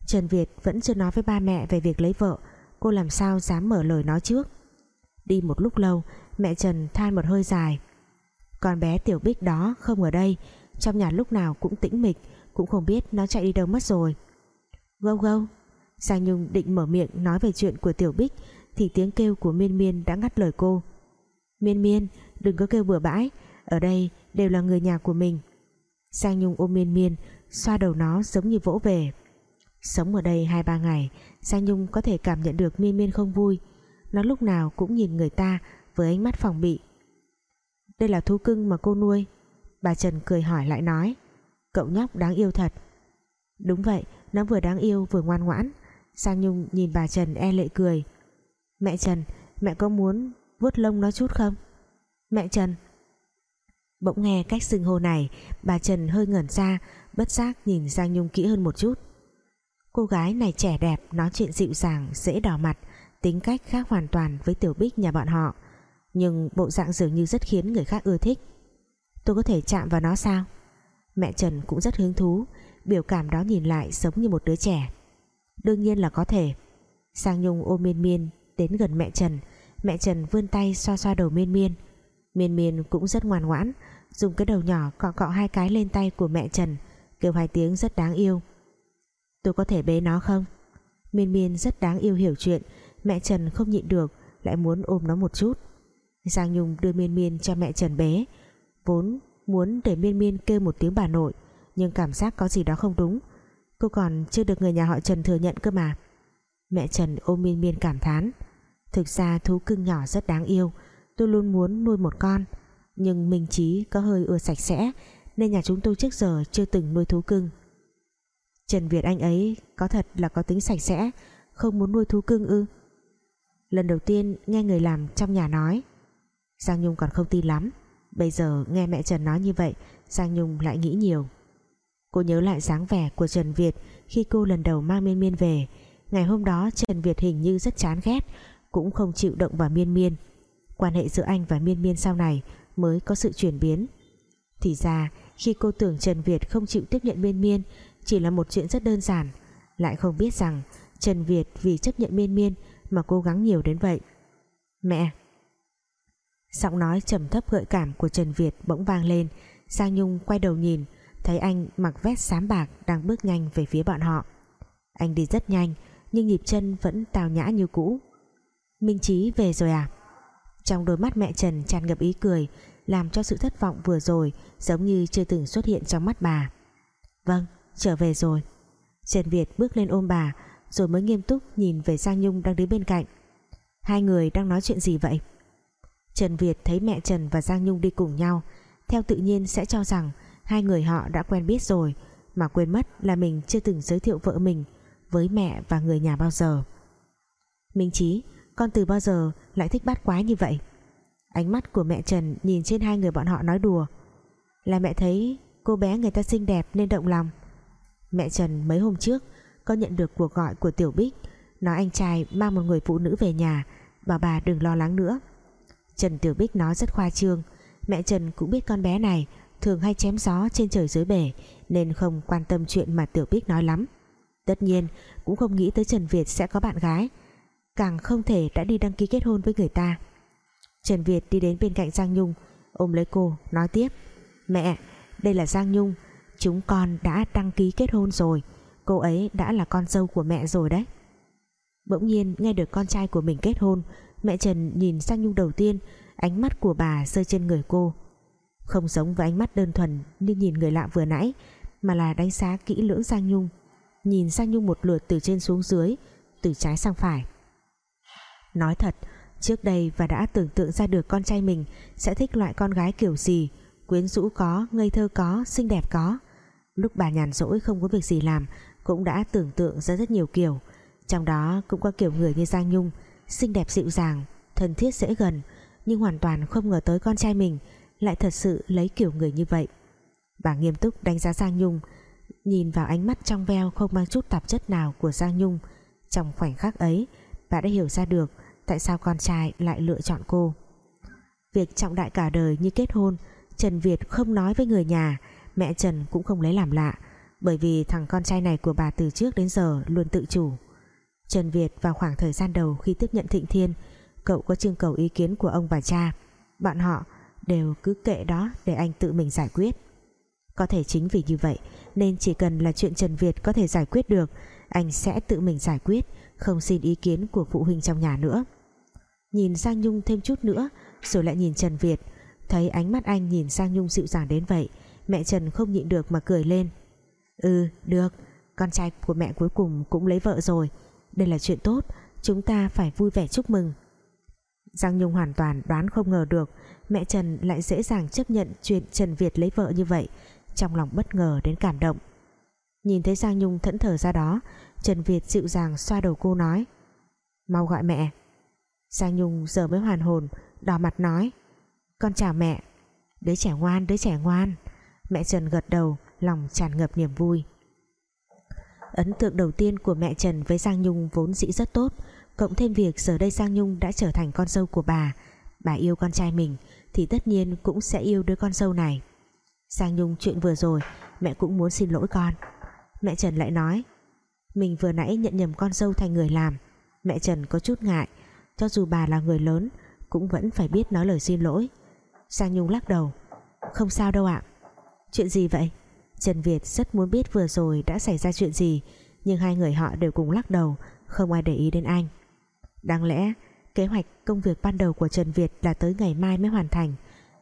Speaker 1: Trần Việt vẫn chưa nói với ba mẹ về việc lấy vợ, Cô làm sao dám mở lời nói trước. Đi một lúc lâu, Mẹ Trần than một hơi dài, Con bé Tiểu Bích đó không ở đây, Trong nhà lúc nào cũng tĩnh mịch, Cũng không biết nó chạy đi đâu mất rồi. Gâu gâu. Giang Nhung định mở miệng nói về chuyện của Tiểu Bích thì tiếng kêu của Miên Miên đã ngắt lời cô. Miên Miên, đừng có kêu bừa bãi, Ở đây đều là người nhà của mình. Sang Nhung ôm Miên Miên, Xoa đầu nó giống như vỗ về. Sống ở đây hai ba ngày, Sang Nhung có thể cảm nhận được Miên Miên không vui. Nó lúc nào cũng nhìn người ta Với ánh mắt phòng bị. Đây là thú cưng mà cô nuôi. Bà Trần cười hỏi lại nói, Cậu nhóc đáng yêu thật. Đúng vậy, nó vừa đáng yêu vừa ngoan ngoãn. Sang Nhung nhìn bà Trần e lệ cười. Mẹ Trần Mẹ có muốn vuốt lông nó chút không? Mẹ Trần. Bỗng nghe cách xưng hô này Bà Trần hơi ngẩn ra Bất giác nhìn Giang Nhung kỹ hơn một chút. Cô gái này trẻ đẹp Nói chuyện dịu dàng, dễ đỏ mặt Tính cách khác hoàn toàn với Tiểu Bích nhà bọn họ. Nhưng bộ dạng dường như rất khiến người khác ưa thích. Tôi có thể chạm vào nó sao? Mẹ Trần cũng rất hứng thú Biểu cảm đó nhìn lại giống như một đứa trẻ. Đương nhiên là có thể. Sang Nhung ôm miên miên Đến gần mẹ Trần. Mẹ Trần vươn tay xoa xoa đầu miên miên. Miên miên cũng rất ngoan ngoãn, Dùng cái đầu nhỏ cọ cọ hai cái lên tay của mẹ Trần, Kêu hai tiếng rất đáng yêu. Tôi có thể bế nó không? Miên miên rất đáng yêu hiểu chuyện, Mẹ Trần không nhịn được, Lại muốn ôm nó một chút. Giang Nhung đưa miên miên cho mẹ Trần bế, Vốn muốn để miên miên kêu một tiếng bà nội, Nhưng cảm giác có gì đó không đúng. Cô còn chưa được người nhà họ Trần thừa nhận cơ mà. Mẹ Trần ôm miên miên cảm thán. Thực ra thú cưng nhỏ rất đáng yêu, Tôi luôn muốn nuôi một con. Nhưng Minh Trí có hơi ưa sạch sẽ, Nên nhà chúng tôi trước giờ chưa từng nuôi thú cưng. Trần Việt anh ấy có thật là có tính sạch sẽ, Không muốn nuôi thú cưng ư? Lần đầu tiên nghe người làm trong nhà nói. Giang Nhung còn không tin lắm, Bây giờ nghe mẹ Trần nói như vậy, Giang Nhung lại nghĩ nhiều. Cô nhớ lại dáng vẻ của Trần Việt Khi cô lần đầu mang Miên Miên về Ngày hôm đó, Trần Việt hình như rất chán ghét, Cũng không chịu động vào Miên Miên. Quan hệ giữa anh và Miên Miên sau này Mới có sự chuyển biến. Thì ra, khi cô tưởng Trần Việt không chịu tiếp nhận Miên Miên, Chỉ là một chuyện rất đơn giản. Lại không biết rằng Trần Việt vì chấp nhận Miên Miên Mà cố gắng nhiều đến vậy. Mẹ! Giọng nói trầm thấp gợi cảm của Trần Việt bỗng vang lên. Giang Nhung quay đầu nhìn, Thấy anh mặc vest xám bạc Đang bước nhanh về phía bọn họ. Anh đi rất nhanh nhưng nhịp chân vẫn tào nhã như cũ. Minh Chí về rồi à? Trong đôi mắt mẹ Trần tràn ngập ý cười, Làm cho sự thất vọng vừa rồi Giống như chưa từng xuất hiện trong mắt bà. Vâng trở về rồi. Trần Việt bước lên ôm bà, Rồi mới nghiêm túc nhìn về Giang Nhung đang đứng bên cạnh. Hai người đang nói chuyện gì vậy? Trần Việt thấy mẹ Trần và Giang Nhung đi cùng nhau, theo tự nhiên sẽ cho rằng hai người họ đã quen biết rồi, mà quên mất là mình chưa từng giới thiệu vợ mình với mẹ và người nhà bao giờ? Minh Chí, con từ bao giờ lại thích bắt quái như vậy? Ánh mắt của mẹ Trần nhìn trên hai người bọn họ nói đùa. Là mẹ thấy cô bé người ta xinh đẹp nên động lòng. Mẹ Trần mấy hôm trước có nhận được cuộc gọi của Tiểu Bích, nói anh trai mang một người phụ nữ về nhà, bảo bà đừng lo lắng nữa. Trần Tiểu Bích nói rất khoa trương, mẹ Trần cũng biết con bé này thường hay chém gió trên trời dưới bể nên không quan tâm chuyện mà Tiểu Bích nói lắm tất nhiên, cũng không nghĩ tới Trần Việt sẽ có bạn gái. Càng không thể đã đi đăng ký kết hôn với người ta. Trần Việt đi đến bên cạnh Giang Nhung, ôm lấy cô, nói tiếp. Mẹ, đây là Giang Nhung. Chúng con đã đăng ký kết hôn rồi. Cô ấy đã là con dâu của mẹ rồi đấy. Bỗng nhiên, nghe được con trai của mình kết hôn, mẹ Trần nhìn Giang Nhung đầu tiên, ánh mắt của bà rơi trên người cô. Không giống với ánh mắt đơn thuần như nhìn người lạ vừa nãy, mà là đánh giá kỹ lưỡng Giang Nhung nhìn Giang Nhung một lượt từ trên xuống dưới từ trái sang phải. Nói thật trước đây và đã tưởng tượng ra được con trai mình sẽ thích loại con gái kiểu gì quyến rũ có, ngây thơ có, xinh đẹp có. Lúc bà nhàn rỗi không có việc gì làm cũng đã tưởng tượng ra rất nhiều kiểu. Trong đó cũng có kiểu người như Giang Nhung xinh đẹp dịu dàng thân thiết dễ gần nhưng hoàn toàn không ngờ tới con trai mình lại thật sự lấy kiểu người như vậy. Bà nghiêm túc đánh giá Giang Nhung nhìn vào ánh mắt trong veo không mang chút tạp chất nào của Giang Nhung. Trong khoảnh khắc ấy bà đã hiểu ra được tại sao con trai lại lựa chọn cô. Việc trọng đại cả đời như kết hôn, Trần Việt không nói với người nhà, mẹ Trần cũng không lấy làm lạ, bởi vì thằng con trai này của bà từ trước đến giờ luôn tự chủ. Trần Việt vào khoảng thời gian đầu khi tiếp nhận Thịnh Thiên, cậu có trưng cầu ý kiến của ông và cha. Bọn họ đều cứ kệ đó để anh tự mình giải quyết. Có thể chính vì như vậy nên chỉ cần là chuyện Trần Việt có thể giải quyết được, anh sẽ tự mình giải quyết, không xin ý kiến của phụ huynh trong nhà nữa. Nhìn Giang Nhung thêm chút nữa, rồi lại nhìn Trần Việt. Thấy ánh mắt anh nhìn Giang Nhung dịu dàng đến vậy, mẹ Trần không nhịn được mà cười lên. Ừ được, con trai của mẹ cuối cùng cũng lấy vợ rồi. Đây là chuyện tốt, chúng ta phải vui vẻ chúc mừng. Giang Nhung hoàn toàn đoán không ngờ được, mẹ Trần lại dễ dàng chấp nhận chuyện Trần Việt lấy vợ như vậy trong lòng bất ngờ đến cảm động. Nhìn thấy Giang Nhung thẫn thờ ra đó, Trần Việt dịu dàng xoa đầu cô nói, mau gọi mẹ. Giang Nhung giờ mới hoàn hồn, đỏ mặt nói, con chào mẹ, đứa trẻ ngoan, đứa trẻ ngoan. Mẹ Trần gật đầu, lòng tràn ngập niềm vui. Ấn tượng đầu tiên của mẹ Trần với Giang Nhung vốn dĩ rất tốt, cộng thêm việc giờ đây Giang Nhung đã trở thành con dâu của bà bà yêu con trai mình, thì tất nhiên cũng sẽ yêu đứa con dâu này. Giang Nhung chuyện vừa rồi, mẹ cũng muốn xin lỗi con. Mẹ Trần lại nói, mình vừa nãy nhận nhầm con dâu thành người làm. Mẹ Trần có chút ngại, cho dù bà là người lớn, cũng vẫn phải biết nói lời xin lỗi. Giang Nhung lắc đầu, không sao đâu ạ. Chuyện gì vậy? Trần Việt rất muốn biết vừa rồi đã xảy ra chuyện gì, nhưng hai người họ đều cùng lắc đầu, không ai để ý đến anh. Đáng lẽ, kế hoạch công việc ban đầu của Trần Việt là tới ngày mai mới hoàn thành,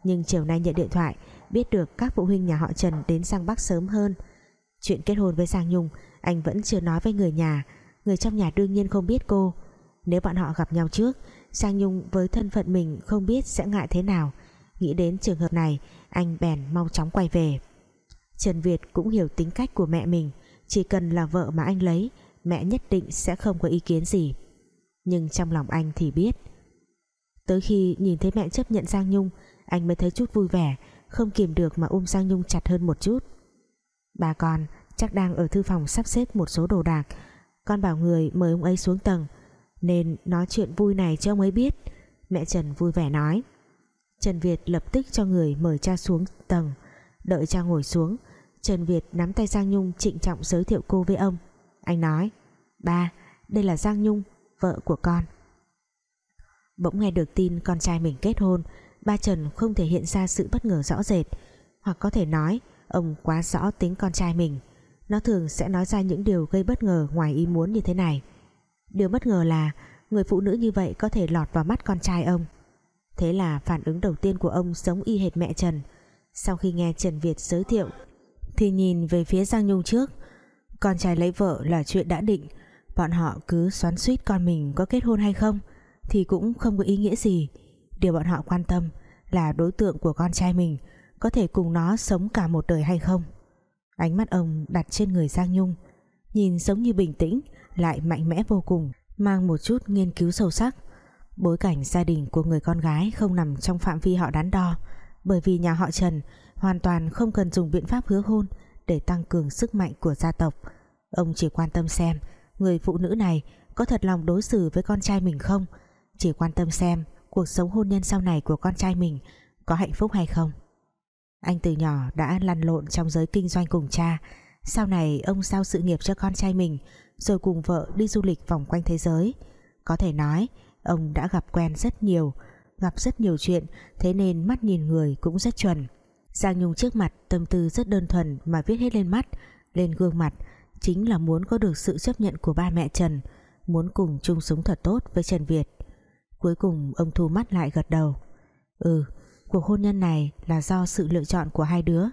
Speaker 1: nhưng chiều nay nhận điện thoại biết được các phụ huynh nhà họ Trần đến sang Bắc sớm hơn. Chuyện kết hôn với Giang Nhung, anh vẫn chưa nói với người nhà. Người trong nhà đương nhiên không biết cô. Nếu bọn họ gặp nhau trước, Giang Nhung với thân phận mình không biết sẽ ngại thế nào. Nghĩ đến trường hợp này, anh bèn mau chóng quay về. Trần Việt cũng hiểu tính cách của mẹ mình. Chỉ cần là vợ mà anh lấy, mẹ nhất định sẽ không có ý kiến gì. Nhưng trong lòng anh thì biết. Tới khi nhìn thấy mẹ chấp nhận Giang Nhung, anh mới thấy chút vui vẻ không kìm được mà um ôm Giang Nhung chặt hơn một chút. Bà con chắc đang ở thư phòng sắp xếp một số đồ đạc. Con bảo người mời ông ấy xuống tầng, nên nói chuyện vui này cho ông ấy biết. Mẹ Trần vui vẻ nói. Trần Việt lập tức cho người mời cha xuống tầng, đợi cha ngồi xuống. Trần Việt nắm tay Giang Nhung trịnh trọng giới thiệu cô với ông. Anh nói, ba, đây là Giang Nhung, vợ của con. Bỗng nghe được tin con trai mình kết hôn ba Trần không thể hiện ra sự bất ngờ rõ rệt. Hoặc có thể nói, ông quá rõ tính con trai mình. Nó thường sẽ nói ra những điều gây bất ngờ ngoài ý muốn như thế này. Điều bất ngờ là, người phụ nữ như vậy có thể lọt vào mắt con trai ông. Thế là phản ứng đầu tiên của ông giống y hệt mẹ Trần. Sau khi nghe Trần Việt giới thiệu, thì nhìn về phía Giang Nhung trước. Con trai lấy vợ là chuyện đã định. Bọn họ cứ xoắn suýt con mình có kết hôn hay không, thì cũng không có ý nghĩa gì điều bọn họ quan tâm là đối tượng của con trai mình có thể cùng nó sống cả một đời hay không. Ánh mắt ông đặt trên người Giang Nhung, nhìn giống như bình tĩnh, lại mạnh mẽ vô cùng, mang một chút nghiên cứu sâu sắc. Bối cảnh gia đình của người con gái không nằm trong phạm vi họ đắn đo, bởi vì nhà họ Trần hoàn toàn không cần dùng biện pháp hứa hôn để tăng cường sức mạnh của gia tộc. Ông chỉ quan tâm xem người phụ nữ này có thật lòng đối xử với con trai mình không, chỉ quan tâm xem cuộc sống hôn nhân sau này của con trai mình có hạnh phúc hay không? Anh từ nhỏ đã lăn lộn trong giới kinh doanh cùng cha. Sau này, ông sao sự nghiệp cho con trai mình, rồi cùng vợ đi du lịch vòng quanh thế giới. Có thể nói, ông đã gặp quen rất nhiều, gặp rất nhiều chuyện, thế nên mắt nhìn người cũng rất chuẩn. Giang Nhung trước mặt, tâm tư rất đơn thuần mà viết hết lên mắt, lên gương mặt, chính là muốn có được sự chấp nhận của ba mẹ Trần, muốn cùng chung sống thật tốt với Trần Việt cuối cùng ông thu mắt lại gật đầu. Ừ cuộc hôn nhân này là do sự lựa chọn của hai đứa,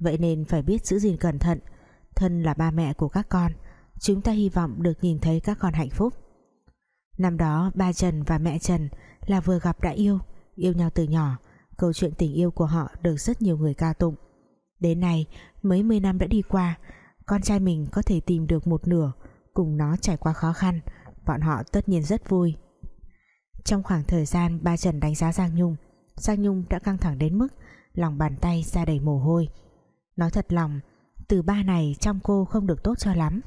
Speaker 1: vậy nên phải biết giữ gìn cẩn thận. Thân là ba mẹ của các con, chúng ta hy vọng được nhìn thấy các con hạnh phúc. Năm đó, ba Trần và mẹ Trần là vừa gặp đã yêu yêu nhau từ nhỏ. Câu chuyện tình yêu của họ được rất nhiều người ca tụng. Đến nay, mấy mươi năm đã đi qua, con trai mình có thể tìm được một nửa, cùng nó trải qua khó khăn. Bọn họ tất nhiên rất vui trong khoảng thời gian ba Trần đánh giá Giang Nhung Giang Nhung đã căng thẳng đến mức lòng bàn tay ra đầy mồ hôi. Nói thật lòng, từ ba này trong cô không được tốt cho lắm,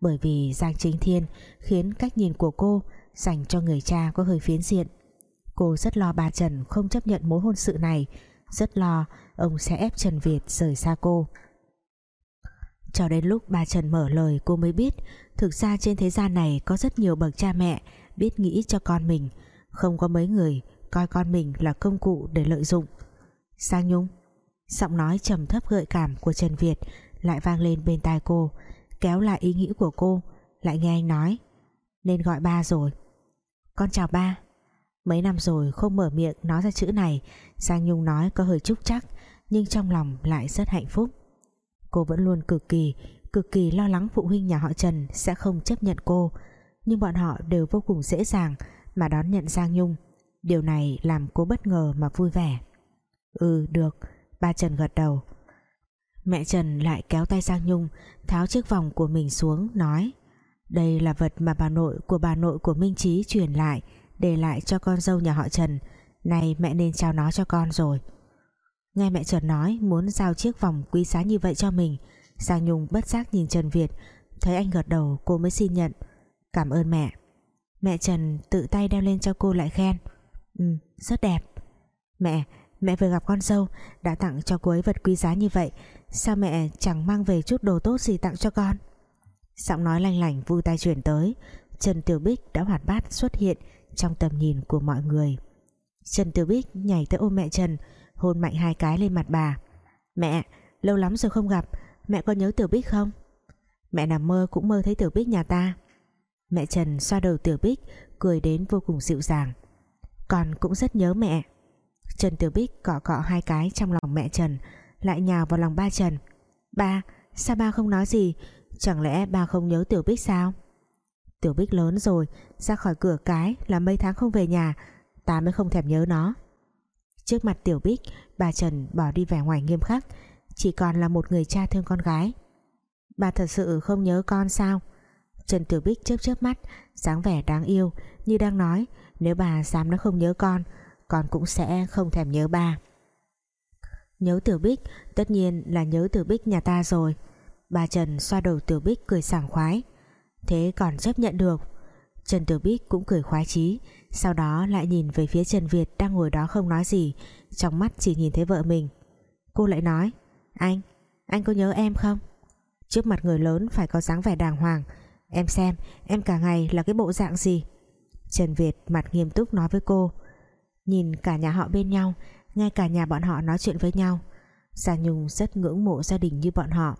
Speaker 1: bởi vì Giang Chính Thiên khiến cách nhìn của cô dành cho người cha có hơi phiến diện. Cô rất lo ba Trần không chấp nhận mối hôn sự này, rất lo ông sẽ ép Trần Việt rời xa cô. Cho đến lúc ba Trần mở lời cô mới biết, thực ra trên thế gian này có rất nhiều bậc cha mẹ biết nghĩ cho con mình không có mấy người, coi con mình là công cụ để lợi dụng. Sang Nhung, giọng nói trầm thấp gợi cảm của Trần Việt lại vang lên bên tai cô, kéo lại ý nghĩ của cô, lại nghe anh nói, nên gọi ba rồi. Con chào ba. Mấy năm rồi không mở miệng nói ra chữ này, Sang Nhung nói có hơi chúc chắc nhưng trong lòng lại rất hạnh phúc. Cô vẫn luôn cực kỳ cực kỳ lo lắng phụ huynh nhà họ Trần sẽ không chấp nhận cô, nhưng bọn họ đều vô cùng dễ dàng mà đón nhận Giang Nhung. Điều này làm cô bất ngờ mà vui vẻ. Ừ được ba Trần gật đầu. Mẹ Trần lại kéo tay Giang Nhung, tháo chiếc vòng của mình xuống, nói, đây là vật mà bà nội của bà nội của Minh Trí truyền lại, để lại cho con dâu nhà họ Trần. Này, mẹ nên trao nó cho con rồi. Nghe mẹ Trần nói, muốn giao chiếc vòng quý giá như vậy cho mình, Giang Nhung bất giác nhìn Trần Việt, thấy anh gật đầu, cô mới xin nhận. Cảm ơn mẹ mẹ Trần tự tay đeo lên cho cô lại khen. Ừ rất đẹp. Mẹ mẹ vừa gặp con dâu, đã tặng cho cô ấy vật quý giá như vậy, sao mẹ chẳng mang về chút đồ tốt gì tặng cho con? Giọng nói lanh lảnh vui tay chuyển tới, Trần Tiểu Bích đã hoạt bát xuất hiện trong tầm nhìn của mọi người. Trần Tiểu Bích nhảy tới ôm mẹ Trần, hôn mạnh hai cái lên mặt bà. Mẹ, lâu lắm rồi không gặp, mẹ có nhớ Tiểu Bích không? Mẹ nằm mơ cũng mơ thấy Tiểu Bích nhà ta mẹ Trần xoa đầu Tiểu Bích, cười đến vô cùng dịu dàng. Con cũng rất nhớ mẹ. Trần Tiểu Bích cọ cọ hai cái trong lòng mẹ Trần, lại nhào vào lòng ba Trần. Ba, sao ba không nói gì? Chẳng lẽ ba không nhớ Tiểu Bích sao? Tiểu Bích lớn rồi, ra khỏi cửa cái là mấy tháng không về nhà, ta mới không thèm nhớ nó. Trước mặt Tiểu Bích, bà Trần bỏ đi vẻ ngoài nghiêm khắc, chỉ còn là một người cha thương con gái. Bà thật sự không nhớ con sao? Trần Tiểu Bích chớp chớp mắt dáng vẻ đáng yêu như đang nói nếu bà dám nó không nhớ con con cũng sẽ không thèm nhớ ba. Nhớ Tiểu Bích tất nhiên là nhớ Tiểu Bích nhà ta rồi. Bà Trần xoa đầu Tiểu Bích cười sảng khoái. Thế còn chấp nhận được? Trần Tiểu Bích cũng cười khoái chí sau đó lại nhìn về phía Trần Việt đang ngồi đó không nói gì trong mắt chỉ nhìn thấy vợ mình. Cô lại nói anh, anh có nhớ em không? Trước mặt người lớn phải có dáng vẻ đàng hoàng em xem, em cả ngày là cái bộ dạng gì? Trần Việt mặt nghiêm túc nói với cô. Nhìn cả nhà họ bên nhau ngay cả nhà bọn họ nói chuyện với nhau. Giang Nhung rất ngưỡng mộ gia đình như bọn họ.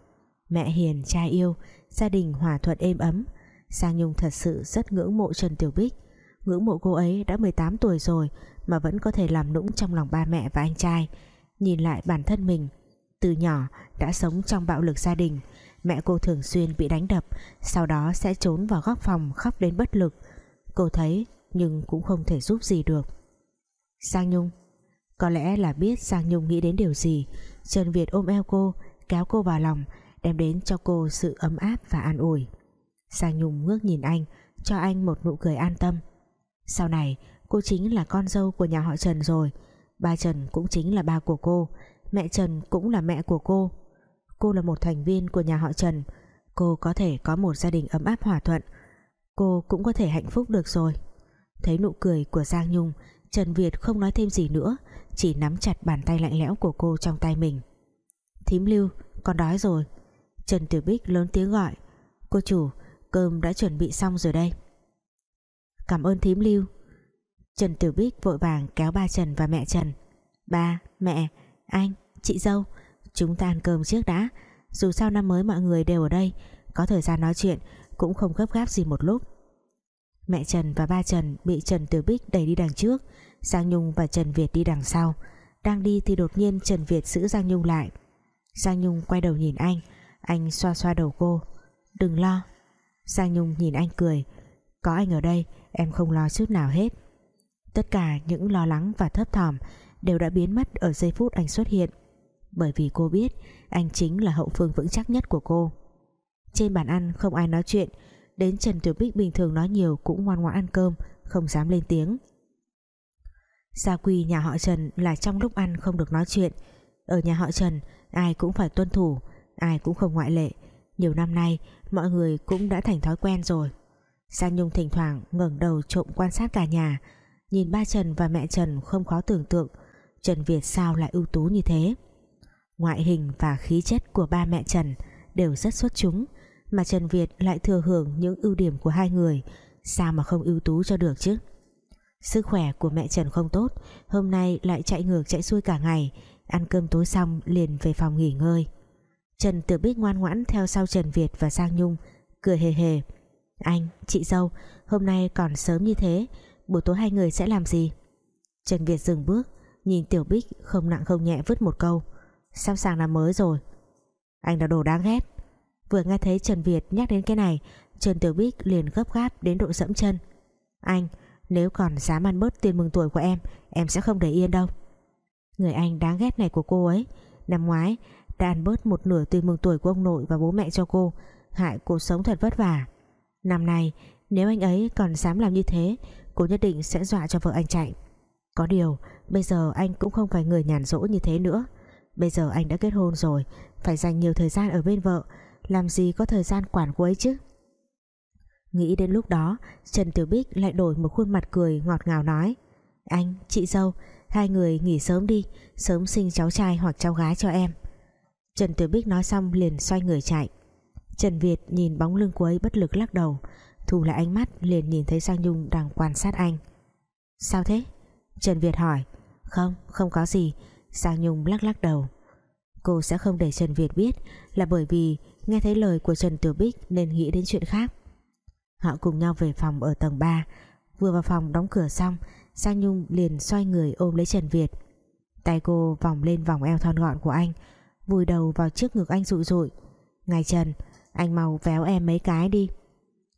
Speaker 1: Mẹ hiền, cha yêu, gia đình hòa thuận êm ấm. Giang Nhung thật sự rất ngưỡng mộ Trần Tiểu Bích. Ngưỡng mộ cô ấy đã 18 tuổi rồi mà vẫn có thể làm nũng trong lòng ba mẹ và anh trai. Nhìn lại bản thân mình, từ nhỏ đã sống trong bạo lực gia đình mẹ cô thường xuyên bị đánh đập, sau đó sẽ trốn vào góc phòng khóc đến bất lực. Cô thấy, nhưng cũng không thể giúp gì được. Giang Nhung, có lẽ là biết Giang Nhung nghĩ đến điều gì. Trần Việt ôm eo cô, kéo cô vào lòng, đem đến cho cô sự ấm áp và an ủi. Sang Nhung ngước nhìn anh, cho anh một nụ cười an tâm. Sau này, cô chính là con dâu của nhà họ Trần rồi. Ba Trần cũng chính là ba của cô. Mẹ Trần cũng là mẹ của cô cô là một thành viên của nhà họ Trần. Cô có thể có một gia đình ấm áp hòa thuận. Cô cũng có thể hạnh phúc được rồi. Thấy nụ cười của Giang Nhung Trần Việt không nói thêm gì nữa chỉ nắm chặt bàn tay lạnh lẽo của cô trong tay mình. Thím lưu con đói rồi. Trần Tiểu Bích lớn tiếng gọi. Cô chủ cơm đã chuẩn bị xong rồi đây. Cảm ơn thím lưu. Trần Tiểu Bích vội vàng kéo ba Trần và mẹ Trần. Ba, mẹ, anh, chị dâu chúng ta ăn cơm trước đã. Dù sao năm mới mọi người đều ở đây, có thời gian nói chuyện cũng không gấp gáp gì một lúc. Mẹ Trần và ba Trần bị Trần từ Bích đẩy đi đằng trước, Giang Nhung và Trần Việt đi đằng sau. Đang đi thì đột nhiên Trần Việt giữ Giang Nhung lại. Giang Nhung quay đầu nhìn anh anh xoa xoa đầu cô. Đừng lo. Giang Nhung nhìn anh cười. Có anh ở đây, em không lo chút nào hết. Tất cả những lo lắng và thấp thỏm đều đã biến mất ở giây phút anh xuất hiện bởi vì cô biết anh chính là hậu phương vững chắc nhất của cô. Trên bàn ăn không ai nói chuyện, đến Trần Tiểu Bích bình thường nói nhiều cũng ngoan ngoãn ăn cơm, không dám lên tiếng. Gia quy nhà họ Trần là trong lúc ăn không được nói chuyện. Ở nhà họ Trần, ai cũng phải tuân thủ, ai cũng không ngoại lệ. Nhiều năm nay, mọi người cũng đã thành thói quen rồi. Giang Nhung thỉnh thoảng ngẩng đầu trộm quan sát cả nhà. Nhìn ba Trần và mẹ Trần không khó tưởng tượng, Trần Việt sao lại ưu tú như thế ngoại hình và khí chất của ba mẹ Trần đều rất xuất chúng mà Trần Việt lại thừa hưởng những ưu điểm của hai người. Sao mà không ưu tú cho được chứ? Sức khỏe của mẹ Trần không tốt hôm nay lại chạy ngược chạy xuôi cả ngày. Ăn cơm tối xong liền về phòng nghỉ ngơi. Trần Tử Bích ngoan ngoãn theo sau Trần Việt và Giang Nhung cười hề hề. Anh, chị dâu hôm nay còn sớm như thế buổi tối hai người sẽ làm gì? Trần Việt dừng bước nhìn Tiểu Bích không nặng không nhẹ vứt một câu sắp sàng năm mới rồi. Anh là đồ đáng ghét vừa nghe thấy Trần Việt nhắc đến cái này, Trần Tiểu Bích liền gấp gáp đến độ dẫm chân. Anh, nếu còn dám ăn bớt tiền mừng tuổi của em em sẽ không để yên đâu. Người anh đáng ghét này của cô ấy, năm ngoái, đã ăn bớt một nửa tiền mừng tuổi của ông nội và bố mẹ cho cô, hại cô sống thật vất vả. Năm nay, nếu anh ấy còn dám làm như thế, cô nhất định sẽ dọa cho vợ anh chạy. Có điều, bây giờ anh cũng không phải người nhàn rỗi như thế nữa bây giờ anh đã kết hôn rồi phải dành nhiều thời gian ở bên vợ. Làm gì có thời gian quản cô ấy chứ? Nghĩ đến lúc đó Trần Tiểu Bích lại đổi một khuôn mặt cười ngọt ngào nói anh, chị dâu hai người nghỉ sớm đi sớm sinh cháu trai hoặc cháu gái cho em. Trần Tiểu Bích nói xong liền xoay người chạy. Trần Việt nhìn bóng lưng cô ấy bất lực lắc đầu Thu lại ánh mắt liền nhìn thấy Giang Nhung đang quan sát anh. Sao thế? Trần Việt hỏi. Không, không có gì. Giang Nhung lắc lắc đầu. Cô sẽ không để Trần Việt biết Là bởi vì nghe thấy lời của Trần Tiểu Bích Nên nghĩ đến chuyện khác. Họ cùng nhau về phòng ở tầng 3 Vừa vào phòng đóng cửa xong, Giang Nhung liền xoay người ôm lấy Trần Việt. Tay cô vòng lên vòng eo thon gọn của anh, Vùi đầu vào trước ngực anh rụi rụi Ngài Trần, Anh mau véo em mấy cái đi.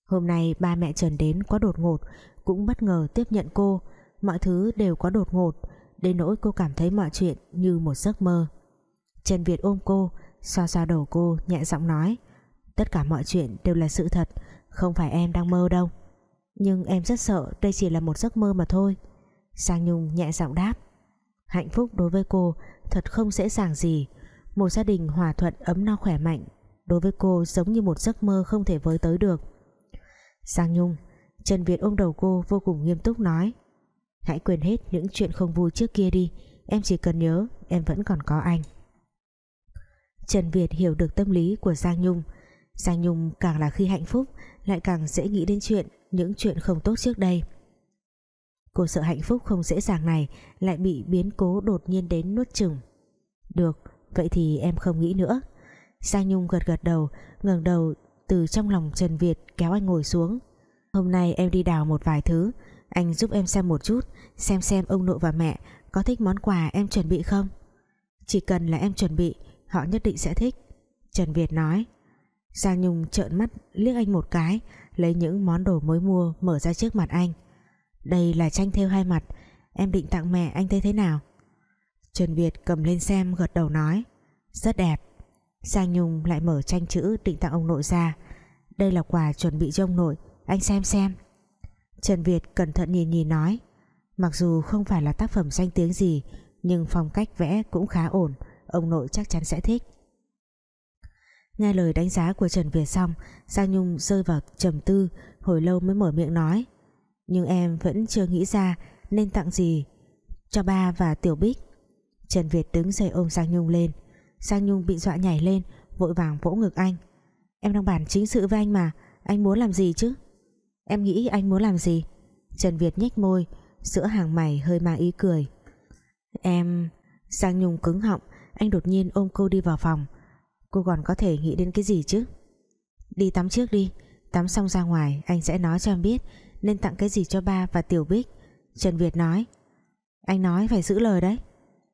Speaker 1: Hôm nay ba mẹ Trần đến quá đột ngột, Cũng bất ngờ tiếp nhận cô. Mọi thứ đều quá đột ngột Đến nỗi cô cảm thấy mọi chuyện như một giấc mơ. Trần Việt ôm cô, Xoa xoa đầu cô, nhẹ giọng nói, Tất cả mọi chuyện đều là sự thật, Không phải em đang mơ đâu. Nhưng em rất sợ đây chỉ là một giấc mơ mà thôi. Sang Nhung nhẹ giọng đáp, Hạnh phúc đối với cô Thật không dễ dàng gì. Một gia đình hòa thuận ấm no khỏe mạnh Đối với cô giống như một giấc mơ không thể với tới được. Sang Nhung, Trần Việt ôm đầu cô vô cùng nghiêm túc nói Hãy quên hết những chuyện không vui trước kia đi. Em chỉ cần nhớ, Em vẫn còn có anh. Trần Việt hiểu được tâm lý của Giang Nhung. Giang Nhung càng là khi hạnh phúc, Lại càng dễ nghĩ đến chuyện, Những chuyện không tốt trước đây. Cô sợ hạnh phúc không dễ dàng này Lại bị biến cố đột nhiên đến nuốt chừng Được, Vậy thì em không nghĩ nữa. Giang Nhung gật gật đầu, ngẩng đầu từ trong lòng Trần Việt kéo anh ngồi xuống. Hôm nay em đi đào một vài thứ anh giúp em xem một chút, Xem xem ông nội và mẹ Có thích món quà em chuẩn bị không? Chỉ cần là em chuẩn bị, Họ nhất định sẽ thích. Trần Việt nói. Giang Nhung trợn mắt liếc anh một cái, Lấy những món đồ mới mua Mở ra trước mặt anh. Đây là tranh thêu hai mặt, Em định tặng mẹ anh thấy thế nào? Trần Việt cầm lên xem gật đầu nói. Rất đẹp. Giang Nhung lại mở tranh chữ định tặng ông nội ra. Đây là quà chuẩn bị cho ông nội, Anh xem xem. Trần Việt cẩn thận nhìn nhìn nói. Mặc dù không phải là tác phẩm danh tiếng gì, Nhưng phong cách vẽ cũng khá ổn, Ông nội chắc chắn sẽ thích. Nghe lời đánh giá của Trần Việt xong, Giang Nhung rơi vào trầm tư, Hồi lâu mới mở miệng nói. Nhưng em vẫn chưa nghĩ ra Nên tặng gì Cho ba và Tiểu Bích. Trần Việt đứng dậy ôm Giang Nhung lên. Giang Nhung bị dọa nhảy lên, Vội vàng vỗ ngực anh. Em đang bàn chính sự với anh mà, Anh muốn làm gì chứ? Em nghĩ anh muốn làm gì? Trần Việt nhếch môi, Giữa hàng mày hơi mang ý cười. Em, Giang Nhung cứng họng, Anh đột nhiên ôm cô đi vào phòng. Cô còn có thể nghĩ đến cái gì chứ? Đi tắm trước đi, Tắm xong ra ngoài, anh sẽ nói cho em biết, Nên tặng cái gì cho ba và Tiểu Bích. Trần Việt nói, Anh nói phải giữ lời đấy.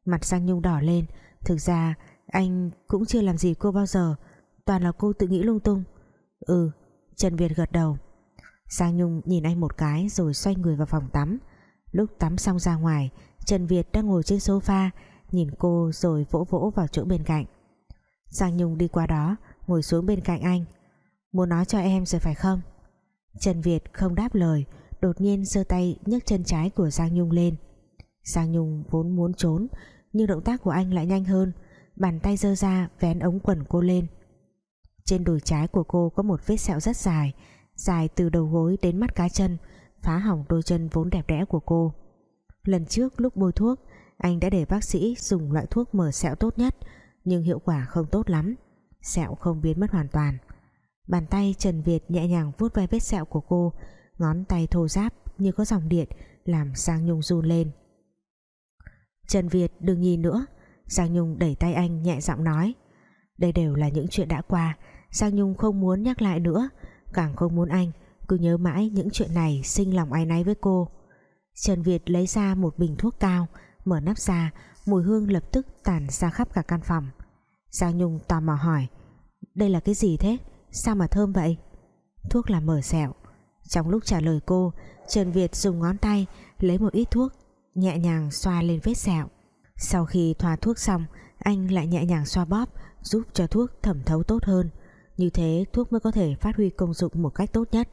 Speaker 1: Mặt Giang Nhung đỏ lên, Thực ra anh cũng chưa làm gì cô bao giờ, Toàn là cô tự nghĩ lung tung. Ừ Trần Việt gật đầu. Giang Nhung nhìn anh một cái rồi xoay người vào phòng tắm. Lúc tắm xong ra ngoài, Trần Việt đang ngồi trên sofa, Nhìn cô rồi vỗ vỗ vào chỗ bên cạnh. Giang Nhung đi qua đó, Ngồi xuống bên cạnh anh. Muốn nói cho em rồi phải không? Trần Việt không đáp lời, Đột nhiên giơ tay nhấc chân trái của Giang Nhung lên. Giang Nhung vốn muốn trốn, Nhưng động tác của anh lại nhanh hơn, Bàn tay giơ ra vén ống quần cô lên. Trên đùi trái của cô có một vết sẹo rất dài Dài từ đầu gối đến mắt cá chân, Phá hỏng đôi chân vốn đẹp đẽ của cô. Lần trước lúc bôi thuốc, Anh đã để bác sĩ dùng loại thuốc mở sẹo tốt nhất, Nhưng hiệu quả không tốt lắm, Sẹo không biến mất hoàn toàn. Bàn tay Trần Việt nhẹ nhàng vuốt vai vết sẹo của cô, Ngón tay thô ráp như có dòng điện Làm Giang Nhung run lên. Trần Việt đừng nhìn nữa, Giang Nhung đẩy tay anh nhẹ giọng nói. Đây đều là những chuyện đã qua, Giang Nhung không muốn nhắc lại nữa Càng không muốn anh, Cứ nhớ mãi những chuyện này sinh lòng ai náy với cô. Trần Việt lấy ra một bình thuốc cao, Mở nắp ra, Mùi hương lập tức tàn ra khắp cả căn phòng. Giang Nhung tò mò hỏi, Đây là cái gì thế? Sao mà thơm vậy? Thuốc là mở sẹo. Trong lúc trả lời cô, Trần Việt dùng ngón tay Lấy một ít thuốc, Nhẹ nhàng xoa lên vết sẹo. Sau khi thoa thuốc xong, Anh lại nhẹ nhàng xoa bóp, Giúp cho thuốc thẩm thấu tốt hơn. Như thế thuốc mới có thể phát huy công dụng một cách tốt nhất.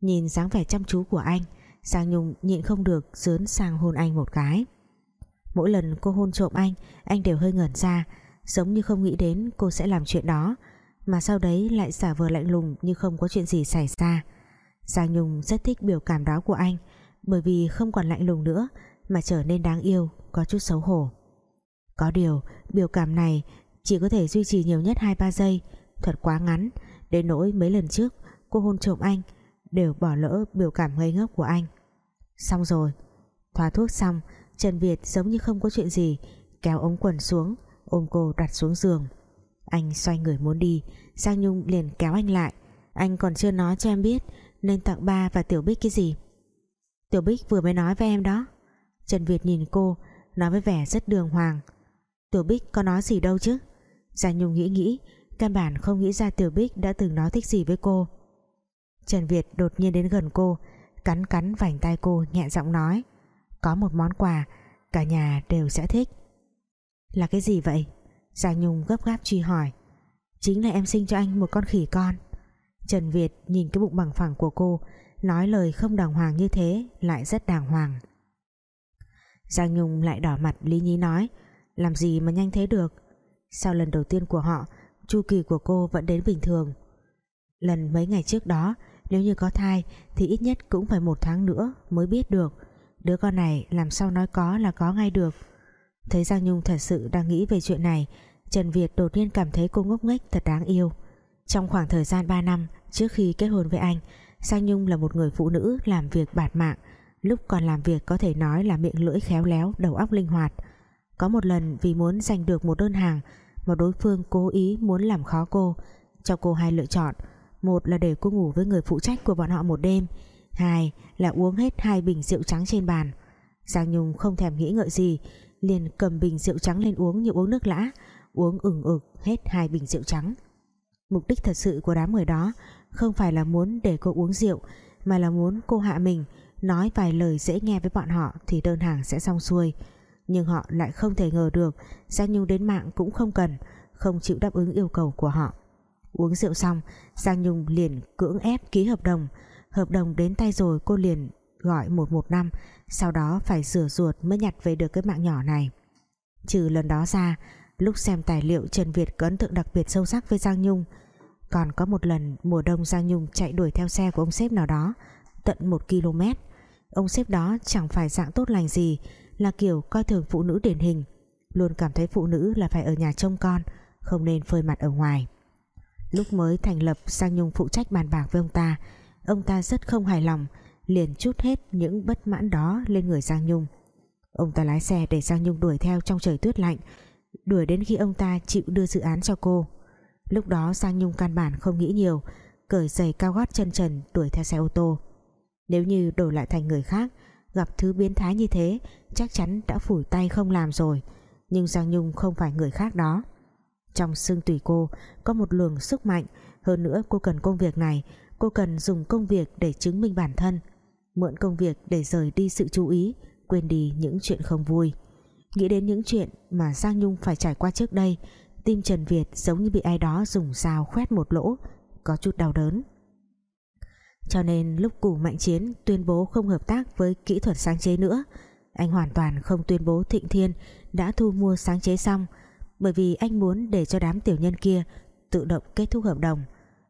Speaker 1: Nhìn dáng vẻ chăm chú của anh, Giang Nhung nhịn không được Dướn sang hôn anh một cái. Mỗi lần cô hôn trộm anh Anh đều hơi ngẩn ra, Giống như không nghĩ đến cô sẽ làm chuyện đó, Mà sau đấy lại giả vờ lạnh lùng Như không có chuyện gì xảy ra. Giang Nhung rất thích biểu cảm đó của anh, Bởi vì không còn lạnh lùng nữa, Mà trở nên đáng yêu, Có chút xấu hổ. Có điều, biểu cảm này Chỉ có thể duy trì nhiều nhất 2-3 giây Thật quá ngắn. Đến nỗi mấy lần trước, cô hôn trộm anh, Đều bỏ lỡ biểu cảm ngây ngốc của anh. Xong rồi, Thoa thuốc xong, Trần Việt giống như không có chuyện gì, Kéo ống quần xuống, Ôm cô đặt xuống giường. Anh xoay người muốn đi, Giang Nhung liền kéo anh lại. Anh còn chưa nói cho em biết Nên tặng ba và Tiểu Bích cái gì. Tiểu Bích vừa mới nói với em đó. Trần Việt nhìn cô, Nói với vẻ rất đường hoàng. Tiểu Bích có nói gì đâu chứ? Giang Nhung nghĩ nghĩ Căn bản không nghĩ ra Tiểu Bích đã từng nói thích gì với cô. Trần Việt đột nhiên đến gần cô, Cắn cắn vành tay cô, nhẹ giọng nói, Có một món quà, Cả nhà đều sẽ thích. Là cái gì vậy? Giang Nhung gấp gáp truy hỏi. Chính là em sinh cho anh một con khỉ con. Trần Việt nhìn cái bụng bằng phẳng của cô, Nói lời không đàng hoàng như thế Lại rất đàng hoàng. Giang Nhung lại đỏ mặt lý nhí nói, Làm gì mà nhanh thế được? Sau lần đầu tiên của họ chu kỳ của cô vẫn đến bình thường. Lần mấy ngày trước đó, Nếu như có thai, Thì ít nhất cũng phải một tháng nữa mới biết được. Đứa con này làm sao nói có là có ngay được. Thấy Giang Nhung thật sự đang nghĩ về chuyện này, Trần Việt đột nhiên cảm thấy cô ngốc nghếch thật đáng yêu. Trong khoảng thời gian 3 năm Trước khi kết hôn với anh, Giang Nhung là một người phụ nữ làm việc bạt mạng, Lúc còn làm việc có thể nói là miệng lưỡi khéo léo, Đầu óc linh hoạt. Có một lần vì muốn giành được một đơn hàng mà đối phương cố ý muốn làm khó cô. Cho cô hai lựa chọn. Một là để cô ngủ với người phụ trách của bọn họ một đêm. Hai là uống hết hai bình rượu trắng trên bàn. Giang Nhung không thèm nghĩ ngợi gì. Liền cầm bình rượu trắng lên uống như uống nước lã. Uống ừng ực hết hai bình rượu trắng. Mục đích thật sự của đám người đó không phải là muốn để cô uống rượu, mà là muốn cô hạ mình, nói vài lời dễ nghe với bọn họ thì đơn hàng sẽ xong xuôi nhưng họ lại không thể ngờ được, Giang Nhung đến mạng cũng không cần, không chịu đáp ứng yêu cầu của họ. Uống rượu xong, Giang Nhung liền cưỡng ép ký hợp đồng. Hợp đồng đến tay rồi cô liền gọi 115 sau đó phải rửa ruột mới nhặt về được cái mạng nhỏ này. Trừ lần đó ra, lúc xem tài liệu Trần Việt có ấn tượng đặc biệt sâu sắc với Giang Nhung, còn có một lần mùa đông Giang Nhung chạy đuổi theo xe của ông sếp nào đó, tận 1 km ông sếp đó chẳng phải dạng tốt lành gì là kiểu coi thường phụ nữ điển hình, luôn cảm thấy phụ nữ là phải ở nhà trông con, không nên phơi mặt ở ngoài. Lúc mới thành lập Giang Nhung phụ trách bàn bạc với ông ta ông ta rất không hài lòng, liền chút hết những bất mãn đó lên người Giang Nhung. Ông ta lái xe để Giang Nhung đuổi theo trong trời tuyết lạnh, đuổi đến khi ông ta chịu đưa dự án cho cô. Lúc đó Giang Nhung căn bản không nghĩ nhiều, cởi giày cao gót chân trần đuổi theo xe ô tô. Nếu như đổi lại thành người khác gặp thứ biến thái như thế, chắc chắn đã phủi tay không làm rồi. Nhưng Giang Nhung không phải người khác đó. Trong xương tùy cô, có một luồng sức mạnh. Hơn nữa, cô cần công việc này. Cô cần dùng công việc để chứng minh bản thân. Mượn công việc để rời đi sự chú ý, quên đi những chuyện không vui. Nghĩ đến những chuyện mà Giang Nhung phải trải qua trước đây, tim Trần Việt giống như bị ai đó dùng dao khoét một lỗ, có chút đau đớn cho nên lúc Cù Mạnh Chiến tuyên bố không hợp tác với kỹ thuật sáng chế nữa, anh hoàn toàn không tuyên bố Thịnh Thiên đã thu mua sáng chế xong, bởi vì anh muốn để cho đám tiểu nhân kia tự động kết thúc hợp đồng.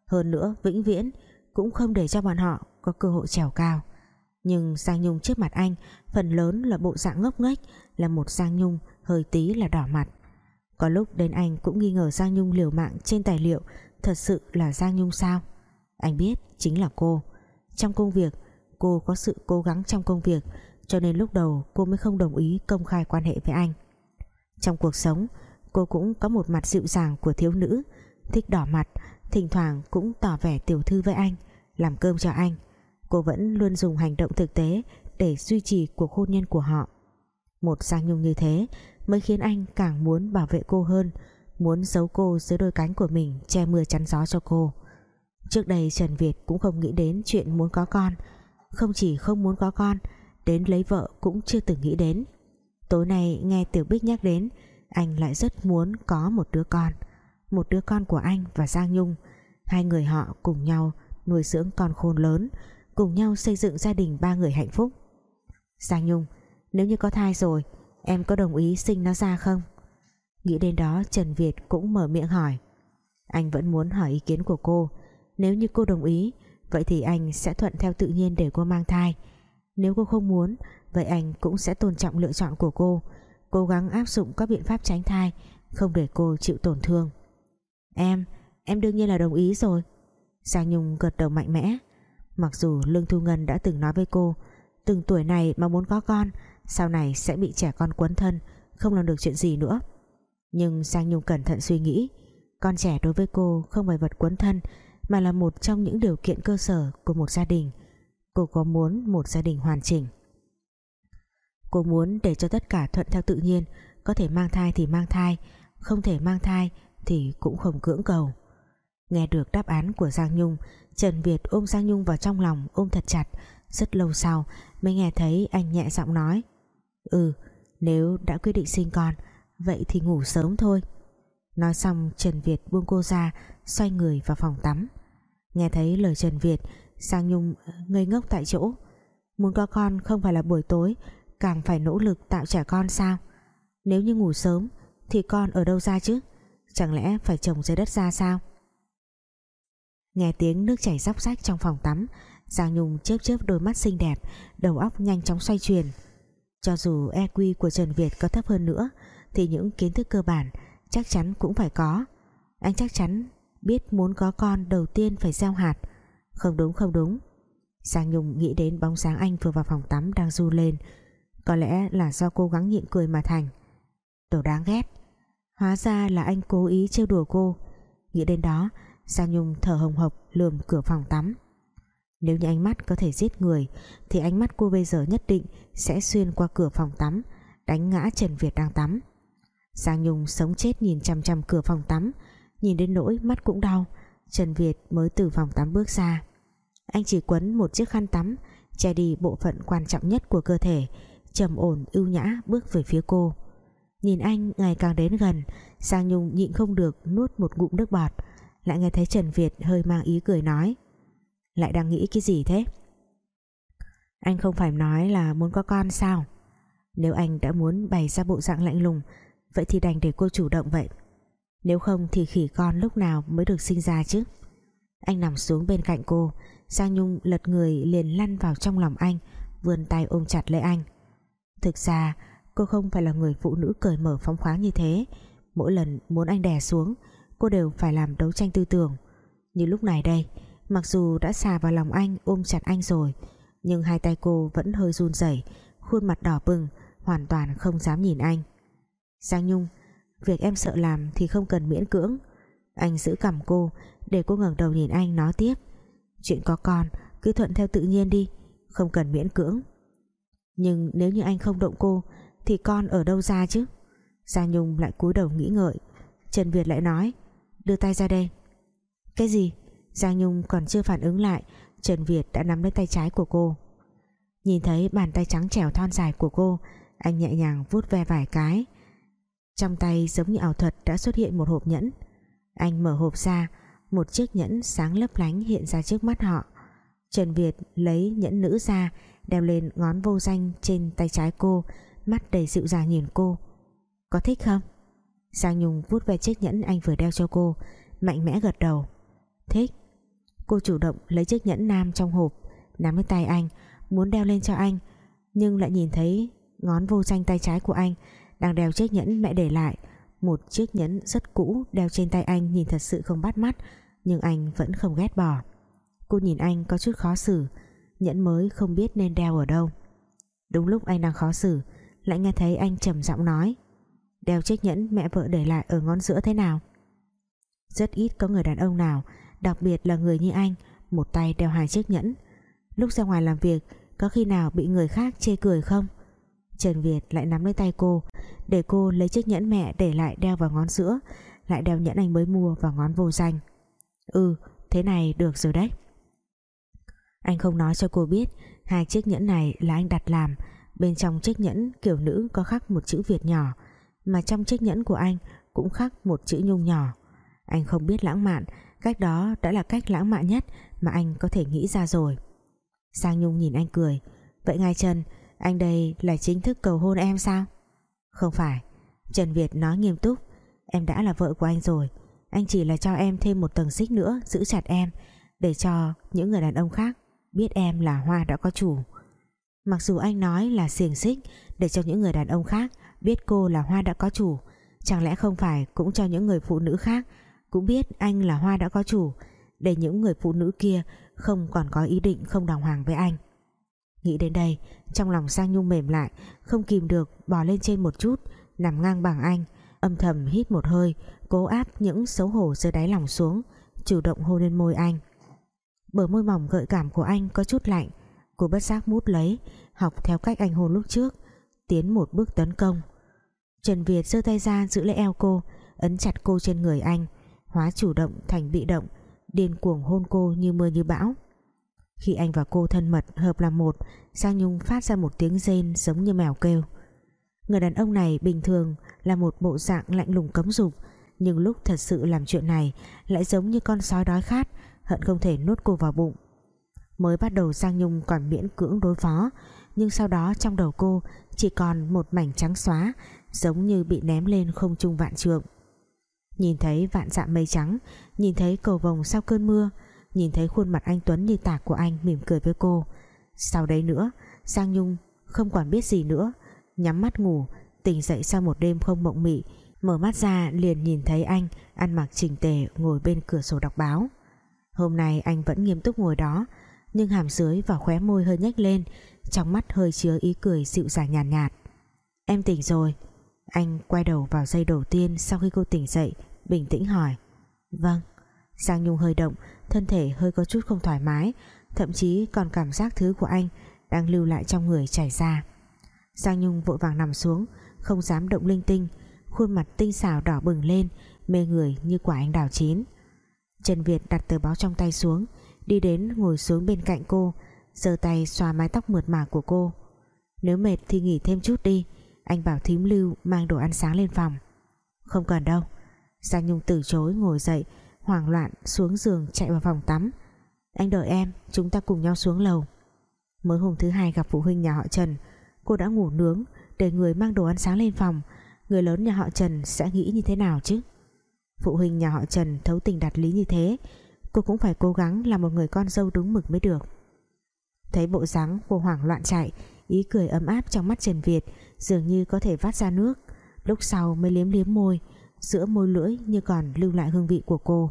Speaker 1: Hơn nữa, vĩnh viễn cũng không để cho bọn họ có cơ hội trèo cao. Nhưng Giang Nhung trước mặt anh, phần lớn là bộ dạng ngốc nghếch, là một Giang Nhung hơi tí là đỏ mặt. Có lúc đến anh cũng nghi ngờ Giang Nhung liều mạng trên tài liệu thật sự là Giang Nhung sao? Anh biết, chính là cô. Trong công việc, cô có sự cố gắng trong công việc, cho nên lúc đầu cô mới không đồng ý công khai quan hệ với anh. Trong cuộc sống, cô cũng có một mặt dịu dàng của thiếu nữ, thích đỏ mặt, thỉnh thoảng cũng tỏ vẻ tiểu thư với anh, làm cơm cho anh. Cô vẫn luôn dùng hành động thực tế để duy trì cuộc hôn nhân của họ. Một Giang Nhung như thế mới khiến anh càng muốn bảo vệ cô hơn, muốn giấu cô dưới đôi cánh của mình che mưa chắn gió cho cô trước đây Trần Việt cũng không nghĩ đến chuyện muốn có con. Không chỉ không muốn có con, đến lấy vợ cũng chưa từng nghĩ đến. Tối nay nghe Tiểu Bích nhắc đến, anh lại rất muốn có một đứa con. Một đứa con của anh và Giang Nhung. Hai người họ cùng nhau nuôi dưỡng con khôn lớn, cùng nhau xây dựng gia đình ba người hạnh phúc. Giang Nhung, nếu như có thai rồi, em có đồng ý sinh nó ra không? Nghĩ đến đó, Trần Việt cũng mở miệng hỏi. Anh vẫn muốn hỏi ý kiến của cô nếu như cô đồng ý, vậy thì anh sẽ thuận theo tự nhiên để cô mang thai. Nếu cô không muốn, vậy anh cũng sẽ tôn trọng lựa chọn của cô. Cố gắng áp dụng các biện pháp tránh thai, không để cô chịu tổn thương. Em em đương nhiên là đồng ý rồi. Giang Nhung gật đầu mạnh mẽ. Mặc dù Lương Thu Ngân đã từng nói với cô, từng tuổi này mà muốn có con, sau này sẽ bị trẻ con quấn thân, không làm được chuyện gì nữa. Nhưng Giang Nhung cẩn thận suy nghĩ, con trẻ đối với cô không phải vật quấn thân mà là một trong những điều kiện cơ sở của một gia đình. Cô có muốn một gia đình hoàn chỉnh? Cô muốn để cho tất cả thuận theo tự nhiên, có thể mang thai thì mang thai, không thể mang thai thì cũng không cưỡng cầu. Nghe được đáp án của Giang Nhung, Trần Việt ôm Giang Nhung vào trong lòng, ôm thật chặt. Rất lâu sau, mới nghe thấy anh nhẹ giọng nói ừ nếu đã quyết định sinh con, vậy thì ngủ sớm thôi. Nói xong, Trần Việt buông cô ra, xoay người vào phòng tắm nghe thấy lời Trần Việt, Sang Nhung ngây ngốc tại chỗ. Muốn có con không phải là buổi tối, càng phải nỗ lực tạo trẻ con sao? Nếu như ngủ sớm, thì con ở đâu ra chứ? Chẳng lẽ phải trồng dưới đất ra sao? Nghe tiếng nước chảy róc rách trong phòng tắm Giang Nhung chớp chớp đôi mắt xinh đẹp, đầu óc nhanh chóng xoay chuyển. Cho dù EQ của Trần Việt có thấp hơn nữa, thì những kiến thức cơ bản chắc chắn cũng phải có. Anh chắc chắn biết muốn có con đầu tiên phải gieo hạt. Không đúng không đúng. Giang Nhung nghĩ đến bóng sáng anh vừa vào phòng tắm đang du lên. Có lẽ là do cố gắng nhịn cười mà thành. Đồ đáng ghét. Hóa ra là anh cố ý trêu đùa cô. Nghĩ đến đó, Giang Nhung thở hồng hộc lườm cửa phòng tắm. Nếu như ánh mắt có thể giết người, Thì ánh mắt cô bây giờ nhất định Sẽ xuyên qua cửa phòng tắm, Đánh ngã Trần Việt đang tắm. Giang Nhung sống chết nhìn chăm chăm cửa phòng tắm Nhìn đến nỗi mắt cũng đau, Trần Việt mới từ phòng tắm bước ra. Anh chỉ quấn một chiếc khăn tắm, Che đi bộ phận quan trọng nhất của cơ thể, trầm ổn, ưu nhã bước về phía cô. Nhìn anh ngày càng đến gần Giang Nhung nhịn không được nuốt một ngụm nước bọt, lại nghe thấy Trần Việt hơi mang ý cười nói, lại đang nghĩ cái gì thế? Anh không phải nói là muốn có con sao? Nếu anh đã muốn bày ra bộ dạng lạnh lùng, vậy thì đành để cô chủ động vậy nếu không thì khỉ con lúc nào mới được sinh ra chứ? Anh nằm xuống bên cạnh cô. Giang Nhung lật người liền lăn vào trong lòng anh, vươn tay ôm chặt lấy anh. Thực ra, cô không phải là người phụ nữ cởi mở phóng khoáng như thế. Mỗi lần muốn anh đè xuống, cô đều phải làm đấu tranh tư tưởng. Như lúc này đây, mặc dù đã xà vào lòng anh ôm chặt anh rồi, nhưng hai tay cô vẫn hơi run rẩy, khuôn mặt đỏ bừng, hoàn toàn không dám nhìn anh. Giang Nhung việc em sợ làm thì không cần miễn cưỡng. Anh giữ cầm cô, để cô ngẩng đầu nhìn anh nói tiếp. Chuyện có con, cứ thuận theo tự nhiên đi, không cần miễn cưỡng. Nhưng nếu như anh không động cô, thì con ở đâu ra chứ? Giang Nhung lại cúi đầu nghĩ ngợi. Trần Việt lại nói, đưa tay ra đây. Cái gì? Giang Nhung còn chưa phản ứng lại, Trần Việt đã nắm lấy tay trái của cô. Nhìn thấy bàn tay trắng trẻo thon dài của cô, anh nhẹ nhàng vuốt ve vài cái trong tay giống như ảo thuật đã xuất hiện một hộp nhẫn. Anh mở hộp ra, một chiếc nhẫn sáng lấp lánh hiện ra trước mắt họ. Trần Việt lấy nhẫn nữ ra, đeo lên ngón vô danh trên tay trái cô, mắt đầy dịu dàng nhìn cô. Có thích không? Giang Nhung vuốt ve chiếc nhẫn anh vừa đeo cho cô, mạnh mẽ gật đầu. Thích. Cô chủ động lấy chiếc nhẫn nam trong hộp, nắm lấy tay anh, muốn đeo lên cho anh, nhưng lại nhìn thấy ngón vô danh tay trái của anh đang đeo chiếc nhẫn mẹ để lại. Một chiếc nhẫn rất cũ đeo trên tay anh nhìn thật sự không bắt mắt, nhưng anh vẫn không ghét bỏ. Cô nhìn anh có chút khó xử, nhẫn mới không biết nên đeo ở đâu. Đúng lúc anh đang khó xử, lại nghe thấy anh trầm giọng nói, đeo chiếc nhẫn mẹ vợ để lại ở ngón giữa thế nào? Rất ít có người đàn ông nào, đặc biệt là người như anh, một tay đeo hai chiếc nhẫn. Lúc ra ngoài làm việc, có khi nào bị người khác chê cười không? Trần Việt lại nắm lấy tay cô để cô lấy chiếc nhẫn mẹ để lại đeo vào ngón giữa, lại đeo nhẫn anh mới mua vào ngón vô danh. Ừ thế này được rồi đấy. Anh không nói cho cô biết, hai chiếc nhẫn này là anh đặt làm. Bên trong chiếc nhẫn, kiểu nữ có khắc một chữ Việt nhỏ, mà trong chiếc nhẫn của anh cũng khắc một chữ Nhung nhỏ. Anh không biết lãng mạn, cách đó đã là cách lãng mạn nhất mà anh có thể nghĩ ra rồi. Sang Nhung nhìn anh cười. Vậy ngài Trần, anh đây là chính thức cầu hôn em sao? Không phải. Trần Việt nói nghiêm túc. Em đã là vợ của anh rồi. Anh chỉ là cho em thêm một tầng xích nữa, giữ chặt em, để cho những người đàn ông khác biết em là Hoa đã có chủ. Mặc dù anh nói là xiềng xích, để cho những người đàn ông khác biết cô là Hoa đã có chủ, chẳng lẽ không phải cũng cho những người phụ nữ khác cũng biết anh là Hoa đã có chủ, để những người phụ nữ kia không còn có ý định không đàng hoàng với anh? Nghĩ đến đây trong lòng Sang Nhung mềm lại, không kìm được, bò lên trên một chút, nằm ngang bằng anh. Âm thầm hít một hơi, cố áp những xấu hổ dưới đáy lòng xuống, chủ động hôn lên môi anh. Bờ môi mỏng gợi cảm của anh có chút lạnh. Cô bất giác mút lấy, học theo cách anh hôn lúc trước, tiến một bước tấn công. Trần Việt giơ tay ra giữ lấy eo cô, ấn chặt cô trên người anh, hóa chủ động thành bị động, điên cuồng hôn cô như mưa như bão khi anh và cô thân mật hợp làm một, Giang Nhung phát ra một tiếng rên giống như mèo kêu. Người đàn ông này bình thường là một bộ dạng lạnh lùng cấm dục, nhưng lúc thật sự làm chuyện này lại giống như con sói đói khát, hận không thể nuốt cô vào bụng. Mới bắt đầu Giang Nhung còn miễn cưỡng đối phó, nhưng sau đó trong đầu cô chỉ còn một mảnh trắng xóa, giống như bị ném lên không trung vạn trượng. Nhìn thấy vạn dạ mây trắng, nhìn thấy cầu vồng sau cơn mưa nhìn thấy khuôn mặt anh Tuấn như tạc của anh mỉm cười với cô. Sau đấy nữa Giang Nhung không còn biết gì nữa. Nhắm mắt ngủ tỉnh dậy sau một đêm không mộng mị mở mắt ra liền nhìn thấy anh ăn mặc chỉnh tề ngồi bên cửa sổ đọc báo. Hôm nay anh vẫn nghiêm túc ngồi đó nhưng hàm dưới và khóe môi hơi nhếch lên trong mắt hơi chứa ý cười dịu dàng nhàn nhạt, nhạt. Em tỉnh rồi. Anh quay đầu vào giây đầu tiên sau khi cô tỉnh dậy bình tĩnh hỏi. Vâng. Giang Nhung hơi động thân thể hơi có chút không thoải mái, thậm chí còn cảm giác thứ của anh đang lưu lại trong người chảy ra. Giang Nhung vội vàng nằm xuống, không dám động linh tinh, khuôn mặt tinh xảo đỏ bừng lên, mê người như quả anh đào chín. Trần Việt đặt tờ báo trong tay xuống, đi đến ngồi xuống bên cạnh cô, giơ tay xoa mái tóc mượt mà của cô. Nếu mệt thì nghỉ thêm chút đi, Anh bảo thím lưu mang đồ ăn sáng lên phòng. Không cần đâu. Giang Nhung từ chối ngồi dậy Hoảng loạn xuống giường chạy vào phòng tắm. Anh đợi em, Chúng ta cùng nhau xuống lầu. Mới hôm thứ hai gặp phụ huynh nhà họ Trần, Cô đã ngủ nướng Để người mang đồ ăn sáng lên phòng. Người lớn nhà họ Trần sẽ nghĩ như thế nào chứ? Phụ huynh nhà họ Trần thấu tình đạt lý như thế, Cô cũng phải cố gắng là một người con dâu đúng mực mới được. Thấy bộ dáng cô hoảng loạn chạy, Ý cười ấm áp trong mắt Trần Việt Dường như có thể vắt ra nước. Lúc sau mới liếm liếm môi Giữa môi lưỡi như còn lưu lại hương vị của cô.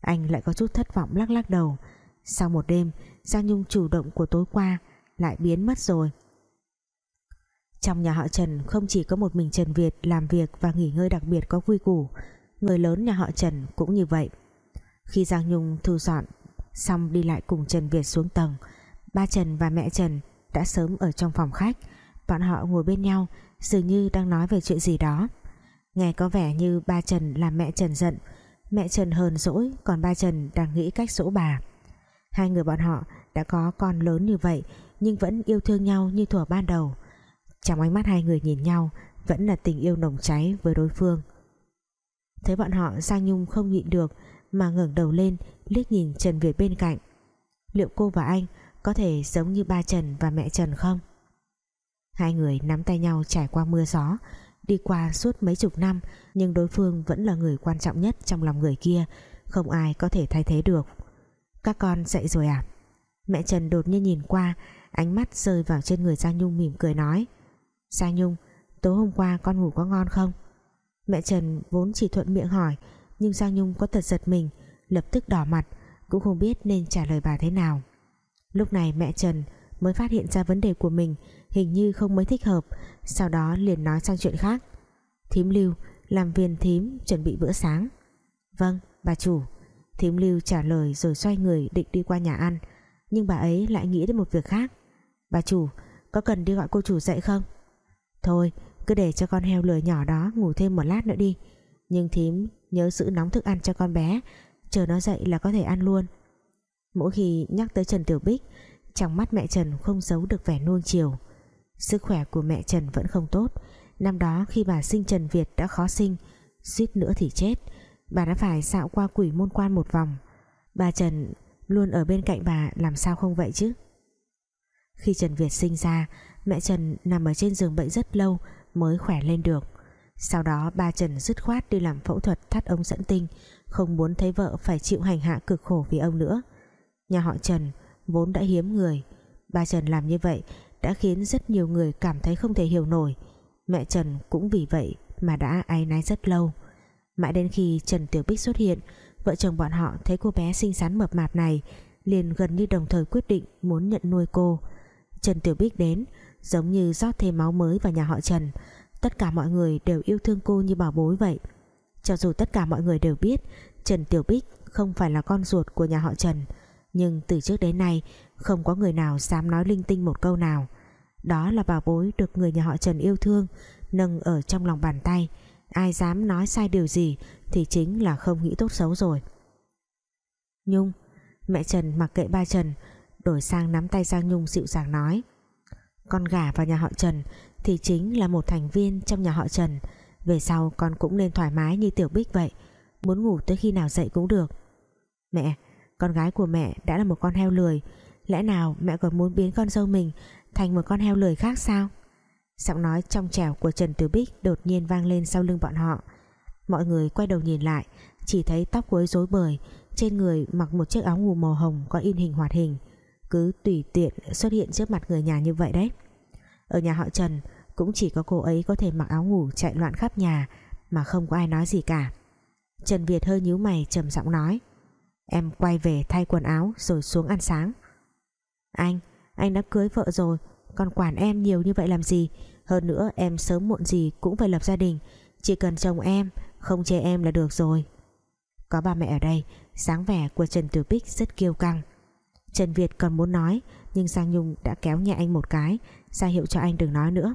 Speaker 1: Anh lại có chút thất vọng lắc lắc đầu. Sau một đêm, Giang Nhung chủ động của tối qua Lại biến mất rồi. Trong nhà họ Trần không chỉ có một mình Trần Việt Làm việc và nghỉ ngơi đặc biệt có quy củ, Người lớn nhà họ Trần cũng như vậy. Khi Giang Nhung thu dọn Xong đi lại cùng Trần Việt xuống tầng, Ba Trần và mẹ Trần đã sớm ở trong phòng khách. Bọn họ ngồi bên nhau, Dường như đang nói về chuyện gì đó. Nghe có vẻ như ba Trần làm mẹ Trần giận. Mẹ Trần hờn dỗi, Còn ba Trần đang nghĩ cách dỗ bà. Hai người bọn họ đã có con lớn như vậy, Nhưng vẫn yêu thương nhau như thuở ban đầu. Trong ánh mắt hai người nhìn nhau, Vẫn là tình yêu nồng cháy với đối phương. Thấy bọn họ, Giang Nhung không nhịn được, Mà ngẩng đầu lên, liếc nhìn Trần Việt bên cạnh. Liệu cô và anh có thể giống như ba Trần và mẹ Trần không? Hai người nắm tay nhau trải qua mưa gió Đi qua suốt mấy chục năm, Nhưng đối phương vẫn là người quan trọng nhất Trong lòng người kia. Không ai có thể thay thế được. Các con dậy rồi à? Mẹ Trần đột nhiên nhìn qua, Ánh mắt rơi vào trên người Giang Nhung mỉm cười nói, Giang Nhung, Tối hôm qua con ngủ có ngon không? Mẹ Trần vốn chỉ thuận miệng hỏi, Nhưng Giang Nhung có thật giật mình, Lập tức đỏ mặt, Cũng không biết nên trả lời bà thế nào. Lúc này mẹ Trần mới phát hiện ra vấn đề của mình hình như không mấy thích hợp, sau đó liền nói sang chuyện khác. Thím lưu làm viên thím chuẩn bị bữa sáng. Vâng bà chủ. Thím lưu trả lời rồi xoay người định đi qua nhà ăn, nhưng bà ấy lại nghĩ đến một việc khác. Bà chủ, có cần đi gọi cô chủ dậy không? Thôi, cứ để cho con heo lười nhỏ đó ngủ thêm một lát nữa đi. Nhưng thím nhớ giữ nóng thức ăn cho con bé, chờ nó dậy là có thể ăn luôn. Mỗi khi nhắc tới Trần Tiểu Bích, trong mắt mẹ Trần không giấu được vẻ nuông chiều. Sức khỏe của mẹ Trần vẫn không tốt. Năm đó khi bà sinh Trần Việt đã khó sinh, Suýt nữa thì chết. Bà đã phải xạo qua quỷ môn quan một vòng. Bà Trần luôn ở bên cạnh bà, Làm sao không vậy chứ? Khi Trần Việt sinh ra, Mẹ Trần nằm ở trên giường bệnh rất lâu Mới khỏe lên được. Sau đó ba Trần dứt khoát đi làm phẫu thuật Thắt ống dẫn tinh, Không muốn thấy vợ phải chịu hành hạ cực khổ vì ông nữa. Nhà họ Trần vốn đã hiếm người. Ba Trần làm như vậy đã khiến rất nhiều người cảm thấy không thể hiểu nổi. Mẹ Trần cũng vì vậy mà đã áy náy rất lâu. Mãi đến khi Trần Tiểu Bích xuất hiện, vợ chồng bọn họ thấy cô bé xinh xắn mập mạp này liền gần như đồng thời quyết định muốn nhận nuôi cô. Trần Tiểu Bích đến, giống như rót thêm máu mới vào nhà họ Trần. Tất cả mọi người đều yêu thương cô như bảo bối vậy. Cho dù tất cả mọi người đều biết Trần Tiểu Bích không phải là con ruột của nhà họ Trần, nhưng từ trước đến nay không có người nào dám nói linh tinh một câu nào. Đó là bảo bối được người nhà họ Trần yêu thương, nâng ở trong lòng bàn tay. Ai dám nói sai điều gì thì chính là không nghĩ tốt xấu rồi. Nhung, mẹ Trần mặc kệ ba Trần, đổi sang nắm tay Giang Nhung dịu dàng nói. Con gả vào nhà họ Trần thì chính là một thành viên trong nhà họ Trần. Về sau con cũng nên thoải mái như Tiểu Bích vậy, muốn ngủ tới khi nào dậy cũng được. Mẹ, con gái của mẹ đã là một con heo lười lẽ nào mẹ còn muốn biến con dâu mình thành một con heo lười khác sao? Giọng nói trong trẻo của Trần Tử Bích đột nhiên vang lên sau lưng bọn họ. Mọi người quay đầu nhìn lại, chỉ thấy tóc quấy rối bời, trên người mặc một chiếc áo ngủ màu hồng có in hình hoạt hình. Cứ tùy tiện xuất hiện trước mặt người nhà như vậy đấy. Ở nhà họ Trần, cũng chỉ có cô ấy có thể mặc áo ngủ chạy loạn khắp nhà, mà không có ai nói gì cả. Trần Việt hơi nhíu mày trầm giọng nói, Em quay về thay quần áo rồi xuống ăn sáng. Anh, anh đã cưới vợ rồi. Còn quản em nhiều như vậy làm gì? Hơn nữa em sớm muộn gì cũng phải lập gia đình. Chỉ cần chồng em Không chê em là được rồi. Có ba mẹ ở đây sáng vẻ của Trần Tử Bích rất kiêu căng. Trần Việt còn muốn nói Nhưng Giang Nhung đã kéo nhẹ anh một cái. Ra hiệu cho anh đừng nói nữa.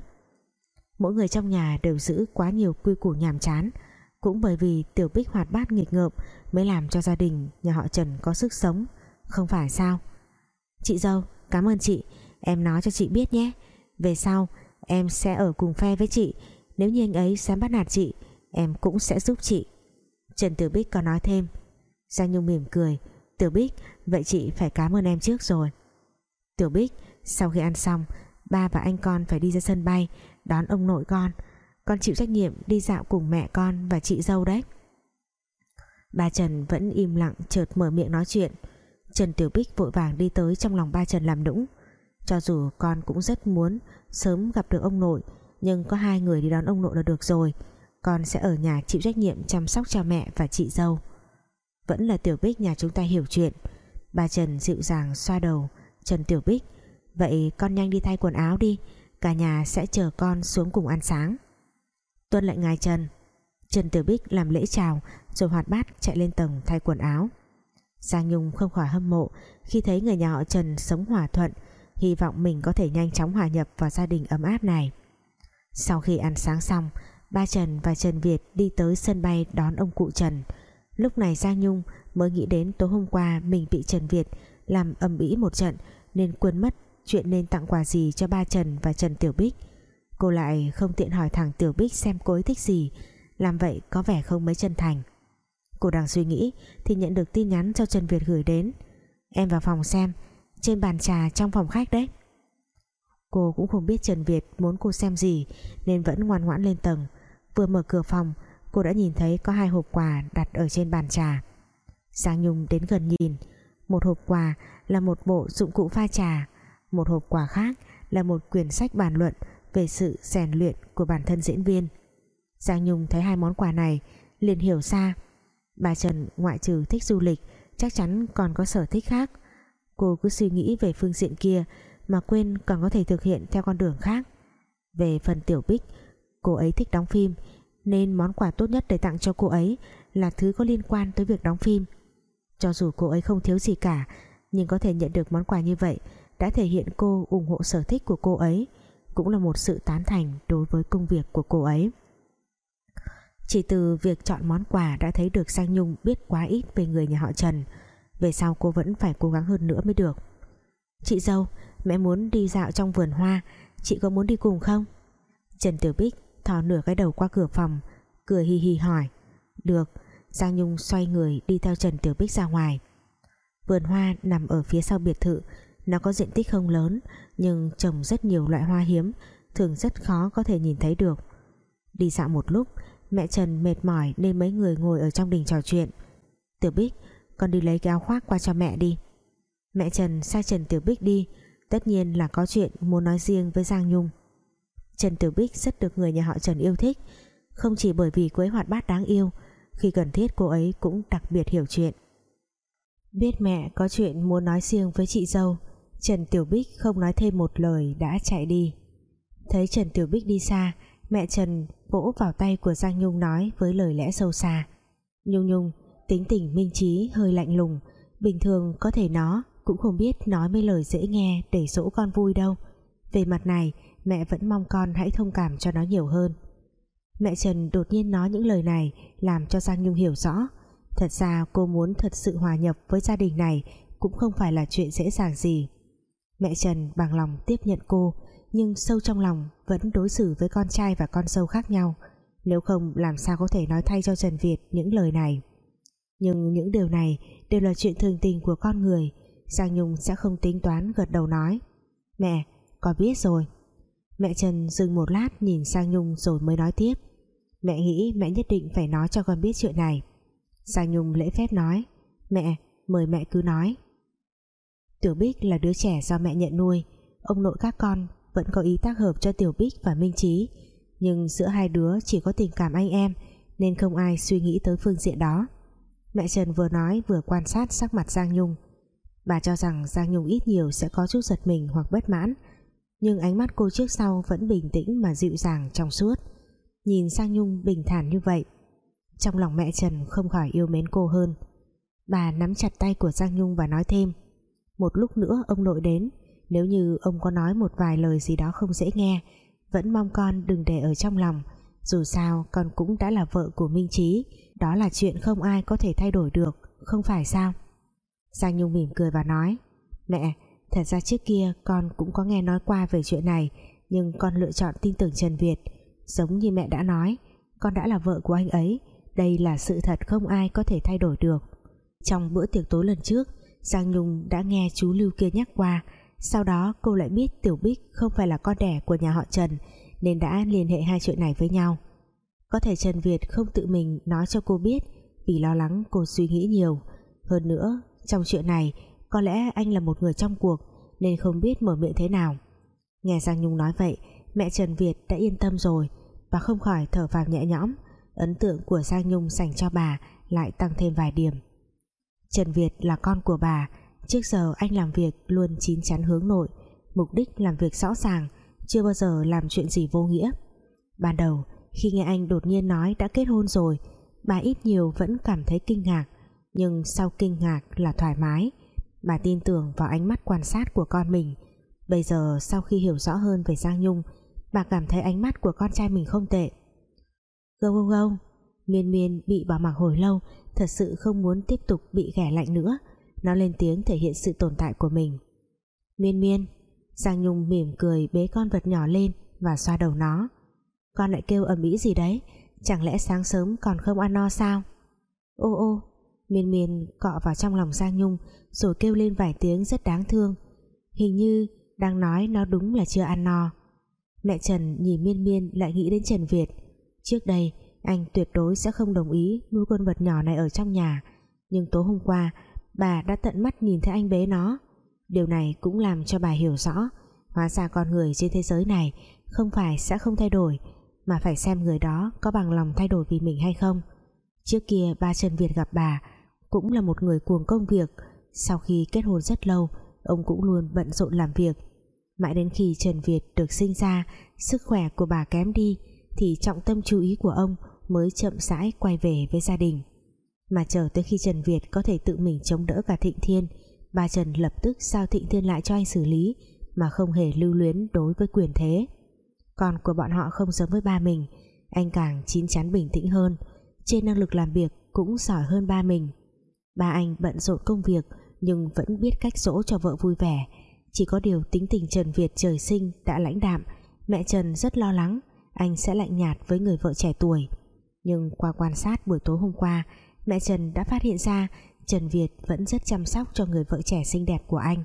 Speaker 1: Mỗi người trong nhà đều giữ quá nhiều quy củ nhàm chán. Cũng bởi vì Tiểu Bích hoạt bát nghịch ngợm mới làm cho gia đình nhà họ Trần có sức sống. Không phải sao? Chị dâu, cảm ơn chị. Em nói cho chị biết nhé. Về sau, em sẽ ở cùng phe với chị. Nếu như anh ấy dám bắt nạt chị, em cũng sẽ giúp chị. Trần Tử Bích còn nói thêm. Giang Nhung mỉm cười. Tiểu Bích, vậy chị phải cảm ơn em trước rồi. Tiểu Bích, sau khi ăn xong, ba và anh con phải đi ra sân bay, đón ông nội con. Con chịu trách nhiệm đi dạo cùng mẹ con và chị dâu đấy. Bà Trần vẫn im lặng, chợt mở miệng nói chuyện. Trần Tiểu Bích vội vàng đi tới trong lòng ba Trần làm nũng. Cho dù con cũng rất muốn sớm gặp được ông nội, nhưng có hai người đi đón ông nội là được rồi. Con sẽ ở nhà chịu trách nhiệm chăm sóc cha mẹ và chị dâu. Vẫn là Tiểu Bích nhà chúng ta hiểu chuyện. Bà Trần dịu dàng xoa đầu. Trần Tiểu Bích, Vậy con nhanh đi thay quần áo đi. Cả nhà sẽ chờ con xuống cùng ăn sáng. Tuân lệnh ngài Trần. Trần Tiểu Bích làm lễ chào, Rồi hoạt bát chạy lên tầng thay quần áo. Giang Nhung không khỏi hâm mộ Khi thấy người nhà họ Trần sống hòa thuận Hy vọng mình có thể nhanh chóng hòa nhập Vào gia đình ấm áp này Sau khi ăn sáng xong Ba Trần và Trần Việt đi tới sân bay đón ông cụ Trần Lúc này Giang Nhung mới nghĩ đến tối hôm qua mình bị Trần Việt làm ầm ĩ một trận nên quên mất chuyện nên tặng quà gì cho ba Trần và Trần Tiểu Bích. Cô lại không tiện hỏi thẳng Tiểu Bích xem cô ấy thích gì, làm vậy có vẻ không mấy chân thành. Cô đang suy nghĩ thì nhận được tin nhắn cho Trần Việt gửi đến. Em vào phòng xem, trên bàn trà trong phòng khách đấy. Cô cũng không biết Trần Việt muốn cô xem gì nên vẫn ngoan ngoãn lên tầng. Vừa mở cửa phòng, cô đã nhìn thấy có hai hộp quà đặt ở trên bàn trà Giang Nhung đến gần nhìn một hộp quà là một bộ dụng cụ pha trà một hộp quà khác là một quyển sách bàn luận về sự rèn luyện của bản thân diễn viên Giang Nhung thấy hai món quà này liền hiểu ra bà Trần ngoại trừ thích du lịch, chắc chắn còn có sở thích khác. Cô cứ suy nghĩ về phương diện kia mà quên còn có thể thực hiện theo con đường khác. Về phần Tiểu Bích, cô ấy thích đóng phim, nên món quà tốt nhất để tặng cho cô ấy là thứ có liên quan tới việc đóng phim. Cho dù cô ấy không thiếu gì cả, nhưng có thể nhận được món quà như vậy đã thể hiện cô ủng hộ sở thích của cô ấy, cũng là một sự tán thành đối với công việc của cô ấy chỉ từ việc chọn món quà đã thấy được Sang Nhung biết quá ít về người nhà họ Trần. Về sau cô vẫn phải cố gắng hơn nữa mới được. Chị dâu, mẹ muốn đi dạo trong vườn hoa. Chị có muốn đi cùng không? Trần Tiểu Bích thò nửa cái đầu qua cửa phòng, cười hi hi hỏi. Được Giang Nhung xoay người đi theo Trần Tiểu Bích ra ngoài. Vườn hoa nằm ở phía sau biệt thự. Nó có diện tích không lớn, nhưng trồng rất nhiều loại hoa hiếm, thường rất khó có thể nhìn thấy được. Đi dạo một lúc mẹ Trần mệt mỏi nên mấy người ngồi ở trong đình trò chuyện. Tiểu Bích, con đi lấy cái áo khoác qua cho mẹ đi. Mẹ Trần sai Trần Tiểu Bích đi, tất nhiên là có chuyện muốn nói riêng với Giang Nhung. Trần Tiểu Bích rất được người nhà họ Trần yêu thích, không chỉ bởi vì cô ấy hoạt bát đáng yêu, khi cần thiết cô ấy cũng đặc biệt hiểu chuyện. Biết mẹ có chuyện muốn nói riêng với chị dâu, Trần Tiểu Bích không nói thêm một lời đã chạy đi. Thấy Trần Tiểu Bích đi xa mẹ Trần vỗ vào tay của Giang Nhung nói với lời lẽ sâu xa. Nhung Nhung, tính tình minh trí, hơi lạnh lùng. Bình thường có thể nó cũng không biết nói mấy lời dễ nghe để dỗ con vui đâu. Về mặt này, mẹ vẫn mong con hãy thông cảm cho nó nhiều hơn. Mẹ Trần đột nhiên nói những lời này làm cho Giang Nhung hiểu rõ. Thật ra cô muốn thật sự hòa nhập với gia đình này cũng không phải là chuyện dễ dàng gì. Mẹ Trần bằng lòng tiếp nhận cô nhưng sâu trong lòng vẫn đối xử với con trai và con sâu khác nhau. Nếu không, làm sao có thể nói thay cho Trần Việt những lời này? Nhưng những điều này đều là chuyện thường tình của con người. Giang Nhung sẽ không tính toán gật đầu nói, mẹ, con biết rồi. Mẹ Trần dừng một lát nhìn sang Nhung rồi mới nói tiếp, mẹ nghĩ mẹ nhất định phải nói cho con biết chuyện này. Sang Nhung lễ phép nói, mẹ, mời mẹ cứ nói. Tiểu Bích là đứa trẻ do mẹ nhận nuôi. Ông nội các con vẫn có ý tác hợp cho Tiểu Bích và Minh Trí nhưng giữa hai đứa chỉ có tình cảm anh em, nên không ai suy nghĩ tới phương diện đó. Mẹ Trần vừa nói vừa quan sát sắc mặt Giang Nhung. Bà cho rằng Giang Nhung ít nhiều sẽ có chút giật mình hoặc bất mãn, nhưng ánh mắt cô trước sau vẫn bình tĩnh mà dịu dàng trong suốt. Nhìn Giang Nhung bình thản như vậy, trong lòng mẹ Trần không khỏi yêu mến cô hơn. Bà nắm chặt tay của Giang Nhung và nói thêm, một lúc nữa ông nội đến nếu như ông có nói một vài lời gì đó không dễ nghe, vẫn mong con đừng để ở trong lòng. Dù sao, con cũng đã là vợ của Minh Trí đó là chuyện không ai có thể thay đổi được, không phải sao? Giang Nhung mỉm cười và nói, mẹ, thật ra trước kia con cũng có nghe nói qua về chuyện này, nhưng con lựa chọn tin tưởng Trần Việt. Giống như mẹ đã nói, con đã là vợ của anh ấy, đây là sự thật không ai có thể thay đổi được. Trong bữa tiệc tối lần trước, Giang Nhung đã nghe chú Lưu kia nhắc qua sau đó, cô lại biết Tiểu Bích không phải là con đẻ của nhà họ Trần, nên đã liên hệ hai chuyện này với nhau. Có thể Trần Việt không tự mình nói cho cô biết vì lo lắng cô suy nghĩ nhiều. Hơn nữa, trong chuyện này, có lẽ anh là một người trong cuộc, nên không biết mở miệng thế nào. Nghe Giang Nhung nói vậy, mẹ Trần Việt đã yên tâm rồi và không khỏi thở phào nhẹ nhõm. Ấn tượng của Giang Nhung dành cho bà lại tăng thêm vài điểm. Trần Việt là con của bà trước giờ anh làm việc luôn chín chắn hướng nội, mục đích làm việc rõ ràng, chưa bao giờ làm chuyện gì vô nghĩa. Ban đầu, khi nghe anh đột nhiên nói đã kết hôn rồi, bà ít nhiều vẫn cảm thấy kinh ngạc, nhưng sau kinh ngạc là thoải mái. Bà tin tưởng vào ánh mắt quan sát của con mình. Bây giờ sau khi hiểu rõ hơn về Giang Nhung, bà cảm thấy ánh mắt của con trai mình không tệ. Gâu gâu gâu, miên miên bị bà mặc hồi lâu, thật sự không muốn tiếp tục bị ghẻ lạnh nữa nó lên tiếng thể hiện sự tồn tại của mình. Miên miên, Giang Nhung mỉm cười bế con vật nhỏ lên và xoa đầu nó. Con lại kêu ầm ĩ gì đấy, chẳng lẽ sáng sớm còn không ăn no sao? Ô ô, miên miên cọ vào trong lòng Giang Nhung rồi kêu lên vài tiếng rất đáng thương. Hình như đang nói nó đúng là chưa ăn no. Mẹ Trần nhìn miên miên lại nghĩ đến Trần Việt. Trước đây, anh tuyệt đối sẽ không đồng ý nuôi con vật nhỏ này ở trong nhà. Nhưng tối hôm qua bà đã tận mắt nhìn thấy anh bế nó. Điều này cũng làm cho bà hiểu rõ, hóa ra con người trên thế giới này không phải sẽ không thay đổi, mà phải xem người đó có bằng lòng thay đổi vì mình hay không. Trước kia, ba Trần Việt gặp bà cũng là một người cuồng công việc. Sau khi kết hôn rất lâu, ông cũng luôn bận rộn làm việc. Mãi đến khi Trần Việt được sinh ra, sức khỏe của bà kém đi, thì trọng tâm chú ý của ông mới chậm rãi quay về với gia đình mà chờ tới khi Trần Việt có thể tự mình chống đỡ cả Thịnh Thiên, bà Trần lập tức sao Thịnh Thiên lại cho anh xử lý, mà không hề lưu luyến đối với quyền thế. Con của bọn họ không giống với ba mình, anh càng chín chắn bình tĩnh hơn, trên năng lực làm việc cũng giỏi hơn ba mình. Ba anh bận rộn công việc, nhưng vẫn biết cách dỗ cho vợ vui vẻ. Chỉ có điều tính tình Trần Việt trời sinh đã lãnh đạm, mẹ Trần rất lo lắng, anh sẽ lạnh nhạt với người vợ trẻ tuổi. Nhưng qua quan sát buổi tối hôm qua mẹ Trần đã phát hiện ra Trần Việt vẫn rất chăm sóc cho người vợ trẻ xinh đẹp của anh.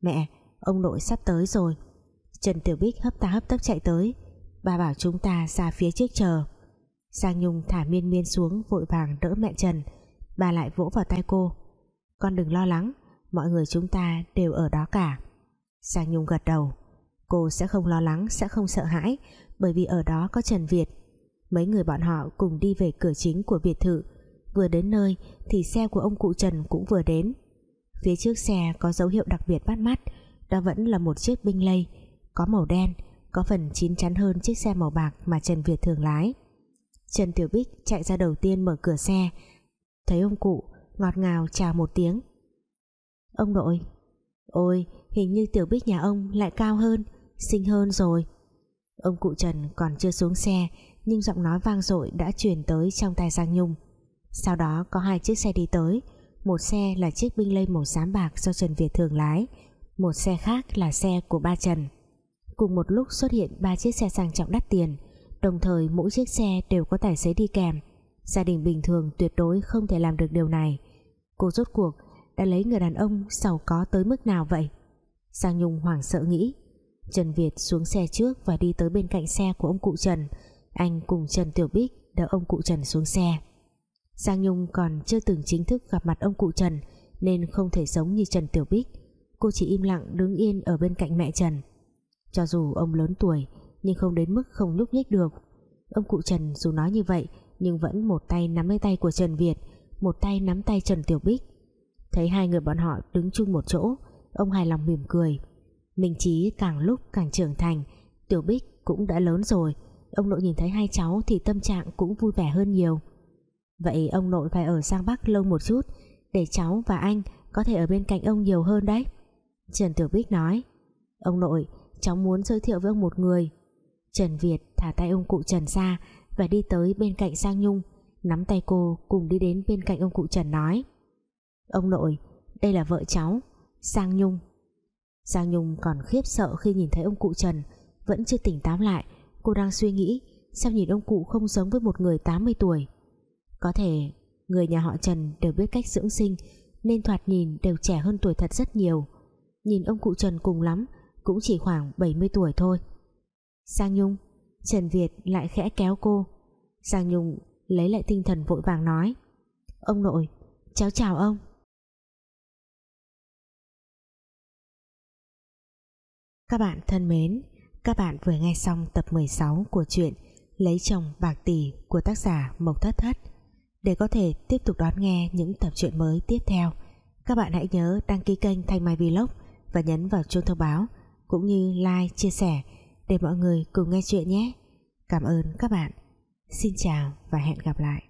Speaker 1: Mẹ, ông nội sắp tới rồi. Trần Tiểu Bích hấp ta hấp tấp chạy tới. Bà bảo chúng ta ra phía trước chờ. Giang Nhung thả miên miên xuống vội vàng đỡ mẹ Trần. Bà lại vỗ vào tay cô. Con đừng lo lắng, mọi người chúng ta đều ở đó cả. Giang Nhung gật đầu. Cô sẽ không lo lắng, sẽ không sợ hãi, bởi vì ở đó có Trần Việt. Mấy người bọn họ cùng đi về cửa chính của biệt thự vừa đến nơi thì xe của ông cụ Trần cũng vừa đến. Phía trước xe có dấu hiệu đặc biệt bắt mắt, đó vẫn là một chiếc binh lây, có màu đen, có phần chín chắn hơn chiếc xe màu bạc mà Trần Việt thường lái. Trần Tiểu Bích chạy ra đầu tiên mở cửa xe, thấy ông cụ, ngọt ngào chào một tiếng. Ông nội, ôi, hình như Tiểu Bích nhà ông lại cao hơn, xinh hơn rồi. Ông cụ Trần còn chưa xuống xe, nhưng giọng nói vang dội đã truyền tới trong tai Giang Nhung sau đó có hai chiếc xe đi tới. Một xe là chiếc binh lây màu xám bạc do Trần Việt thường lái, một xe khác là xe của ba Trần. Cùng một lúc xuất hiện ba chiếc xe sang trọng đắt tiền, đồng thời mỗi chiếc xe đều có tài xế đi kèm. Gia đình bình thường tuyệt đối không thể làm được điều này. Cô rốt cuộc đã lấy người đàn ông giàu có tới mức nào vậy? Giang Nhung hoảng sợ nghĩ. Trần Việt xuống xe trước và đi tới bên cạnh xe của ông cụ Trần. Anh cùng Trần Tiểu Bích đỡ ông cụ Trần xuống xe. Giang Nhung còn chưa từng chính thức gặp mặt ông cụ Trần, nên không thể giống như Trần Tiểu Bích. Cô chỉ im lặng đứng yên ở bên cạnh mẹ Trần. Cho dù ông lớn tuổi, nhưng không đến mức không nhúc nhích được. Ông cụ Trần dù nói như vậy, nhưng vẫn một tay nắm lấy tay của Trần Việt, một tay nắm tay Trần Tiểu Bích. Thấy hai người bọn họ đứng chung một chỗ, ông hài lòng mỉm cười. Minh Chí càng lúc càng trưởng thành, Tiểu Bích cũng đã lớn rồi. Ông nội nhìn thấy hai cháu thì tâm trạng cũng vui vẻ hơn nhiều vậy ông nội phải ở sang Bắc lâu một chút, để cháu và anh có thể ở bên cạnh ông nhiều hơn đấy. Trần Tiểu Bích nói. Ông nội, cháu muốn giới thiệu với ông một người. Trần Việt thả tay ông cụ Trần ra và đi tới bên cạnh sang Nhung, nắm tay cô cùng đi đến bên cạnh ông cụ Trần nói. Ông nội, đây là vợ cháu, sang Nhung. Giang Nhung còn khiếp sợ khi nhìn thấy ông cụ Trần, Vẫn chưa tỉnh táo lại, Cô đang suy nghĩ, Sao nhìn ông cụ không giống với một người 80 tuổi. Có thể, Người nhà họ Trần đều biết cách dưỡng sinh, Nên thoạt nhìn đều trẻ hơn tuổi thật rất nhiều. Nhìn ông cụ Trần cùng lắm, Cũng chỉ khoảng 70 tuổi thôi. Sang Nhung, Trần Việt lại khẽ kéo cô. Sang Nhung lấy lại tinh thần vội vàng nói, Ông nội, Cháu chào ông. Các bạn thân mến, Các bạn vừa nghe xong tập 16 của truyện Lấy chồng bạc tỷ của tác giả Mộc Thất Thất. Để có thể tiếp tục đón nghe những tập truyện mới tiếp theo. Các bạn hãy nhớ đăng ký kênh Thanh Mai Vlog Và nhấn vào chuông thông báo Cũng như like, chia sẻ Để mọi người cùng nghe chuyện nhé. Cảm ơn các bạn. Xin chào và hẹn gặp lại.